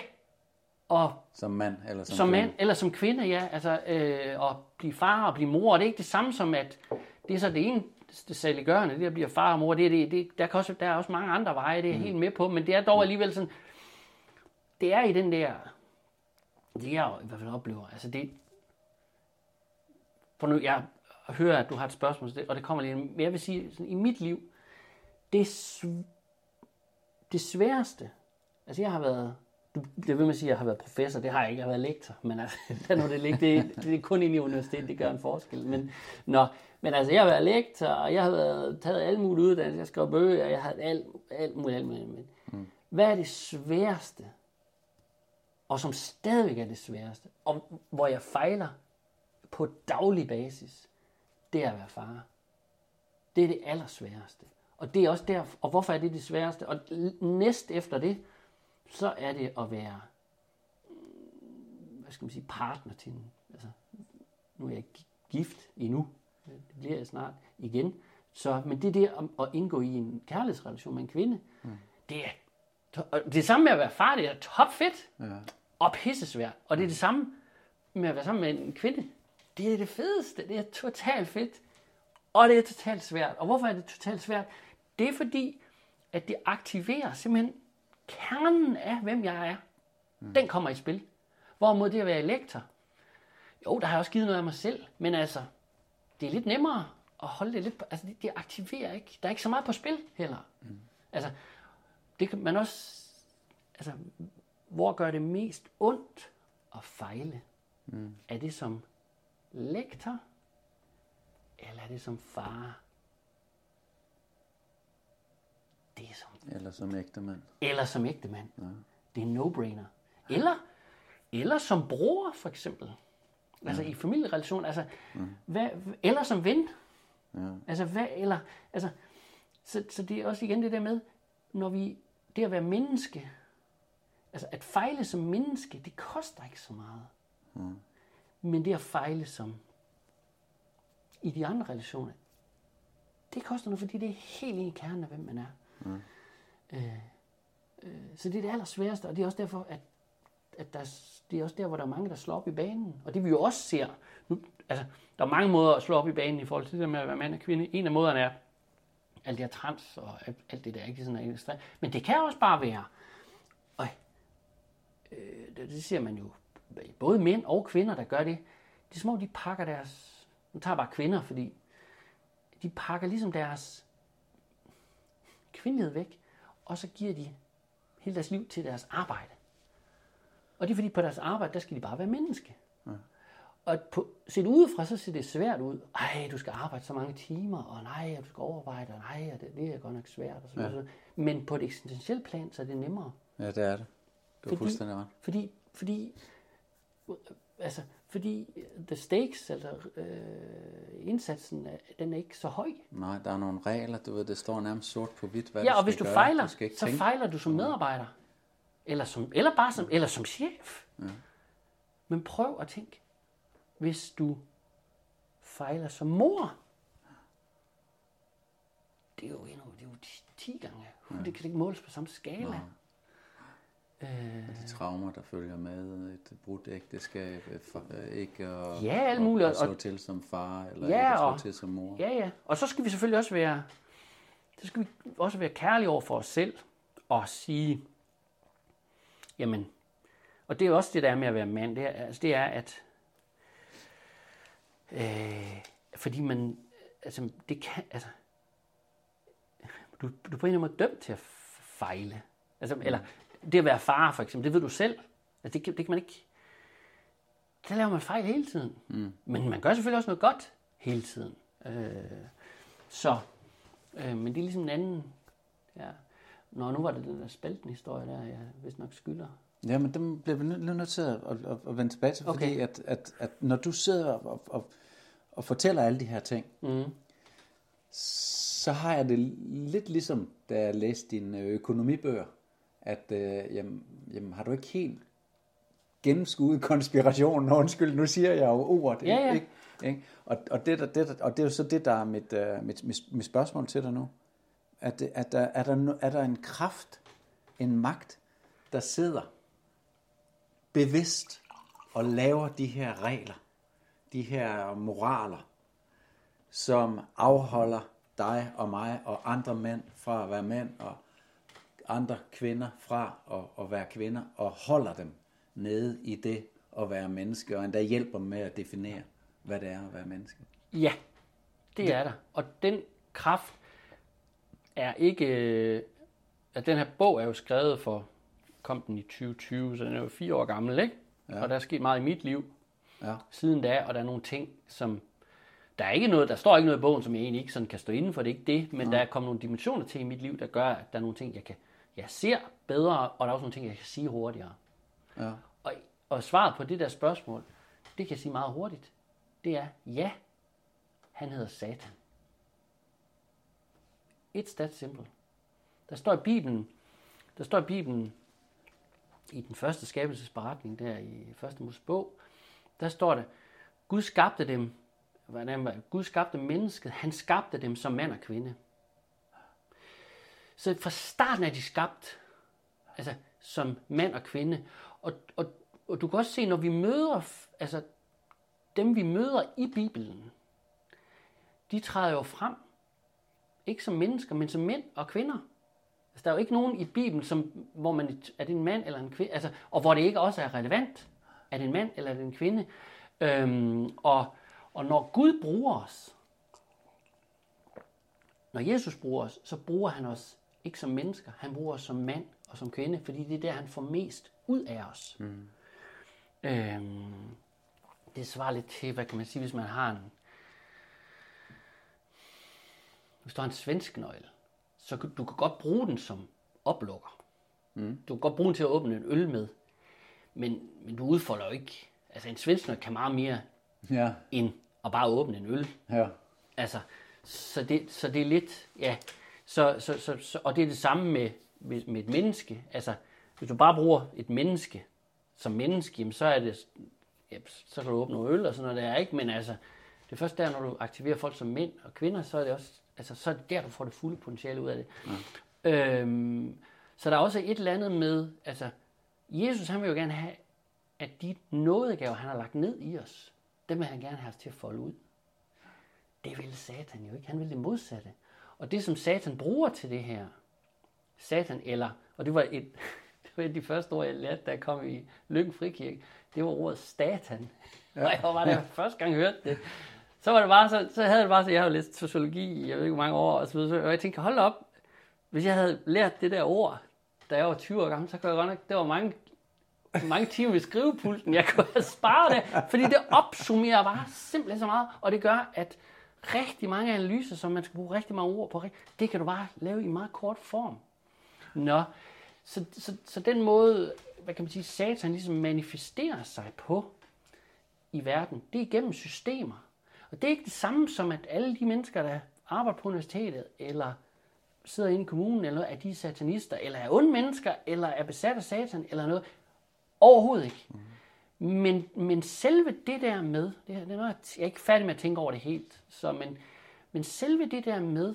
[SPEAKER 3] og
[SPEAKER 4] som mand eller som,
[SPEAKER 3] som
[SPEAKER 4] kvinde.
[SPEAKER 3] mand eller som kvinde, ja, altså øh, at blive far og blive mor, og det er ikke det samme som, at det er så det ene, det saliggørende, det at blive far og mor, det er det, det, der, kan også, der er også mange andre veje, det er jeg helt med på, men det er dog alligevel sådan, det er i den der, det jeg i hvert fald oplever, altså det, for nu, jeg hører, at du har et spørgsmål, så det- og det kommer lige, men jeg vil sige, sådan, i mit liv, det, sv- det sværeste, altså jeg har været, ved med at sige, at jeg har været professor, det har jeg ikke, jeg har været lektor, men altså, lad nu det ligge, det, det er kun inde i universitetet, det gør en forskel, men, nå, men altså, jeg har været lektor, og jeg har været, taget alle mulige uddannelser, jeg skrev bøger, jeg har alt, alt muligt, alt muligt, men mm. hvad er det sværeste, og som stadigvæk er det sværeste, og hvor jeg fejler på daglig basis, det er at være far. Det er det allersværeste. Og det er også der, og hvorfor er det det sværeste? Og næst efter det, så er det at være, hvad skal man sige, partner til en. Altså, nu er jeg ikke gift endnu, det bliver jeg snart igen. Så, men det der at indgå i en kærlighedsrelation med en kvinde, mm. det er det samme med at være far, det er topfedt
[SPEAKER 4] Ja.
[SPEAKER 3] og pissesvært. Og det er det samme med at være sammen med en kvinde. Det er det fedeste. Det er totalt fedt. Og det er totalt svært. Og hvorfor er det totalt svært? Det er fordi, at det aktiverer simpelthen kernen af, hvem jeg er. Den kommer i spil. Hvorimod det at være lektor, jo, der har jeg også givet noget af mig selv, men altså, det er lidt nemmere at holde det lidt på, altså det, det aktiverer ikke, der er ikke så meget på spil heller. Mm. Altså, det kan man også, altså, hvor gør det mest ondt at fejle? Mm. Er det som lektor, eller er det som far? Det er som
[SPEAKER 4] Eller som ægte mand.
[SPEAKER 3] eller som ægtemand. Ja. Det er en no-brainer. Eller, eller som bror, for eksempel. Altså i familierelation. Altså, hvad, eller som ven.
[SPEAKER 4] Ja.
[SPEAKER 3] Altså, hvad, eller, altså, så, så det er også igen det der med, når vi, det at være menneske, altså at fejle som menneske, det koster ikke så meget. Mm. Men det at fejle som i de andre relationer, det koster noget, fordi det er helt i kernen af, hvem man er. Mm. Øh, øh, så det er det allersværeste, og det er også derfor, at, at der, det er også der, hvor der er mange, der slår op i banen. Og det vi jo også ser, nu, altså, der er mange måder at slå op i banen i forhold til det med at være mand og kvinde. En af måderne er alt det her trans og alt, det der, ikke sådan ekstremt. Men det kan også bare være, og øh, det, det ser man jo, både mænd og kvinder, der gør det. Er som om, de pakker deres, nu tager bare kvinder, fordi de pakker ligesom deres kvindelighed væk, og så giver de hele deres liv til deres arbejde. Og det er fordi, på deres arbejde, der skal de bare være menneske. Ja. Og på, set udefra, så ser det svært ud. Ej, du skal arbejde så mange timer, og nej, og du skal overarbejde, og nej, og det, det er godt nok svært. Og så, ja. så. Men på et eksistentielt plan, så er det nemmere.
[SPEAKER 4] Ja, det er det. Du har fuldstændig ret.
[SPEAKER 3] Fordi, fordi, altså, fordi the stakes, altså øh, indsatsen, er- den er ikke så høj.
[SPEAKER 4] Nej, der er nogle regler, du ved, det står nærmest sort på hvidt, hvad
[SPEAKER 3] Ja, og hvis du
[SPEAKER 4] gøre.
[SPEAKER 3] fejler,
[SPEAKER 4] du
[SPEAKER 3] så
[SPEAKER 4] tænke.
[SPEAKER 3] fejler du som medarbejder. Eller, som, eller bare som, eller som chef. Ja. Men prøv at tænke, hvis du fejler som mor, det er jo endnu, det er jo 10 gange. Ja. Det kan ikke måles på samme skala.
[SPEAKER 2] De traumer, der følger med et brudt ægteskab, et for, øh, ikke at,
[SPEAKER 3] Ja, alt muligt,
[SPEAKER 2] at slå
[SPEAKER 3] og-
[SPEAKER 2] til som far, eller
[SPEAKER 3] Ja,
[SPEAKER 2] ikke at slå
[SPEAKER 3] og-
[SPEAKER 2] til som mor.
[SPEAKER 3] Ja, ja. Og så skal vi selvfølgelig også være, så skal vi også være kærlige over for os selv og sige, jamen, og det er også det, der er med at være mand, det er, altså, det er at, øh, fordi man, altså, det kan, altså, du, du er på en eller anden måde dømt til at fejle. Altså, eller det at være far, for eksempel, det ved du selv. Altså, det, kan, det kan man ikke, der laver man fejl hele tiden. Mm. Men man gør selvfølgelig også noget godt hele tiden. Øh, så, øh, men det er ligesom en anden... Ja. Nå, nu var det den der spalten-historie der, jeg vist nok skylder.
[SPEAKER 2] Ja, men dem bliver vi nødt nødt til at, at, at, vende tilbage til, fordi
[SPEAKER 3] Okay.
[SPEAKER 2] at, at, at når du sidder og, og, og fortæller alle de her ting,
[SPEAKER 3] Mm.
[SPEAKER 2] så har jeg det lidt ligesom, da jeg læste dine økonomibøger, at øh, jamen, jamen, har du ikke helt gennemskuddet konspirationen? Undskyld, nu siger jeg jo ordet.
[SPEAKER 3] Ja, ja.
[SPEAKER 2] Ikke? Ikke? Og, og, det, der, det, og det er jo så det, der er mit, øh, mit, mit, mit spørgsmål til dig nu. At, at der, er, der, er der en kraft, en magt, der sidder bevidst og laver de her regler, de her moraler, som afholder dig og mig og andre mænd fra at være mænd og andre kvinder fra at, at være kvinder og holder dem nede i det at være menneske og endda hjælper dem med at definere, hvad det er at være menneske.
[SPEAKER 3] Ja, det er der. Og den kraft er ikke... øh, At den her bog er jo skrevet for... Kom den i 2020, så den er jo fire år gammel, ikke? Ja. Og der er sket meget i mit liv
[SPEAKER 2] Ja.
[SPEAKER 3] siden da, og der er nogle ting, som... Der er ikke noget, der står ikke noget i bogen, som jeg egentlig ikke sådan kan stå inden for, det er ikke det, men der er kommet nogle dimensioner til i mit liv, der gør, at der er nogle ting, jeg kan jeg ser bedre, og der er også nogle ting, jeg kan sige hurtigere.
[SPEAKER 2] Ja.
[SPEAKER 3] Og, og svaret på det der spørgsmål, det kan jeg sige meget hurtigt. Det er, ja, han hedder Satan. It's that simple. Der står i Bibelen, der står i Bibelen, i den første skabelsesberetning der i første Mosebog, der står det, Gud skabte dem, hvordan var- Gud skabte mennesket, han skabte dem som mand og kvinde. Så fra starten er de skabt, altså som mand og kvinde. Og, og, og du kan også se, når vi møder, altså dem vi møder i Bibelen, de træder jo frem, ikke som mennesker, men som mænd og kvinder. Altså, der er jo ikke nogen i Bibelen, som, hvor man er det en mand eller en kvinde, altså, og hvor det ikke også er relevant, er det en mand eller er det en kvinde. Øhm, og, og når Gud bruger os, når Jesus bruger os, så bruger han os ikke som mennesker, han bruger os som mand og som kvinde, fordi det er der, han får mest ud af os. Mm. Øhm, det svarer lidt til, hvad kan man sige, hvis man har en, hvis du har en svensk nøgle, så kan du kan godt bruge den som oplukker. Mm. Du kan godt bruge den til at åbne en øl med, men, men du udfolder jo ikke, altså en svensk nøgle kan meget mere
[SPEAKER 2] Ja.
[SPEAKER 3] end at bare åbne en øl.
[SPEAKER 2] Ja.
[SPEAKER 3] Altså, så det, så det er lidt, ja, så, så, så, så, og det er det samme med, med, et menneske. Altså, hvis du bare bruger et menneske som menneske, jamen, så er det, ja, så kan du åbne noget øl og sådan noget der, ikke? Men altså, det er først der, når du aktiverer folk som mænd og kvinder, så er det også, altså, så er det der, du får det fulde potentiale ud af det. Ja. Øhm, så der er også et eller andet med, altså, Jesus han vil jo gerne have, at de nådegaver, han har lagt ned i os, dem vil han gerne have os til at folde ud. Det vil Satan jo ikke. Han vil det modsatte. Og det, som Satan bruger til det her, Satan eller, og det var et, det var et af de første ord, jeg lærte, da jeg kom i Lykken Frikirke, det var ordet statan. Ja. Og jeg var der første gang, jeg hørte det. Så var det bare så, så havde det bare så, jeg har læst sociologi i, jeg ved ikke hvor mange år, og så videre, og jeg tænkte, hold op, hvis jeg havde lært det der ord, da jeg var 20 år gammel, så kunne jeg godt nok, det var mange, mange timer ved skrivepulten, jeg kunne have sparet det, fordi det opsummerer bare simpelthen så meget, og det gør, at rigtig mange analyser, som man skal bruge rigtig mange ord på, det kan du bare lave i meget kort form. Nå, så, så, så den måde, hvad kan man sige, satan ligesom manifesterer sig på i verden, det er igennem systemer. Og det er ikke det samme som, at alle de mennesker, der arbejder på universitetet, eller sidder inde i kommunen, eller noget, at de er satanister, eller er onde mennesker, eller er besat af satan, eller noget. Overhovedet ikke. Mm. Men, men selve det der med, det, her, det er noget, jeg er ikke færdig med at tænke over det helt, så, men, men selve det der med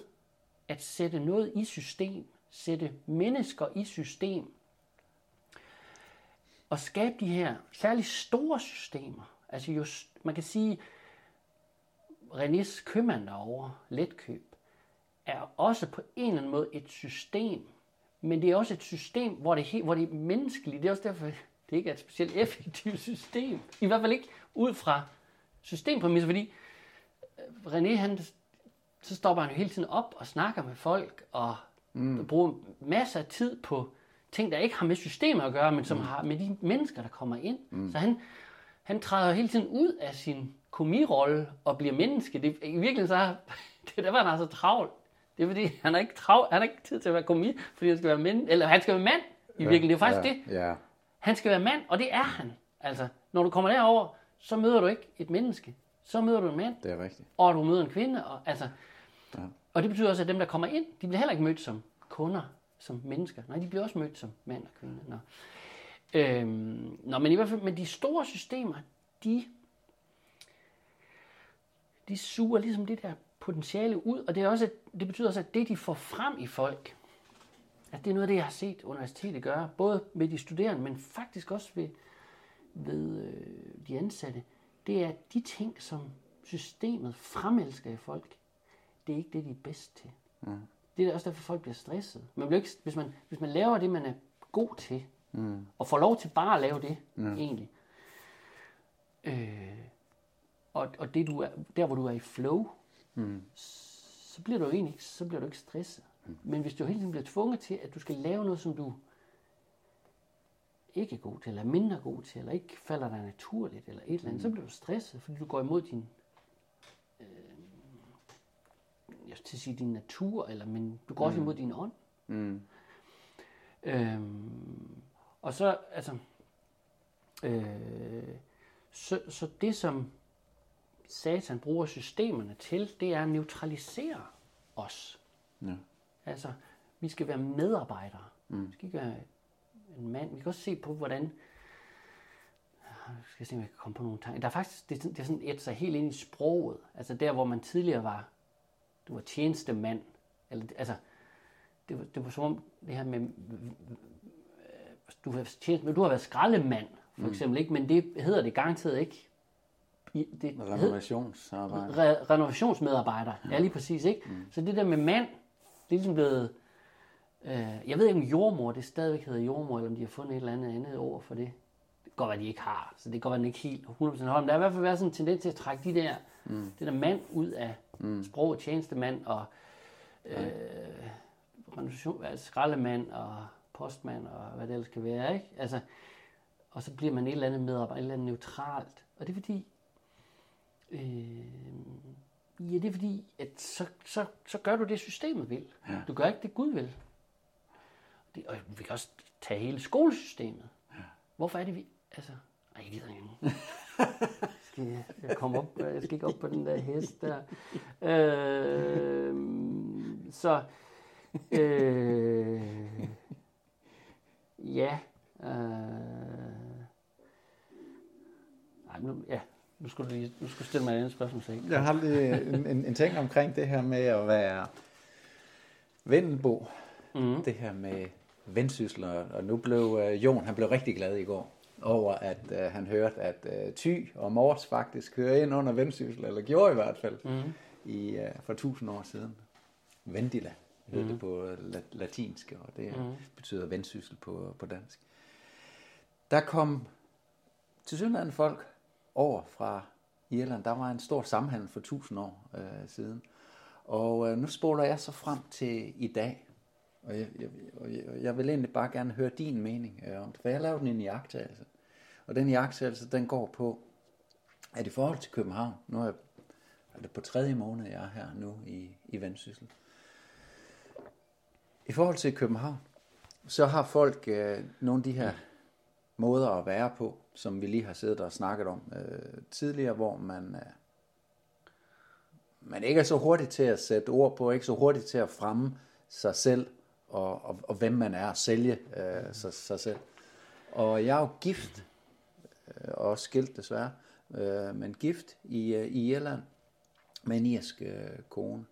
[SPEAKER 3] at sætte noget i system, sætte mennesker i system, og skabe de her særligt store systemer. Altså jo, man kan sige, Renés købmand derovre, letkøb, er også på en eller anden måde et system. Men det er også et system, hvor det, hvor det er menneskeligt. Det er også derfor, det ikke er et specielt effektivt system. I hvert fald ikke ud fra systempræmisser, fordi øh, René, han, så stopper han jo hele tiden op og snakker med folk, og mm. bruger masser af tid på ting, der ikke har med systemet at gøre, men som mm. har med de mennesker, der kommer ind. Mm. Så han, han træder hele tiden ud af sin komirolle og bliver menneske. Det, I virkeligheden så det er derfor, han er så travlt. Det er fordi, han har ikke, trav, han har ikke tid til at være komi, fordi han skal være mænd, eller han skal være mand. I ja, virkeligheden, det er faktisk
[SPEAKER 2] ja,
[SPEAKER 3] det.
[SPEAKER 2] Ja,
[SPEAKER 3] Han skal være mand, og det er han. Altså, når du kommer derover, så møder du ikke et menneske. Så møder du en mand,
[SPEAKER 2] det er rigtigt.
[SPEAKER 3] og du møder en kvinde. Og, altså, ja. og det betyder også, at dem, der kommer ind, de bliver heller ikke mødt som kunder, som mennesker. Nej, de bliver også mødt som mand og kvinde. Nå. Øhm, nå, men i hvert fald, men de store systemer, de, de suger ligesom det der potentiale ud, og det, er også, det betyder også, at det, de får frem i folk, at det er noget af det, jeg har set universitetet gøre, både med de studerende, men faktisk også ved, ved øh, de ansatte, det er de ting, som systemet fremelsker i folk, det er ikke det, de er bedst til. Mm. Det er også derfor, folk bliver stresset. Man bliver ikke, hvis, man, hvis man laver det, man er god til, mm. og får lov til bare at lave det, mm. egentlig, øh, og, og det, du er, der, hvor du er i flow, mm. så bliver du egentlig ikke, så bliver du ikke stresset. Mm. Men hvis du hele tiden bliver tvunget til, at du skal lave noget, som du ikke er god til, eller er mindre god til, eller ikke falder dig naturligt, eller et eller andet, mm. så bliver du stresset, fordi du går imod din, øh, jeg skal til at sige din natur, eller, men du går også imod din ånd.
[SPEAKER 2] Mm.
[SPEAKER 3] Øhm, og så, altså, øh, så, så det som Satan bruger systemerne til, det er at neutralisere os.
[SPEAKER 2] Ja.
[SPEAKER 3] Altså, vi skal være medarbejdere. Mm. Vi skal ikke være en mand. Vi kan også se på, hvordan... Jeg skal se, om jeg kan komme på nogle tanker. Der er faktisk, det er, sådan- det er sådan et sig helt ind i sproget. Altså der, hvor man tidligere var, du var tjenestemand. Eller, altså, det var, det var som om det her med, du har, tjeneste, du har været skraldemand, for eksempel, ikke? men det hedder det garanteret ikke. I- Det hed,
[SPEAKER 2] Renovationsarbejde.
[SPEAKER 3] re- renovationsmedarbejder. Ja, lige præcis, ikke? Mm. Så det der med mand, det er ligesom blevet... Øh, jeg ved ikke, om jordmor, det stadigvæk hedder jordmor, eller om de har fundet et eller andet andet ord for det. Det kan godt være, de ikke har, så det kan godt være, den ikke helt 100% holder. Men der har i hvert fald været sådan en tendens til at trække de der, mm. det der mand ud af mm. sproget, tjenestemand og øh, altså skraldemand og postmand og hvad det ellers kan være, ikke? Altså, og så bliver man et eller andet medarbejder, et eller andet neutralt. Og det er fordi, Øh, ja, det er fordi, at så, så, så gør du det, systemet vil. Ja. Du gør ikke det, Gud vil. Det, og vi kan også tage hele skolesystemet. Ja. Hvorfor er det, vi... Altså, ej, jeg gider ikke. jeg, jeg, komme op, jeg skal ikke op på den der hest der. Øh, så... Øh, ja. Øh, ej, nu, ja, nu skulle du, lige, nu skulle du stille mig et andet spørgsmål, så.
[SPEAKER 2] Jeg har lige en, en, en ting omkring det her med at være vendelbo. Mm. Det her med vendsysler. Og nu blev uh, Jon, han blev rigtig glad i går over, at uh, han hørte, at uh, Ty og Mors faktisk hører ind under vendsyssel, eller gjorde i hvert fald, mm. i, uh, for tusind år siden. Vendila hed mm. det på la- latinsk, og det mm. betyder vendsyssel på, på dansk. Der kom til synligheden folk over fra Irland. Der var en stor samhandel for 1000 år øh, siden. Og øh, nu spoler jeg så frem til i dag. Og jeg, jeg, og jeg, jeg vil egentlig bare gerne høre din mening øh, om det. For jeg har lavet en jagttagelse. Og den jagttagelse, den går på, at i forhold til København, nu er, jeg, er det på tredje måned, jeg er her nu i, i Vendsyssel. I forhold til København, så har folk øh, nogle af de her måder at være på, som vi lige har siddet og snakket om øh, tidligere, hvor man, øh, man ikke er så hurtig til at sætte ord på, ikke så hurtig til at fremme sig selv, og, og, og hvem man er, at sælge øh, sig, sig selv. Og jeg er jo gift, øh, og også skilt desværre, øh, men gift i, øh, i Irland med en irsk øh, kone,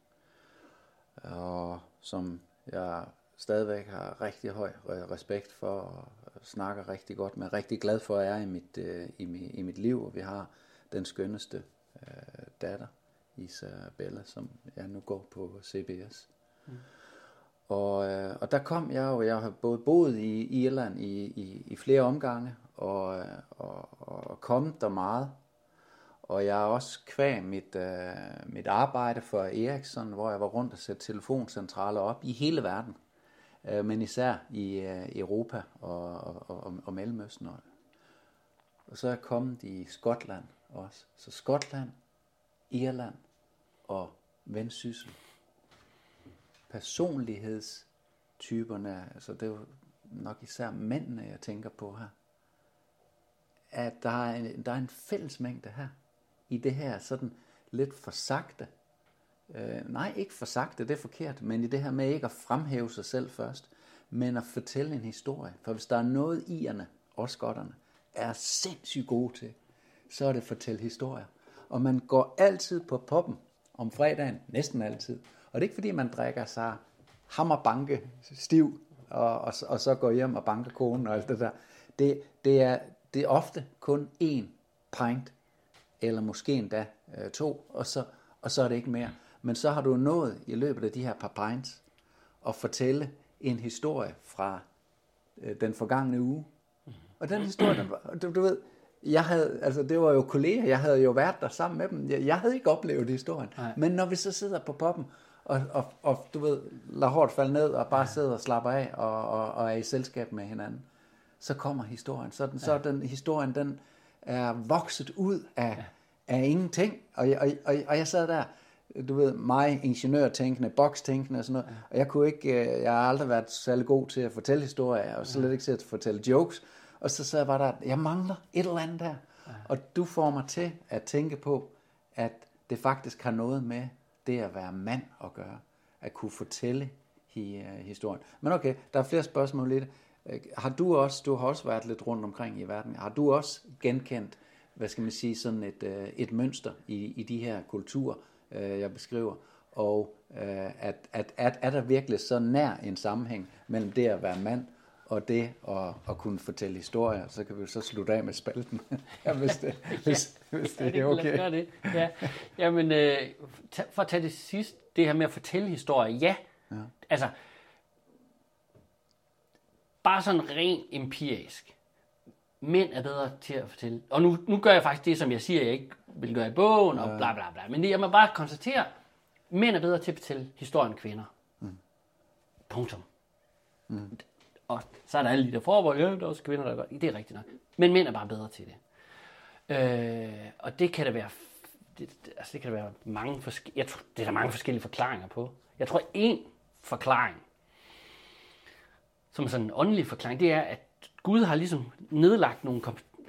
[SPEAKER 2] og som jeg stadigvæk har rigtig høj øh, respekt for, snakker rigtig godt med. Rigtig glad for, at jeg er i mit, øh, i, mi, i mit liv, og vi har den skønneste øh, datter, Isabella, som jeg nu går på CBS. Mm. Og, øh, og der kom jeg jo, jeg har både boet i Irland i, i, i flere omgange, og, øh, og, og kommet der meget. Og jeg er også kvæg mit, øh, mit arbejde for Ericsson, hvor jeg var rundt og sætte telefoncentraler op i hele verden. Øh, men især i øh, Europa og, og, og, og Mellemøsten. Og, og så er kommet i Skotland også. Så Skotland, Irland og Vendsyssel. Personlighedstyperne, altså det er jo nok især mændene, jeg tænker på her. At der er en, der er en fællesmængde her i det her sådan lidt for sagte. Øh, nej, ikke for sagte, det er forkert, men i det her med ikke at fremhæve sig selv først, men at fortælle en historie. For hvis der er noget i'erne, og skotterne, er sindssygt gode til, så er det at fortælle historier. Og man går altid på poppen om fredagen, næsten altid. Og det er ikke fordi, man drikker sig hammerbanke stiv, og, og, og så går hjem og banker konen og alt det der. Det, det, er, det er ofte kun én pint eller måske endda øh, to, og så, og så er det ikke mere. Men så har du nået i løbet af de her par pints at fortælle en historie fra øh, den forgangne uge. Og den historie, den var, du, du ved, jeg havde, altså det var jo kolleger, jeg havde jo været der sammen med dem. Jeg, jeg havde ikke oplevet historien.
[SPEAKER 3] Nej.
[SPEAKER 2] Men når vi så sidder på poppen, og, og, og du ved, lader hårdt falde ned, og bare sidder og slapper af, og, og, og er i selskab med hinanden, så kommer historien. Så, den, så er den historien, den er vokset ud af, af ingenting. Og, jeg- og, og, og jeg sad der, du ved, mig, ingeniørtænkende, bokstænkende og sådan noget, og jeg kunne ikke, øh, jeg har aldrig været særlig god til at fortælle historier, og slet ikke til at fortælle jokes, og så sad jeg bare der, jeg mangler et eller andet der, og du får mig til at tænke på, at det faktisk har noget med det at være mand at gøre, at kunne fortælle øh, historien. Men okay, der er flere spørgsmål i det. Øh, Har du også, du har også været lidt rundt omkring i verden, har du også genkendt, hvad skal man sige, sådan et, et mønster i, i de her kulturer, øh, jeg beskriver, og øh, at, at, at er der virkelig så nær en sammenhæng mellem det at være mand og det at, at kunne fortælle historier, så kan vi jo så slutte af med spalten, ja, hvis det, hvis, hvis det
[SPEAKER 3] Ja,
[SPEAKER 2] er okay.
[SPEAKER 3] gøre det. Ja. Jamen, øh, for at tage det sidste, det her med at fortælle historier, ja. ja. Altså, bare sådan rent empirisk. Mænd er bedre til at fortælle. Og nu, nu gør jeg faktisk det, som jeg siger, jeg ikke vil gøre i bogen, og bla bla bla. Men det, jeg må bare konstatere, mænd er bedre til at fortælle historier end kvinder. Mm. Punktum. Mm. Og så er der alle de der forbehold, ja, der er også kvinder, der gør det. Det er rigtigt nok. Men mænd er bare bedre til det. Øh, og det kan der være, det, det, altså det kan der være mange forskellige, jeg tror, det er der mange forskellige forklaringer på. Jeg tror, en forklaring, som er sådan en åndelig forklaring, det er, at Gud har ligesom nedlagt nogle,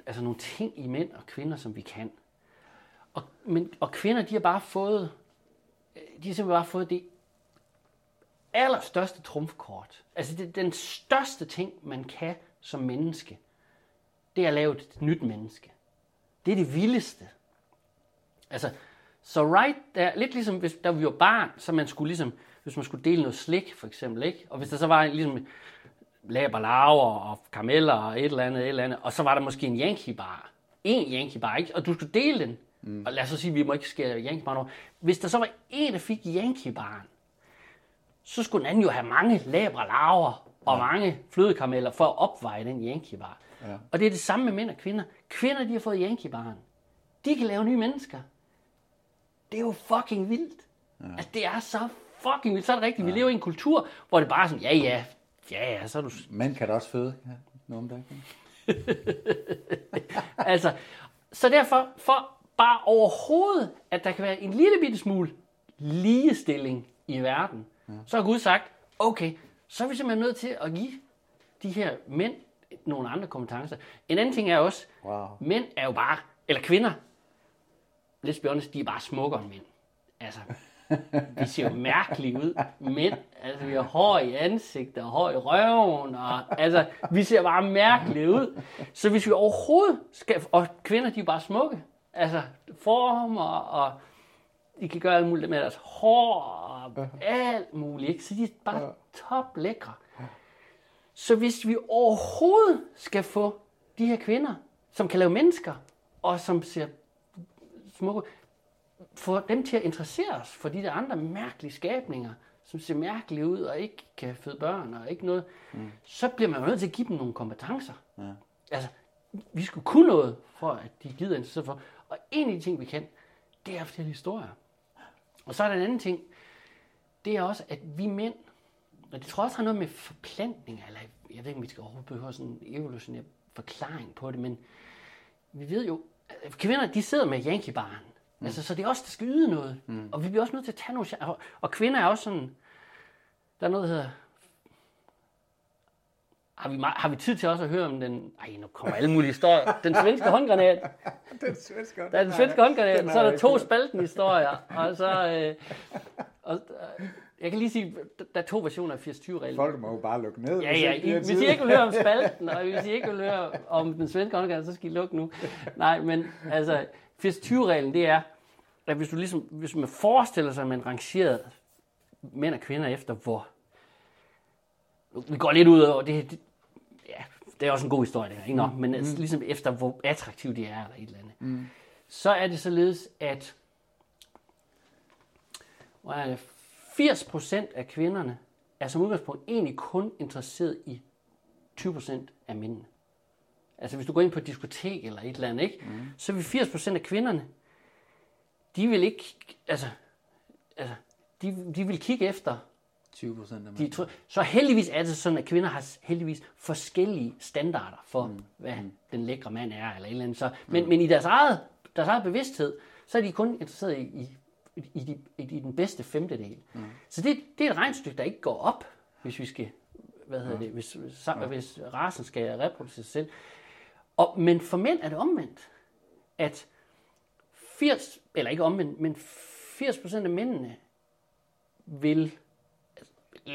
[SPEAKER 3] altså nogle ting i mænd og kvinder, som vi kan. Og, men, og kvinder, de har bare fået, de har simpelthen bare fået det allerstørste trumfkort. Altså det, den største ting, man kan som menneske, det er at lave et nyt menneske. Det er det vildeste. Altså, så right der, lidt ligesom hvis der vi var barn, så man skulle ligesom, hvis man skulle dele noget slik, for eksempel, ikke? Og hvis der så var ligesom laberlaver og karameller og et eller andet, et eller andet, og så var der måske en Yankee bar. En Yankee bar, ikke? Og du skulle dele den. Mm. Og lad os så sige, at vi må ikke skære Yankee bar over. Hvis der så var en, der fik Yankee baren, så skulle den anden jo have mange laberlaver og ja. mange flødekarameller for at opveje den Yankee bar. Ja. Og det er det samme med mænd og kvinder. Kvinder, de har fået Yankee baren. De kan lave nye mennesker. Det er jo fucking vildt. Ja. Altså, det er så fucking vildt. Så er det rigtigt. Ja. Vi lever i en kultur, hvor det bare er sådan, ja, ja, ja, ja, så er du...
[SPEAKER 2] Mænd kan da også føde, ja, det, ikke?
[SPEAKER 3] Altså, så derfor, for bare overhovedet, at der kan være en lille bitte smule ligestilling i verden, ja. så har Gud sagt, okay, så er vi simpelthen nødt til at give de her mænd nogle andre kompetencer. En anden ting er også,
[SPEAKER 2] Wow.
[SPEAKER 3] mænd er jo bare, eller kvinder, let's be honest, de er bare smukkere end mænd. Altså, vi ser jo mærkelige ud. Mænd, altså vi har hår i ansigtet og hår i røven, og altså, vi ser bare mærkelige ud. Så hvis vi overhovedet skal, og kvinder, de er bare smukke. Altså, former, og de kan gøre alt muligt med deres hår, og alt muligt, ikke? Så de er bare top lækre. Så hvis vi overhovedet skal få de her kvinder, som kan lave mennesker, og som ser smukke, få dem til at interessere os for de der andre mærkelige skabninger, som ser mærkelige ud og ikke kan føde børn og ikke noget, mm. så bliver man jo nødt til at give dem nogle kompetencer. Ja. Altså, vi skulle kunne noget, for at de gider interesseret for. Og en af de ting, vi kan, det er at fortælle historier. Og så er der en anden ting, det er også, at vi mænd, og det tror jeg også har noget med forplantning, eller jeg ved ikke, om vi skal overhovedet behøve sådan en evolutionær forklaring på det, men vi ved jo, at kvinder, de sidder med Yankee-baren. Mm. Altså, så det er os, der skal yde noget. Mm. Og vi bliver også nødt til at tage nogle chancer. Og, og kvinder er også sådan, der er noget, der hedder, har vi, har vi tid til også at høre om den, ej, nu kommer alle mulige historier, den svenske håndgranat.
[SPEAKER 4] Den svenske
[SPEAKER 3] Der er den svenske håndgranat, så er der to spalten historier, og så, øh, og, øh, jeg kan lige sige, der er to versioner af 80-20-reglen.
[SPEAKER 4] Folk må jo bare lukke ned.
[SPEAKER 3] Ja,
[SPEAKER 4] hvis
[SPEAKER 3] ja, I, hvis. I ikke vil høre om spalten, og hvis I ikke vil høre om den svenske håndgranat, så skal I lukke nu. Nej, men altså, 80-20-reglen, det er, at hvis du ligesom, hvis man forestiller sig, at man rangeret mænd og kvinder efter, hvor vi går lidt ud over det, det er også en god historie, det her, ikke? Nå, men altså, ligesom efter, hvor attraktive de er, eller et eller andet. Mm. Så er det således, at hvor er det, 80% af kvinderne er som udgangspunkt egentlig kun interesseret i 20% af mændene. Altså hvis du går ind på et diskotek eller et eller andet, ikke? Mm. så vil 80% af kvinderne, de vil ikke, altså, altså de, de vil kigge efter
[SPEAKER 4] 20 procent af mænd.
[SPEAKER 3] så heldigvis er det sådan, at kvinder har heldigvis forskellige standarder for, mm. hvad mm. den lækre mand er, eller et eller andet. Så, men, mm. men i deres eget, deres eget bevidsthed, så er de kun interesseret i, i, i, de, i den bedste femtedel. Mm. Så det, det er et regnstykke, der ikke går op, hvis vi skal, hvad hedder det, hvis, hvis, hvis rasen skal reproducere sig selv. Og, men for mænd er det omvendt, at 80, eller ikke omvendt, men 80% af mændene vil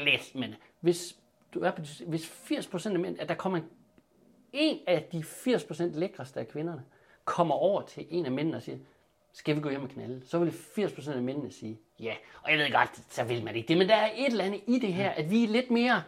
[SPEAKER 3] lidt, men hvis, du er på, hvis 80% af mænd, at der kommer en, en af de 80% lækreste af kvinderne, kommer over til en af mændene og siger, skal vi gå hjem og knalde? Så vil 80% af mændene sige, ja. Og jeg ved godt, så vil man ikke det, men der er et eller andet i det her, at vi er lidt mere,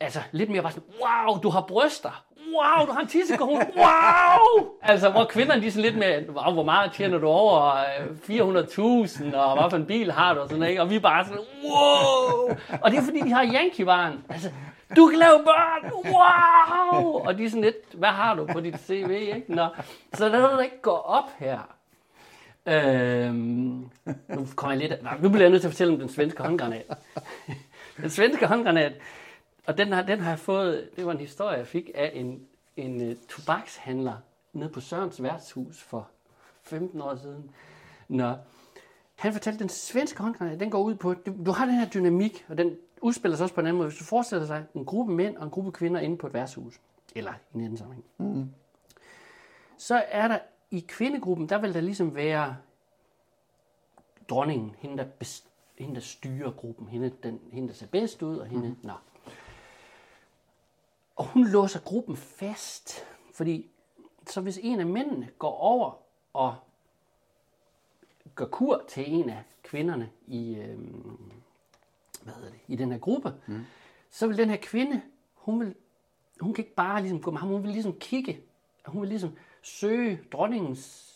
[SPEAKER 3] altså lidt mere bare sådan, wow, du har bryster. Wow, du har en tissekone. Wow! Altså, hvor kvinderne de sådan lidt med, wow, hvor meget tjener du over 400.000, og hvad for en bil har du, og sådan noget, ikke? Og vi er bare sådan, wow! Og det er fordi, de har Yankee-barn. Altså, du kan lave børn! Wow! Og de er sådan lidt, hvad har du på dit CV, ikke? Nå. Så der er noget, der ikke går op her. Øhm, nu kommer jeg lidt... Nej, nu bliver jeg nødt til at fortælle om den svenske håndgranat. den svenske håndgranat, og den har, den har jeg fået, det var en historie, jeg fik af en, en uh, tobakshandler nede på Sørens værtshus for 15 år siden. Nå, han fortalte, at den svenske håndgranat, den går ud på, du, du har den her dynamik, og den udspiller sig også på en anden måde. Hvis du forestiller dig en gruppe mænd og en gruppe kvinder inde på et værtshus, eller i en anden sammenhæng, mm. så er der i kvindegruppen, der vil der ligesom være dronningen, hende der, bes, hende, der styrer gruppen, hende, den, hende der ser bedst ud, og hende, mm. nå. Og hun låser gruppen fast, fordi så hvis en af mændene går over og gør kur til en af kvinderne i, øh, hvad hedder det, i den her gruppe, mm. så vil den her kvinde, hun vil, hun kan ikke bare ligesom gå med ham, hun vil ligesom kigge, hun vil ligesom søge dronningens,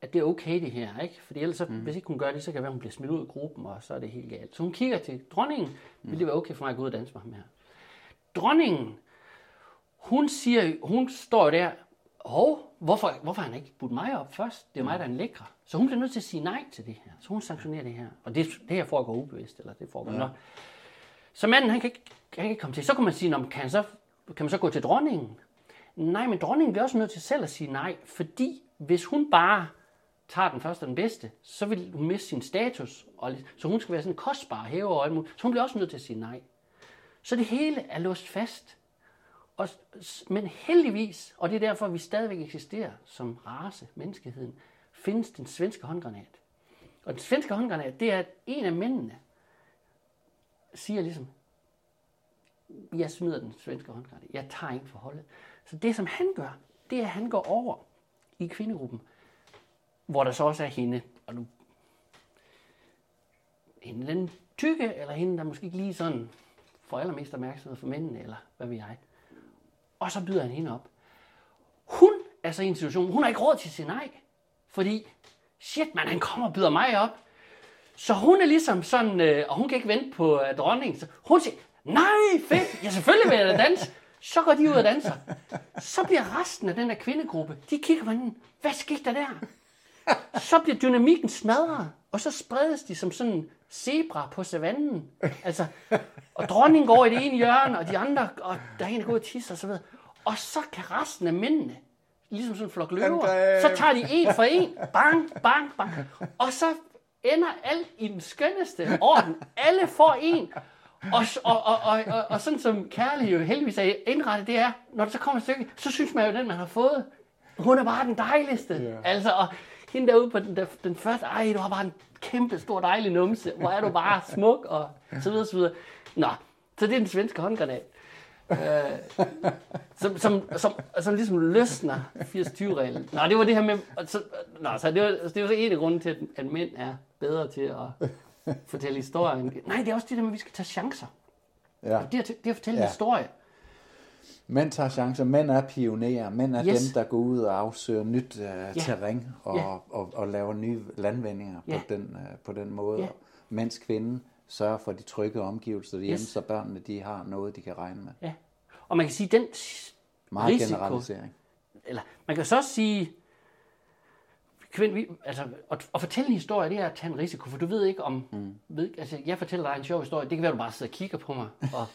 [SPEAKER 3] at det er okay det her, ikke? Fordi ellers, så, mm. hvis ikke hun gør det, så kan det være, hun bliver smidt ud af gruppen, og så er det helt galt. Så hun kigger til dronningen, vil det være okay for mig at gå ud og danse med ham her? Dronningen, hun siger, hun står der, hov, hvorfor, hvorfor har han ikke budt mig op først? Det er mig, der er en lækre. Så hun bliver nødt til at sige nej til det her. Så hun sanktionerer det her. Og det, det her foregår ubevidst, eller det foregår. Ja. Så manden, han kan, ikke, han kan ikke komme til. Så kan man sige, kan, han så, kan man så gå til dronningen? Nej, men dronningen bliver også nødt til selv at sige nej, fordi hvis hun bare tager den første og den bedste, så vil hun miste sin status, og, så hun skal være sådan en kostbar hæver og alt muligt. Så hun bliver også nødt til at sige nej. Så det hele er låst fast. Og, men heldigvis, og det er derfor, vi stadigvæk eksisterer som race, menneskeheden, findes den svenske håndgranat. Og den svenske håndgranat, det er, at en af mændene siger ligesom, jeg smider den svenske håndgranat, jeg tager ikke forholdet. Så det, som han gør, det er, at han går over i kvindegruppen, hvor der så også er hende, og nu, hende den tykke, eller hende, der måske ikke lige sådan får allermest opmærksomhed for mændene, eller hvad ved jeg. Og så byder han hende op. Hun er så i en situation, hun har ikke råd til at sige nej. Fordi, shit man, han kommer og byder mig op. Så hun er ligesom sådan, øh, og hun kan ikke vente på øh, dronningen. Så hun siger, nej, fedt, ja selvfølgelig vil jeg da danse. Så går de ud og danser. Så bliver resten af den der kvindegruppe, de kigger på hinanden. Hvad skete der der? Så bliver dynamikken smadret, og så spredes de som sådan zebra på savannen. Altså, og dronningen går i det ene hjørne, og de andre, og der er en, der går og tisser og så videre. Og så kan resten af mændene, ligesom sådan en flok løver, så tager de en for en, bang, bang, bang. Og så ender alt i den skønneste orden. Alle får en. Og, og, og, og, og, og sådan som kærlighed jo heldigvis er indrettet, det er, når der så kommer et stykke, så synes man jo, den man har fået, hun er bare den dejligste.
[SPEAKER 2] Ja.
[SPEAKER 3] Altså, og hende derude på den, der, den første, ej, du har bare en kæmpe, stor, dejlig numse. Hvor er du bare smuk, og så videre, så videre. Nå, så det er den svenske håndgranat. Øh, som, som, som, som ligesom løsner 80-20-reglen. Nå, det var det her med... Så, nå, så det var, det var så en af grunden til, at, at mænd er bedre til at fortælle historier. Nej, det er også det der med, at vi skal tage chancer.
[SPEAKER 2] Ja.
[SPEAKER 3] Det at, det at fortælle
[SPEAKER 2] Ja.
[SPEAKER 3] en historie.
[SPEAKER 2] Mænd tager chancer. Mænd er pionerer. Mænd er
[SPEAKER 3] Yes.
[SPEAKER 2] dem, der går ud og afsøger nyt uh, terræn og,
[SPEAKER 3] Ja.
[SPEAKER 2] og, og laver nye landvendinger
[SPEAKER 3] Ja.
[SPEAKER 2] på, den, uh, på den måde.
[SPEAKER 3] Ja.
[SPEAKER 2] Mens kvinden sørger for de trygge omgivelser derhjemme,
[SPEAKER 3] Yes.
[SPEAKER 2] så børnene de har noget, de kan regne med.
[SPEAKER 3] Ja. Og man kan sige, den
[SPEAKER 2] Meget
[SPEAKER 3] risiko,
[SPEAKER 2] generalisering.
[SPEAKER 3] eller man kan så også sige, kvind, vi, altså, at, at fortælle en historie, det er at tage en risiko, for du ved ikke om, mm. ved, altså, jeg fortæller dig en sjov historie, det kan være, du bare sidder og kigger på mig, og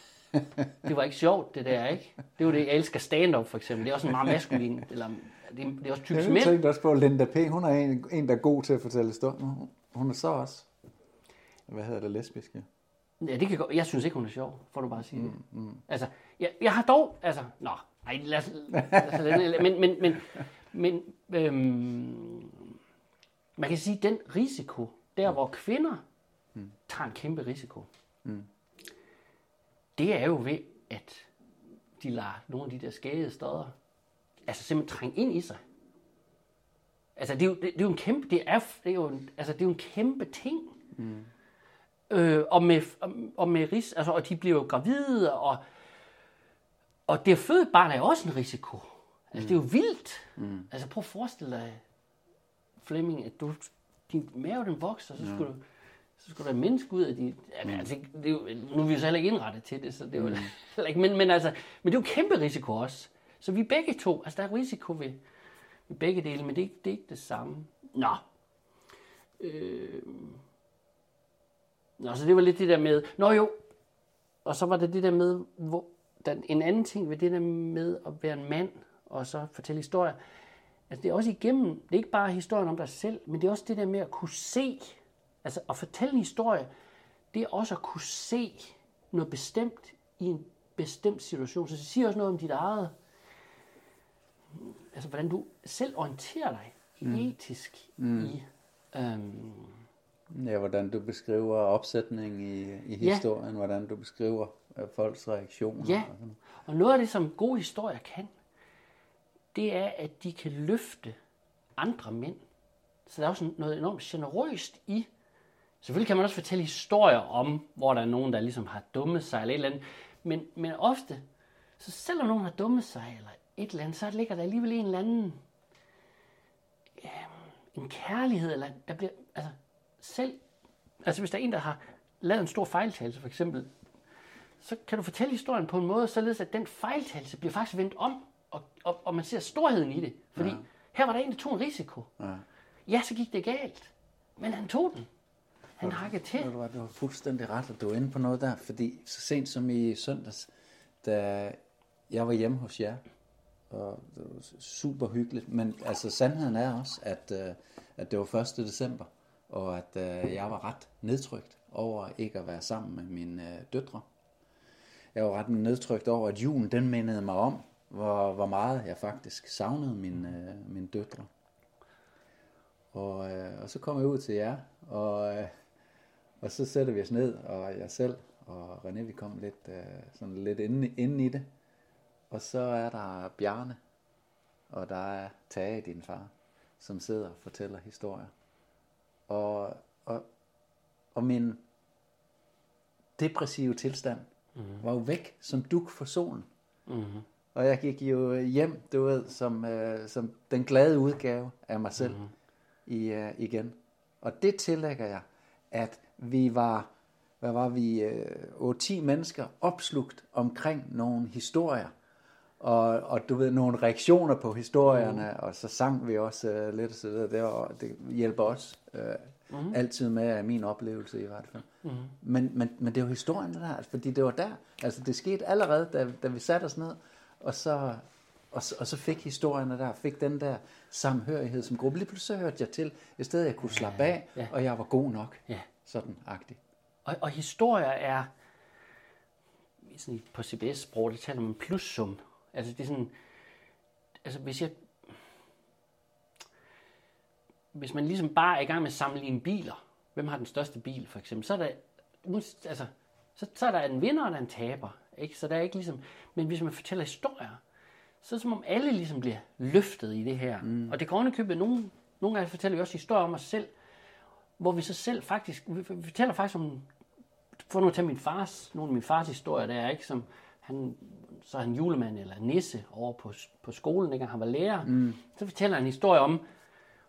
[SPEAKER 3] det var ikke sjovt, det der, ikke? Det er jo det, jeg elsker stand-up, for eksempel. Det er også en meget maskulin, eller det er, det er også typisk
[SPEAKER 2] Jeg
[SPEAKER 3] mænd.
[SPEAKER 2] tænkte også på Linda P. Hun er en, en der er god til at fortælle historier. Hun- er så også, hvad hedder det, lesbiske?
[SPEAKER 3] Ja, det kan gå. Jeg synes ikke, hun er sjov, får du bare sige det. Mm. Altså, jeg, jeg har dog, altså, nå, ej, lad os, lad os men, men, men, men øhm, man kan sige, den risiko, der hvor kvinder mm. tager en kæmpe risiko, mm. Det er jo ved, at de lader nogle af de der skadede steder, altså simpelthen trænge ind i sig. Altså, det er jo, det, det er jo en kæmpe, det er, det er jo en, altså, det er jo en kæmpe ting. Øh, og, med, og, og med ris, altså, og de bliver jo gravide, og, og det at føde barn er jo også en risiko. Altså, det er jo vildt. Mm. Altså, prøv at forestille dig, Flemming, at du, din mave den vokser, så skulle du, så skulle der menneske ud af dit... Jamen, altså, det er jo, nu er vi jo så heller ikke indrettet til det, så det er jo heller ikke... Men, men, altså, men det er jo kæmpe risiko også. Så vi begge to, altså der er risiko ved, ved begge dele, men det er, ikke- det er ikke det samme. Nå. Øh, Nå, så det var lidt det der med... Nå jo, og så var det det der med, hvor, der, en anden ting ved det der med at være en mand, og så fortælle historier. Altså det er også igennem, det er ikke bare historien om dig selv, men det er også det der med at kunne se, altså at fortælle en historie, det er også at kunne se noget bestemt i en bestemt situation. Så det siger også noget om dit eget, altså hvordan du selv orienterer dig mm. etisk mm. i, øhm,
[SPEAKER 2] Ja, hvordan du beskriver opsætningen i, i
[SPEAKER 3] Ja.
[SPEAKER 2] historien, hvordan du beskriver øh, folks reaktioner.
[SPEAKER 3] Ja,
[SPEAKER 2] og sådan.
[SPEAKER 3] og noget af det, som gode historier kan, det er, at de kan løfte andre mænd. Så der er også noget enormt generøst i. Selvfølgelig kan man også fortælle historier om, hvor der er nogen, der ligesom har dummet sig eller et eller andet. Men, men ofte, så selvom nogen har dummet sig eller et eller andet, så ligger der alligevel en eller anden øh, en kærlighed, eller der bliver, altså selv, altså hvis der er en, der har lavet en stor fejltagelse for eksempel, så kan du fortælle historien på en måde, således at den fejltagelse bliver faktisk vendt om, og, og, og man ser storheden i det. Fordi ja. her var der en, der tog en risiko.
[SPEAKER 2] Ja.
[SPEAKER 3] Ja, så gik det galt. Men han tog den. Han hakker til.
[SPEAKER 2] Ved du du har fuldstændig ret, at du er inde på noget der, fordi så sent som i søndags, da jeg var hjemme hos jer, og det var super hyggeligt, men altså sandheden er også, at, øh, at det var 1. december, og at øh, jeg var ret nedtrykt over ikke at være sammen med mine øh, døtre. Jeg var ret nedtrykt over, at julen den mindede mig om, hvor, hvor meget jeg faktisk savnede mine, øh, mine døtre. Og, øh, og så kom jeg ud til jer, og, øh, og så sætter vi os ned, og jeg selv og René, vi kom lidt, øh, sådan lidt inde, inde i det. Og så er der Bjarne, og der er Tage, din far, som sidder og fortæller historier. Og, og, og min depressive tilstand mm. var jo væk som duk for solen. Mm. Og jeg gik jo hjem, du ved, som, øh, som den glade udgave af mig selv mm. i, øh, igen. Og det tillægger jeg, at vi var, hvad var vi, øh, 8-10 mennesker opslugt omkring nogle historier, og, og du ved, nogle reaktioner på historierne, mm. og så sang vi også øh, lidt og så videre. Det, var, det hjælper også øh, mm. altid med min oplevelse i hvert fald. Mm. Men, men, men det jo historien der, altså, fordi det var der. Altså det skete allerede, da, da vi satte os ned, og så, og, så- og så fik historierne der, fik den der samhørighed som gruppe. Lige pludselig så hørte jeg til, i stedet jeg kunne slappe af,
[SPEAKER 3] ja.
[SPEAKER 2] og jeg var god nok.
[SPEAKER 3] Ja.
[SPEAKER 2] Sådan agtigt.
[SPEAKER 3] Og, og historier er, sådan på CBS-sprog, det taler man plussum. Altså det er sådan, altså hvis jeg, hvis man ligesom bare er i gang med at sammenligne biler, hvem har den største bil for eksempel, så er der, altså, så, så er der en vinder og der er en taber. Ikke? Så der er ikke ligesom, men hvis man fortæller historier, så er det som om alle ligesom bliver løftet i det her. Mm. Og det kan ovenikøbet, nogle, nogle gange fortæller vi også historier om os selv, hvor vi så selv faktisk, vi fortæller faktisk om, for nu at tage min fars, nogle af min fars historier der, ikke, som han, så er han julemand eller nisse over på, på skolen, dengang han var lærer. Mm. Så fortæller han en historie om,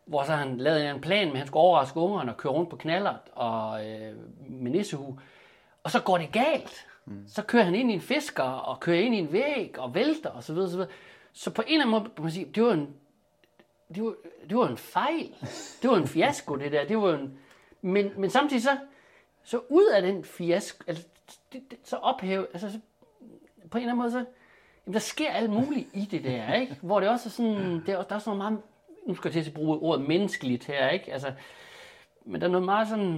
[SPEAKER 3] hvor så han lavet en plan med, at han skulle overraske ungerne og køre rundt på knallert og øh, med nissehue. Og så går det galt. Mm. Så kører han ind i en fisker og kører ind i en væg og vælter osv. Så, videre, så, videre. så på en eller anden måde, kan man sige, det var en, det var, det var en fejl. Det var en fiasko, det der. Det var en, men, men samtidig så, så ud af den fiasko, altså, det, det, så ophæve, altså så, på en eller anden måde, så, jamen, der sker alt muligt i det der, ikke? Hvor det også er sådan, det er, også- der er sådan noget meget, nu skal jeg til at bruge ordet menneskeligt her, ikke? Altså, men der er noget meget sådan,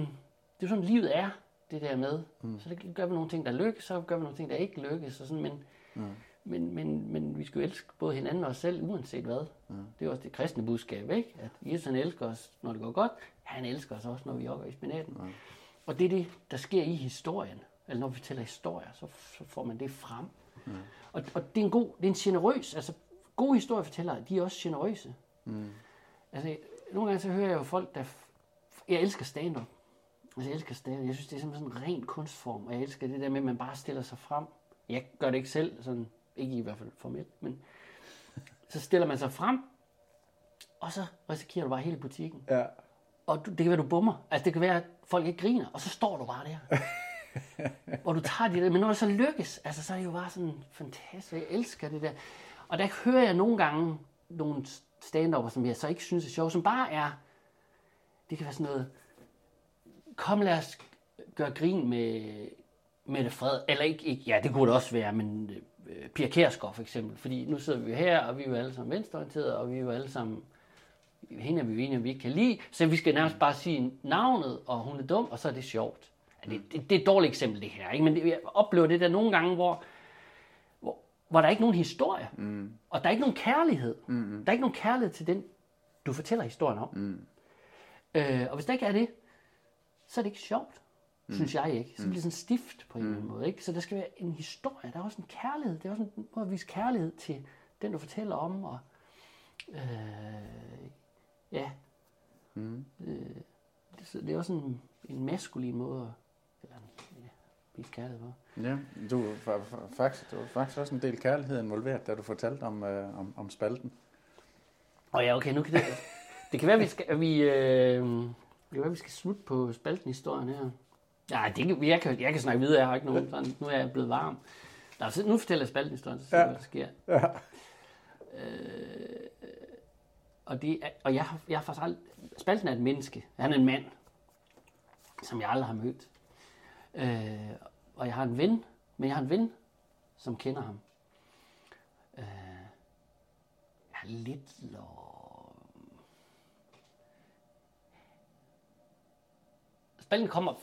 [SPEAKER 3] det er sådan, livet er, det der med. Mm. Så det gør vi nogle ting, der lykkes, så gør vi nogle ting, der ikke lykkes, og sådan, men, mm. men, men, men vi skal jo elske både hinanden og os selv, uanset hvad. Mm. Det er også det kristne budskab, ikke? At Jesus han elsker os, når det går godt. Han elsker os også, når vi er oppe i spinaten. Mm. Og det er det, der sker i historien. Eller når vi fortæller historier, så, så får man det frem. Mm. Og, og det er en god, det er en generøs, altså gode historiefortællere, de er også generøse. Mm. Altså, nogle gange så hører jeg jo folk, der... Jeg elsker stand-up. Altså, jeg elsker stand Jeg synes, det er simpelthen sådan en ren kunstform, og jeg elsker det der med, at man bare stiller sig frem. Jeg gør det ikke selv, sådan, ikke i hvert fald formelt, men så stiller man sig frem, og så risikerer du bare hele butikken.
[SPEAKER 2] Ja.
[SPEAKER 3] Og du, det kan være, du bummer. Altså, det kan være, at folk ikke griner, og så står du bare der. og du tager det der, men når det så lykkes, altså, så er det jo bare sådan fantastisk. Jeg elsker det der. Og der hører jeg nogle gange nogle stand som jeg så ikke synes er sjov, som bare er, det kan være sådan noget, kom lad os gøre grin med Mette Fred, eller ikke, ikke ja, det kunne det også være, men øh, Pia Kjærsgaard for eksempel, fordi nu sidder vi her, og vi er jo alle sammen venstreorienterede, og vi er jo alle sammen hende er vi enige, om vi ikke kan lide, så vi skal nærmest bare sige navnet, og hun er dum, og så er det sjovt. Ja, Det, det, det er et dårligt eksempel, det her, ikke? men det, jeg oplever det der nogle gange, hvor, hvor, hvor der er ikke nogen historie, mm. og der er ikke nogen kærlighed. Mm. Der er ikke nogen kærlighed til den, du fortæller historien om. Mm. Øh, og hvis der ikke er det, så er det ikke sjovt, mm. synes jeg ikke. Så bliver det sådan stift på en eller anden måde. Ikke? Så der skal være en historie, der er også en kærlighed, det er også en måde at vise kærlighed til den, du fortæller om, og øh, ja, mm. øh, det, det er også en, en maskulin måde at eller, ja, vise kærlighed på.
[SPEAKER 2] Ja, du fa- faktisk, du er faktisk også en del kærlighed involveret, da du fortalte om, øh, om, om spalten.
[SPEAKER 3] Og ja, okay, nu kan det... Det kan være, vi skal, at vi, øh, det kan være, vi skal slutte på spalten-historien her. Nej, det kan, jeg, kan, jeg kan snakke videre, jeg har ikke nogen, sådan, nu er jeg blevet varm. Nå, så nu fortæller jeg spalten-historien, så ser
[SPEAKER 2] Ja.
[SPEAKER 3] hvad der sker.
[SPEAKER 2] Ja.
[SPEAKER 3] Øh, og, det er, og jeg, har, jeg har faktisk aldrig... Spalten er et menneske. Han er en mand, som jeg aldrig har mødt. Øh, og jeg har en ven, men jeg har en ven, som kender ham. Øh, jeg har lidt lov... Spalten kommer...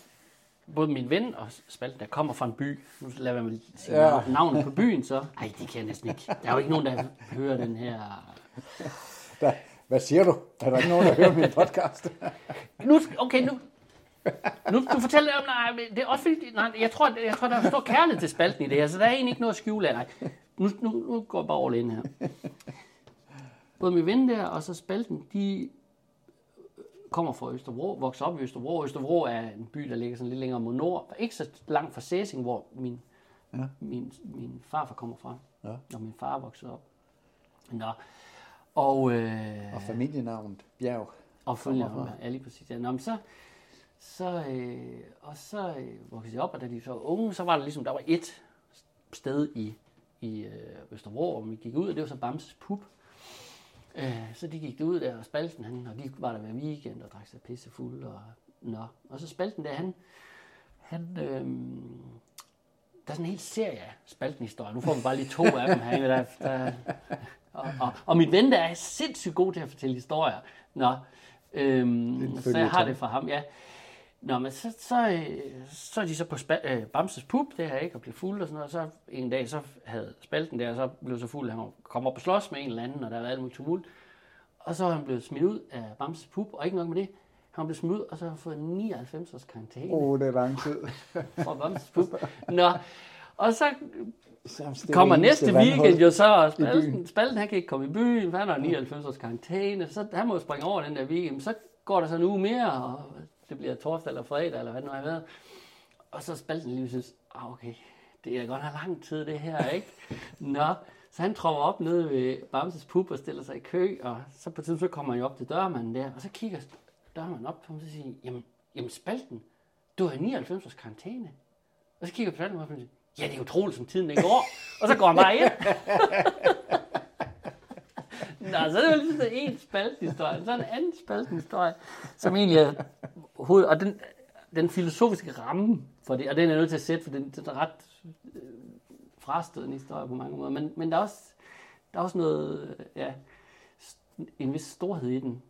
[SPEAKER 3] Både min ven og spalten, der kommer fra en by. Nu lader jeg mig sige
[SPEAKER 2] Ja.
[SPEAKER 3] navnet på byen, så... Ej, det kan jeg næsten ikke. Der er jo ikke nogen, der hører den her...
[SPEAKER 2] Da, hvad siger du? Er der ikke nogen, der hører min podcast?
[SPEAKER 3] Nu, okay, nu, nu du fortæller om, nej, det er også fordi, nej, jeg tror, jeg tror, der er stor kærlighed til spalten i det her, så der er egentlig ikke noget at skjule af. Nej, nu, nu, nu går jeg bare all in her. Både min ven der og så spalten, de kommer fra Østerbro, vokser op i Østerbro. Østerbro er en by, der ligger sådan lidt længere mod nord, ikke så langt fra Sæsing, hvor min
[SPEAKER 4] Ja.
[SPEAKER 3] min, min farfar kommer fra,
[SPEAKER 4] Ja.
[SPEAKER 3] når min far voksede op. Nå, og, øh,
[SPEAKER 4] Og familienavnet Bjerg.
[SPEAKER 3] og ham, ja, lige præcis. Ja. Nå, men så, så, øh, og så øh, voksede jeg op, og da de så var unge, så var der ligesom, der var et sted i, i øh, Østerbro, hvor vi gik ud, og det var så Bamses Pub. Øh, så de gik ud der, og Spalten, han, og de var der hver weekend og drak sig pisse fuld, og, nå. og så Spalten der, han, han øh, der er sådan en hel serie af Spalten-historier. Nu får vi bare lige to af dem her. Der, der, og, og, og min ven der er sindssygt god til at fortælle historier. Nå, øhm, så jeg har det fra ham, ja. Nå, men så, så, øh, så er de så på spa- øh, Bamses pub, det her, ikke, og blev fuld og sådan noget. Og så en dag, så havde Spalten der, så blev så fuld, at han kom op og slås med en eller anden, og der var alt muligt tumult. Og så er han blevet smidt ud af Bamses pub, og ikke nok med det. Han blev smidt ud, og så har han fået 99 års karantæne
[SPEAKER 4] Åh, oh, det er lang tid.
[SPEAKER 3] fra Bamses pub. Nå, og så
[SPEAKER 4] det
[SPEAKER 3] kommer næste weekend jo så, og. Spalten, Spalten han kan ikke komme i byen, for han har 99 års karantæne, så han må jo springe over den der weekend. Så går der så en uge mere, og det bliver torsdag eller fredag, eller hvad det nu har været. Og så Spalten lige synes, ah, okay, det er godt nok lang tid det her, ikke? Nå, så han tropper op nede ved Bamses pub og stiller sig i kø, og så på tidspunkt så kommer han jo op til dørmanden der, og så kigger dørmanden op på ham og så siger, jamen, jamen Spalten, du har 99 års karantæne. Og så kigger Spalten på ham og siger, ja, det er utroligt, som tiden ikke går. Og så går han bare ind. Nå, så er det jo lige sådan en spalthistorie. Så er en anden spalthistorie, som egentlig er hoved... Og den, den filosofiske ramme for det, og den er jeg nødt til at sætte, for den, den er ret øh, frastødende historie på mange måder. Men, men der, er også, der er også noget, øh, ja, en vis storhed i den.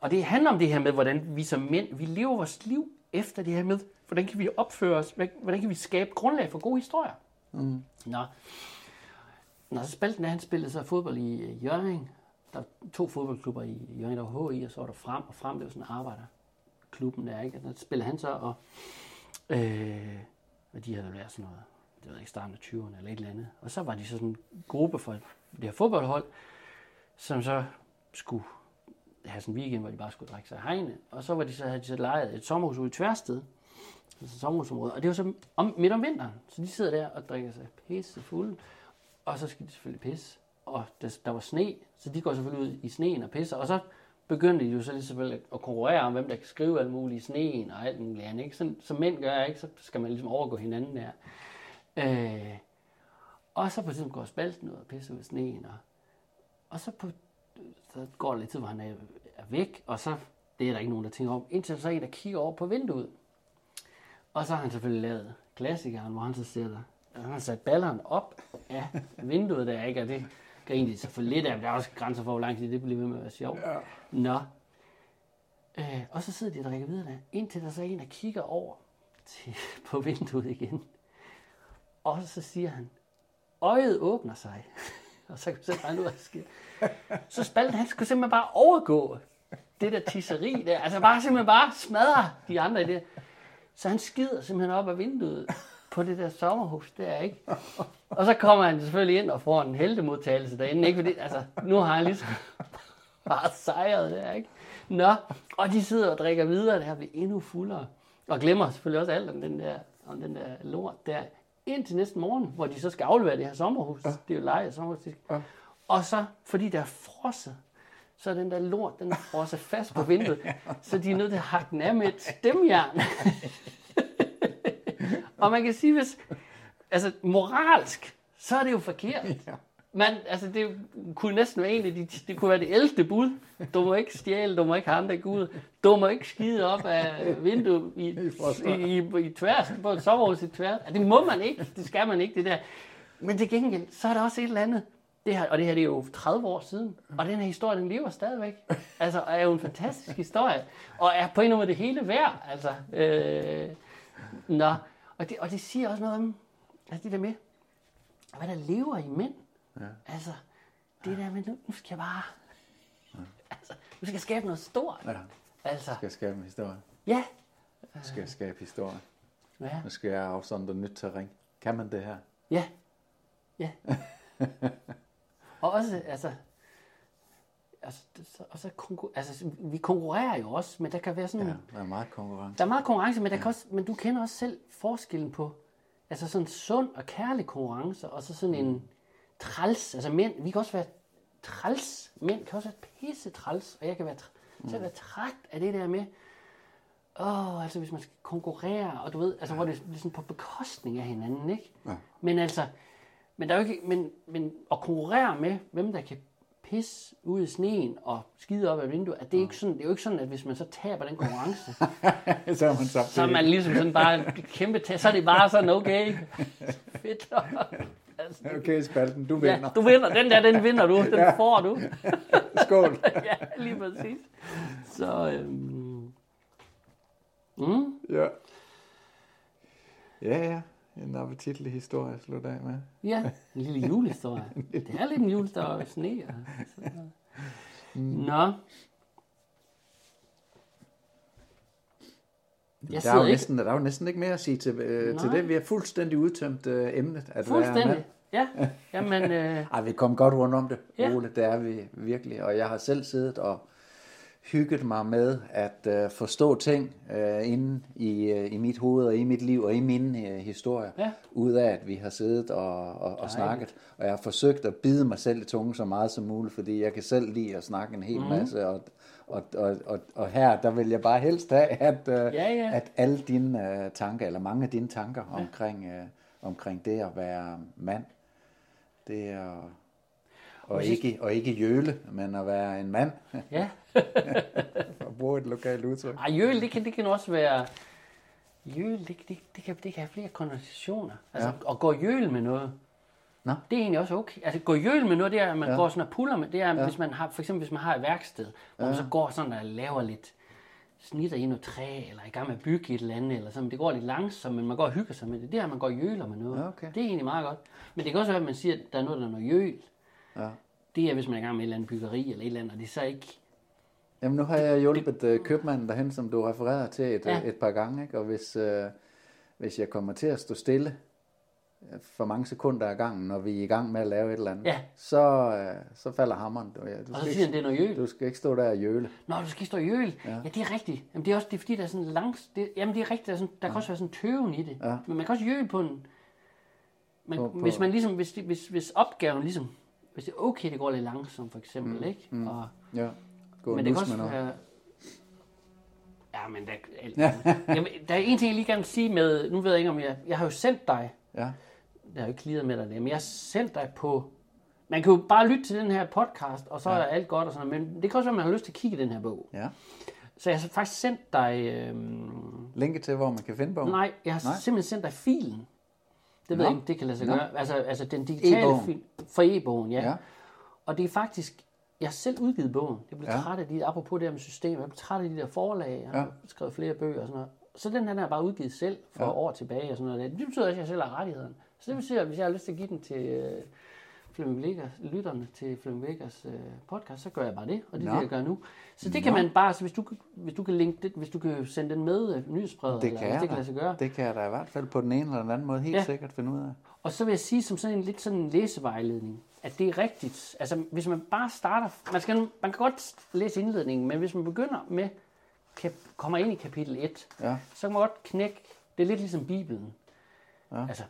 [SPEAKER 3] Og det handler om det her med, hvordan vi som mænd, vi lever vores liv efter det her med, hvordan kan vi opføre os, hvordan kan vi skabe grundlag for gode historier. Mm. Nå. Nå, så Spalten, han spillede så fodbold i øh, Jørgen. Der var to fodboldklubber i Jørgen, der var HI, og så var der Frem, og Frem, det var sådan arbejderklubben der, ikke? Og der spillede han så, og øh, og de havde været sådan noget, det ved ikke, starten af 20'erne eller et eller andet. Og så var de så sådan en gruppe for det her fodboldhold, som så skulle have sådan en weekend, hvor de bare skulle drikke sig hegne. Og så var de så, havde de så lejet et sommerhus ude i Tværsted, altså sommerhusområde. Og det var så om, midt om vinteren, så de sidder der og drikker sig pisse fulde. Og så skal de selvfølgelig pisse. Og der, der var sne, så de går selvfølgelig ud i sneen og pisser. Og så begyndte de jo så lige selvfølgelig at konkurrere om, hvem der kan skrive alt muligt i sneen og alt muligt andet. Ikke? Sådan, som mænd gør, ikke? så skal man ligesom overgå hinanden der. Øh, og så på et tidspunkt går spalten ud og pisser ud i sneen. Og, og så, på, så går der lidt tid, hvor han er, er væk, og så, det er der ikke nogen, der tænker om, indtil så er en, der kigger over på vinduet. Og så har han selvfølgelig lavet klassikeren, hvor han så sætter, han har sat balleren op af vinduet der, ikke? Og det griner de så for lidt af, men der er også grænser for, hvor lang tid det bliver ved med at være sjovt. Ja. Nå. Øh, og så sidder de og drikker videre der, indtil der så er en, der kigger over til, på vinduet igen. Og så siger han, øjet åbner sig og så kan han ud hvad der sker. Så Spalten, han skulle simpelthen bare overgå det der tisseri der. Altså bare simpelthen bare smadre de andre i det. Så han skider simpelthen op af vinduet på det der sommerhus der, ikke? Og så kommer han selvfølgelig ind og får en heldemodtagelse derinde, ikke? Fordi, altså, nu har han ligesom bare sejret der, ikke? Nå, og de sidder og drikker videre, der bliver endnu fuldere. Og glemmer selvfølgelig også alt om den der, om den der lort der. Indtil næste morgen, hvor de så skal aflevere det her sommerhus. Ja. Det er jo leje sommerhus. Ja. Og så, fordi der er frosset, så er den der lort, den er frosset fast på vinduet, så de er nødt til at hakke den af med et stemjern. og man kan sige, hvis, altså moralsk, så er det jo forkert. Man, altså det kunne næsten være en af de, det kunne være det ældste bud. Du må ikke stjæle, du må ikke have andre gud. Du må ikke skide op af vinduet i, i, i, i, tværs, på et sommerhus i tværs. Altså, det må man ikke, det skal man ikke, det der. Men til gengæld, så er der også et eller andet. Det her, og det her det er jo 30 år siden, og den her historie, den lever stadigvæk. Altså, er jo en fantastisk historie, og er på en måde det hele værd. Altså, øh, nå. Og, det, og det siger også noget om, altså det der med, hvad der lever i mænd. Ja. Altså, det der med, nu, nu skal jeg bare, ja. altså, nu skal jeg skabe noget stort.
[SPEAKER 4] Ja.
[SPEAKER 3] Altså,
[SPEAKER 4] Skal jeg skabe en historie?
[SPEAKER 3] ja.
[SPEAKER 4] Skal jeg skabe historie?
[SPEAKER 3] Ja,
[SPEAKER 4] Nu skal jeg afsondre nyt terræn. Kan man det her?
[SPEAKER 3] ja, ja. og også, altså, altså, så- og så konkur- altså, vi konkurrerer jo også, men der kan være sådan,
[SPEAKER 4] Ja, der er meget konkurrence.
[SPEAKER 3] der er meget konkurrence, men, der kan også, men du kender også selv forskellen på Altså sådan sund og kærlig konkurrence, og så sådan en træls, altså mænd, vi kan også være træls, mænd kan også være pisse træls, og jeg kan være, tr- så være træt af det der med, åh, altså hvis man skal konkurrere, og du ved, altså hvor det er sådan på bekostning af hinanden, ikke?
[SPEAKER 2] Ja.
[SPEAKER 3] Men altså, men der er jo ikke, men, men at konkurrere med, hvem der kan pisse ud i sneen og skide op ad vinduet, at det er, ikke sådan, det er jo ikke sådan, at hvis man så taber den konkurrence,
[SPEAKER 2] så er man så,
[SPEAKER 3] så er man ligesom sådan bare kæmpe tag, så er det bare sådan, okay, fedt. Altså,
[SPEAKER 2] Okay, spalten, du
[SPEAKER 3] ja,
[SPEAKER 2] vinder.
[SPEAKER 3] du vinder, den der, den vinder du, den
[SPEAKER 2] Ja.
[SPEAKER 3] får du.
[SPEAKER 2] Skål.
[SPEAKER 3] ja, lige præcis. Så, øhm, mm,
[SPEAKER 2] Ja. Ja, ja. En appetitlig historie at slutte af med.
[SPEAKER 3] ja, en lille julehistorie. Det er lidt en julehistorie sne. Og, så. Nå. Jeg
[SPEAKER 2] Der er, jo
[SPEAKER 3] ikke
[SPEAKER 2] næsten, der er jo næsten ikke mere at sige til, øh, til det. Vi har fuldstændig udtømt øh, emnet. At Være
[SPEAKER 3] fuldstændig.
[SPEAKER 2] mand.
[SPEAKER 3] Ja, jamen, øh,
[SPEAKER 2] Ej, vi kom godt rundt om det,
[SPEAKER 3] Ja.
[SPEAKER 2] Ole. Det er vi virkelig. Og jeg har selv siddet og hygget mig med at øh, forstå ting øh, inde i, øh, i mit hoved og i mit liv og i mine øh, historier.
[SPEAKER 3] Ja.
[SPEAKER 2] Ud af, at vi har siddet og, og, og snakket. Og jeg har forsøgt at bide mig selv i tungen så meget som muligt, fordi jeg kan selv lide at snakke en hel mm. masse. Og, og, og, og, og her, der vil jeg bare helst have, at, øh,
[SPEAKER 3] Ja, ja.
[SPEAKER 2] at alle dine øh, tanker, eller mange af dine tanker ja. omkring, øh, omkring det at være mand, det er og
[SPEAKER 3] hvis-
[SPEAKER 2] ikke, og ikke jøle, men at være en mand,
[SPEAKER 3] ja.
[SPEAKER 2] og bruge et lokalt udtryk.
[SPEAKER 3] Ej, jøl, det kan, det kan også være... Jøl, det, det, det, kan, det kan have flere konnotationer. Altså, ja. at gå jøl med noget,
[SPEAKER 2] Nå.
[SPEAKER 3] det er egentlig også okay. Altså, gå jøl med noget, det er, at man ja.
[SPEAKER 2] Ja.
[SPEAKER 3] går sådan og puller med. Det er, ja. hvis man har, for eksempel hvis man har et værksted, hvor man så går sådan og laver lidt snitter i noget træ, eller er i gang med at bygge et eller andet, eller sådan. Det går lidt langsomt, men man går og hygger sig med det. Det er, at man går og jøler med noget.
[SPEAKER 2] Ja, okay.
[SPEAKER 3] Det er egentlig meget godt. Men det kan også være, at man siger, at der er noget, der er noget jøl.
[SPEAKER 2] Ja.
[SPEAKER 3] Det er, hvis man er i gang med et eller andet byggeri, eller et eller andet, og det er så ikke...
[SPEAKER 2] Jamen nu har jeg hjulpet øh, købmanden derhen, som du refererer til et,
[SPEAKER 3] Ja.
[SPEAKER 2] ja. et par gange, ikke? og hvis, øh, hvis jeg kommer til at stå stille øh, for mange sekunder ad gangen, når vi er i gang med at lave et eller andet,
[SPEAKER 3] Ja.
[SPEAKER 2] så, øh, så falder hammeren. Du, ja, du,
[SPEAKER 3] Og så siger
[SPEAKER 2] ikke,
[SPEAKER 3] han, det er noget jøl.
[SPEAKER 2] du skal ikke stå der og jøle.
[SPEAKER 3] Nå, du skal stå i øl. Ja.
[SPEAKER 2] Ja.
[SPEAKER 3] ja, det er rigtigt. Jamen, det er også det er, fordi, der er sådan langs... Det, jamen, det er rigtigt. Der, er sådan, der kan også være sådan tøven i det.
[SPEAKER 2] Ja.
[SPEAKER 3] Men man kan også jøle på en... Man,
[SPEAKER 2] På- på-
[SPEAKER 3] Hvis man ligesom... Hvis, hvis, hvis opgaven ligesom... Hvis det er okay, det går lidt langsomt, for eksempel, mm. ikke? Mm. Og,
[SPEAKER 2] Ja. Gå
[SPEAKER 3] men det kan også være... Ja, men der, jamen, der er en ting, jeg lige gerne vil sige med... Nu ved jeg ikke, om jeg... Jeg har jo sendt dig...
[SPEAKER 2] Ja.
[SPEAKER 3] Jeg har jo ikke klidet med dig det, men jeg har sendt dig på... Man kan jo bare lytte til den her podcast, og så ja. er alt godt og sådan noget, men det kan også være, at man har lyst til at kigge i den her bog.
[SPEAKER 2] ja.
[SPEAKER 3] Så jeg har faktisk sendt dig... Øhm,
[SPEAKER 2] Linke til, hvor man kan finde bogen.
[SPEAKER 3] nej, jeg har
[SPEAKER 2] Nej.
[SPEAKER 3] Simpelthen sendt dig filen. Det ved jeg ikke, det kan lade sig
[SPEAKER 2] Nå.
[SPEAKER 3] gøre. Altså, altså den digitale
[SPEAKER 2] E-bogen.
[SPEAKER 3] fil for e-bogen, ja.
[SPEAKER 2] Ja.
[SPEAKER 3] Og det er faktisk... Jeg har selv udgivet bogen. Jeg blev
[SPEAKER 2] Ja.
[SPEAKER 3] træt af de, apropos det her med system, jeg blev træt af de der forlag. Jeg har
[SPEAKER 2] Ja.
[SPEAKER 3] skrevet flere bøger og sådan noget. Så den her den er bare udgivet selv for
[SPEAKER 2] ja.
[SPEAKER 3] år tilbage og sådan noget. Det betyder også, at jeg selv har rettigheden. Så det betyder, at hvis jeg har lyst til at give den til øh, Flemming Blikkers, lytterne til Flemming Blikkers øh, podcast, så gør jeg bare det, og det er
[SPEAKER 2] Nå.
[SPEAKER 3] det, jeg gør nu. Så det kan man bare, så hvis du, kan- hvis du kan linke det, hvis du kan sende den med øh, nyhedsbrevet,
[SPEAKER 2] Det
[SPEAKER 3] eller
[SPEAKER 2] kan,
[SPEAKER 3] det kan lade sig gøre.
[SPEAKER 2] det kan jeg da i hvert fald på den ene eller den anden måde helt
[SPEAKER 3] Ja.
[SPEAKER 2] sikkert finde ud af.
[SPEAKER 3] Og så vil jeg sige som sådan en lidt sådan en læsevejledning, at det er rigtigt. Altså hvis man bare starter, man, skal, man kan godt læse indledningen, men hvis man begynder med, kap, kommer ind i kapitel 1,
[SPEAKER 2] Ja.
[SPEAKER 3] så kan man godt knække, det er lidt ligesom Bibelen.
[SPEAKER 2] Ja.
[SPEAKER 3] Altså,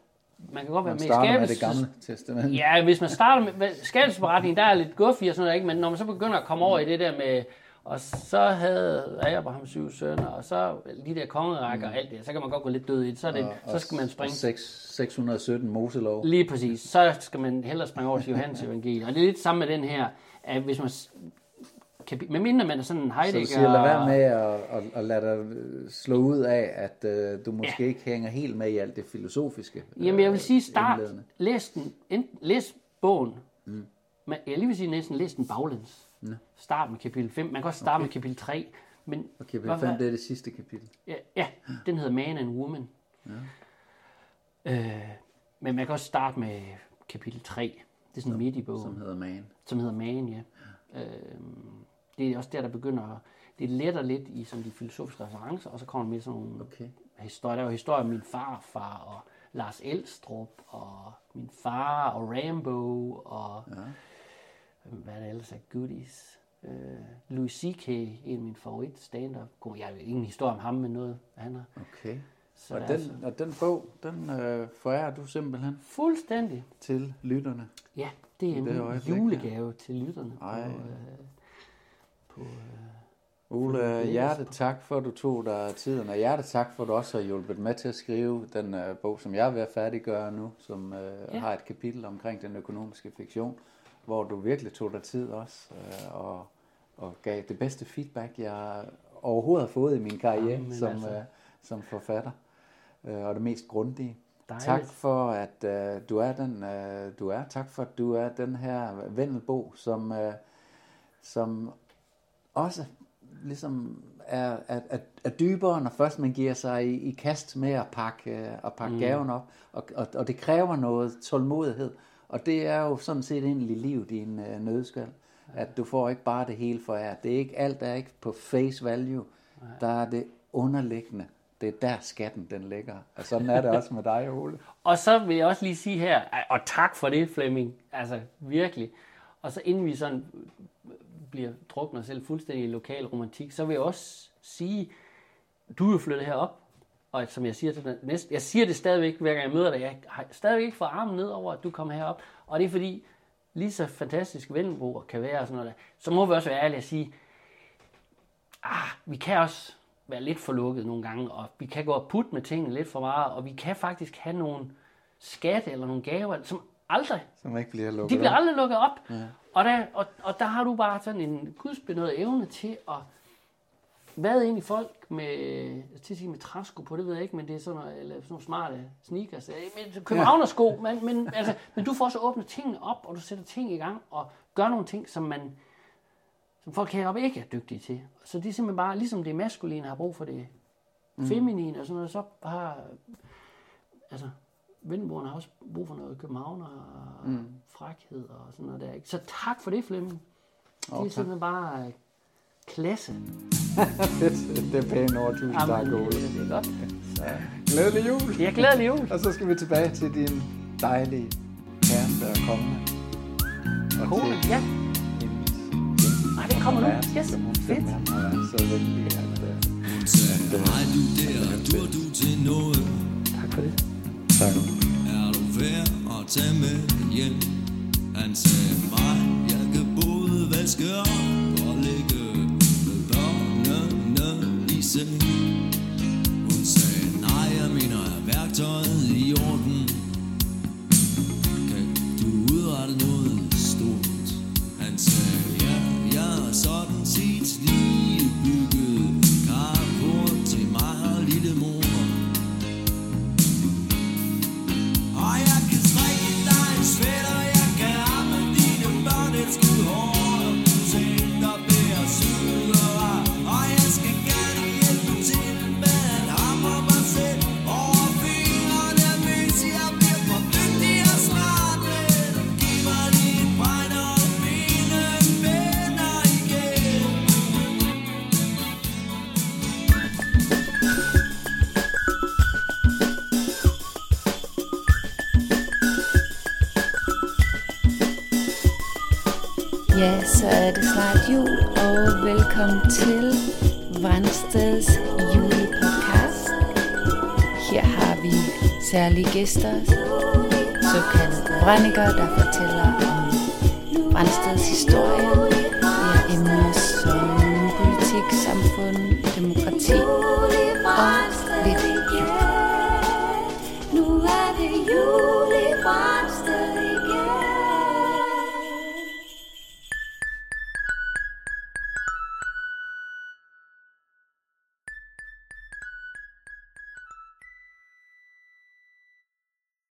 [SPEAKER 3] man kan godt være
[SPEAKER 2] Man
[SPEAKER 3] med i
[SPEAKER 2] starter med det
[SPEAKER 3] skabelses-
[SPEAKER 2] gamle testament.
[SPEAKER 3] Ja, hvis man starter med skabelsesberetningen, der er lidt guffi og sådan noget, ikke? men når man så begynder at komme over i det der med, og så havde Abraham syv sønner, og så de der kongerækker og alt det, så kan man godt gå lidt død i det. Så, det, så skal man springe
[SPEAKER 2] Og seks- 617 Moselov.
[SPEAKER 3] Lige præcis. Så skal man hellere springe over til Johannes evangeliet. Og det er lidt samme med den her, at hvis man... s- Kapi- medmindre man er sådan en
[SPEAKER 2] Så
[SPEAKER 3] Heidegger...
[SPEAKER 2] du siger, lad være med at, at, at lade dig øh, slå ud af, at uh, du måske ja. ikke hænger helt med i alt det filosofiske.
[SPEAKER 3] Jamen jeg vil sige,
[SPEAKER 2] øh,
[SPEAKER 3] start, læs, den, enten, læs bogen, mm. men jeg lige vil sige næsten, læs den baglæns. Mm. Start med kapitel 5. Man kan også starte okay. med kapitel 3. Men
[SPEAKER 2] Og kapitel 5, det er det sidste kapitel.
[SPEAKER 3] Ja, ja, den hedder Man and Woman. Ja. Øh, men man kan også starte med kapitel 3. Det er sådan midt i bogen.
[SPEAKER 2] Som hedder Man.
[SPEAKER 3] som hedder Man, ja. Øhm, det er også der, der begynder, det letter lidt i sådan de filosofiske referencer, og så kommer der med sådan nogle
[SPEAKER 2] Okay.
[SPEAKER 3] historier. Der er jo historier om min farfar, og Lars Elstrup, og min far, og Rambo, og
[SPEAKER 2] Ja.
[SPEAKER 3] hvad er der ellers af goodies. Øh, Louis C.K., en af mine favorit stand-up. Jeg har ingen historie om ham, men noget, han har.
[SPEAKER 2] Okay.
[SPEAKER 3] Så
[SPEAKER 2] Og
[SPEAKER 3] er
[SPEAKER 2] den, og den bog, den øh, forærer du simpelthen
[SPEAKER 3] fuldstændig.
[SPEAKER 2] til lytterne.
[SPEAKER 3] Ja, det er
[SPEAKER 2] det
[SPEAKER 3] en julegave til lytterne.
[SPEAKER 2] Ej.
[SPEAKER 3] På, øh, på, øh,
[SPEAKER 2] Ole,
[SPEAKER 3] er
[SPEAKER 2] hjerte tak for, at du tog dig tiden, og hjerte tak for, at du også har hjulpet med til at skrive den uh, bog, som jeg er ved at færdiggøre nu, som uh,
[SPEAKER 3] Ja.
[SPEAKER 2] har et kapitel omkring den økonomiske fiktion, hvor du virkelig tog dig tid også, uh, og, og gav det bedste feedback, jeg overhovedet har fået i min karriere
[SPEAKER 3] Jamen,
[SPEAKER 2] som,
[SPEAKER 3] altså.
[SPEAKER 2] uh, som forfatter, uh, og det mest grundige.
[SPEAKER 3] Dejligt.
[SPEAKER 2] Tak for, at uh, du er den, uh, du er. Tak for, at du er den her vendelbo, som, uh, som også ligesom er, er, er, er dybere, når først man giver sig i, i kast med at pakke, øh, at pakke mm. gaven op. Og, og, og det kræver noget tålmodighed. Og det er jo sådan set egentlig livet i en øh, nødskal. At du får ikke bare det hele for jer. Det er ikke alt, der er ikke på face value. Der er det underliggende. Det er der skatten den ligger. Og sådan er det også med dig, Ole.
[SPEAKER 3] Og så vil jeg også lige sige her, og tak for det, Flemming. Altså, virkelig. Og så inden vi sådan bliver druknet os selv fuldstændig i lokal romantik, så vil jeg også sige, du er jo flyttet herop, og som jeg siger til den næste, jeg siger det stadigvæk, hver gang jeg møder dig, jeg har stadigvæk ikke fået armen ned over, at du kommer herop, og det er fordi, lige så fantastisk vendelboer kan være og sådan noget der, så må vi også være ærlige og sige, ah, vi kan også være lidt for lukket nogle gange, og vi kan gå og putte med tingene lidt for meget, og vi kan faktisk have nogle skatte eller nogle gaver, som aldrig
[SPEAKER 2] Som ikke bliver lukket
[SPEAKER 3] de bliver
[SPEAKER 2] op.
[SPEAKER 3] aldrig lukket op. Ja. Og, der, og, og der har du bare sådan en gudsbenået evne til at hvad egentlig folk med, til at sige med træsko på, det ved jeg ikke, men det er sådan noget, eller sådan nogle smarte sneakers, men københavnersko, ja. men, men, altså, men du får så åbnet tingene op, og du sætter ting i gang, og gør nogle ting, som man, som folk heroppe ikke er dygtige til. Så det er simpelthen bare, ligesom det maskuline har brug for det feminine, og sådan noget, så har, altså, vendelboerne har også brug for noget københavner og mm. frækhed og sådan noget der. Ikke? Så tak for det, Flemming. Det er
[SPEAKER 2] tak.
[SPEAKER 3] simpelthen bare øh, klasse.
[SPEAKER 2] det, det er pænt ord. Tusind tak,
[SPEAKER 3] Jamen,
[SPEAKER 2] Ole.
[SPEAKER 3] det er godt.
[SPEAKER 2] Glædelig jul.
[SPEAKER 3] Jeg glæder mig jul.
[SPEAKER 2] Og så skal vi tilbage til din dejlige kæreste og kommende. Og
[SPEAKER 3] Kone,
[SPEAKER 2] til
[SPEAKER 3] ja.
[SPEAKER 2] hendes
[SPEAKER 3] Ej, den kommer nu. Yes, fedt.
[SPEAKER 2] så venlig, at øh,
[SPEAKER 5] Hej du der, dur du til noget?
[SPEAKER 3] Tak for det
[SPEAKER 2] tak.
[SPEAKER 5] Er du værd at tage med hjem? Han sagde mig, jeg kan både vaske op og lægge med børnene i seng.
[SPEAKER 6] Så er det snart jul, og velkommen til Vandsteds julepodcast. Her har vi særlige gæster, såkaldte brændikere, der fortæller om Vrandsteds historie. Det er emner som politik, samfund, demokrati og lidt.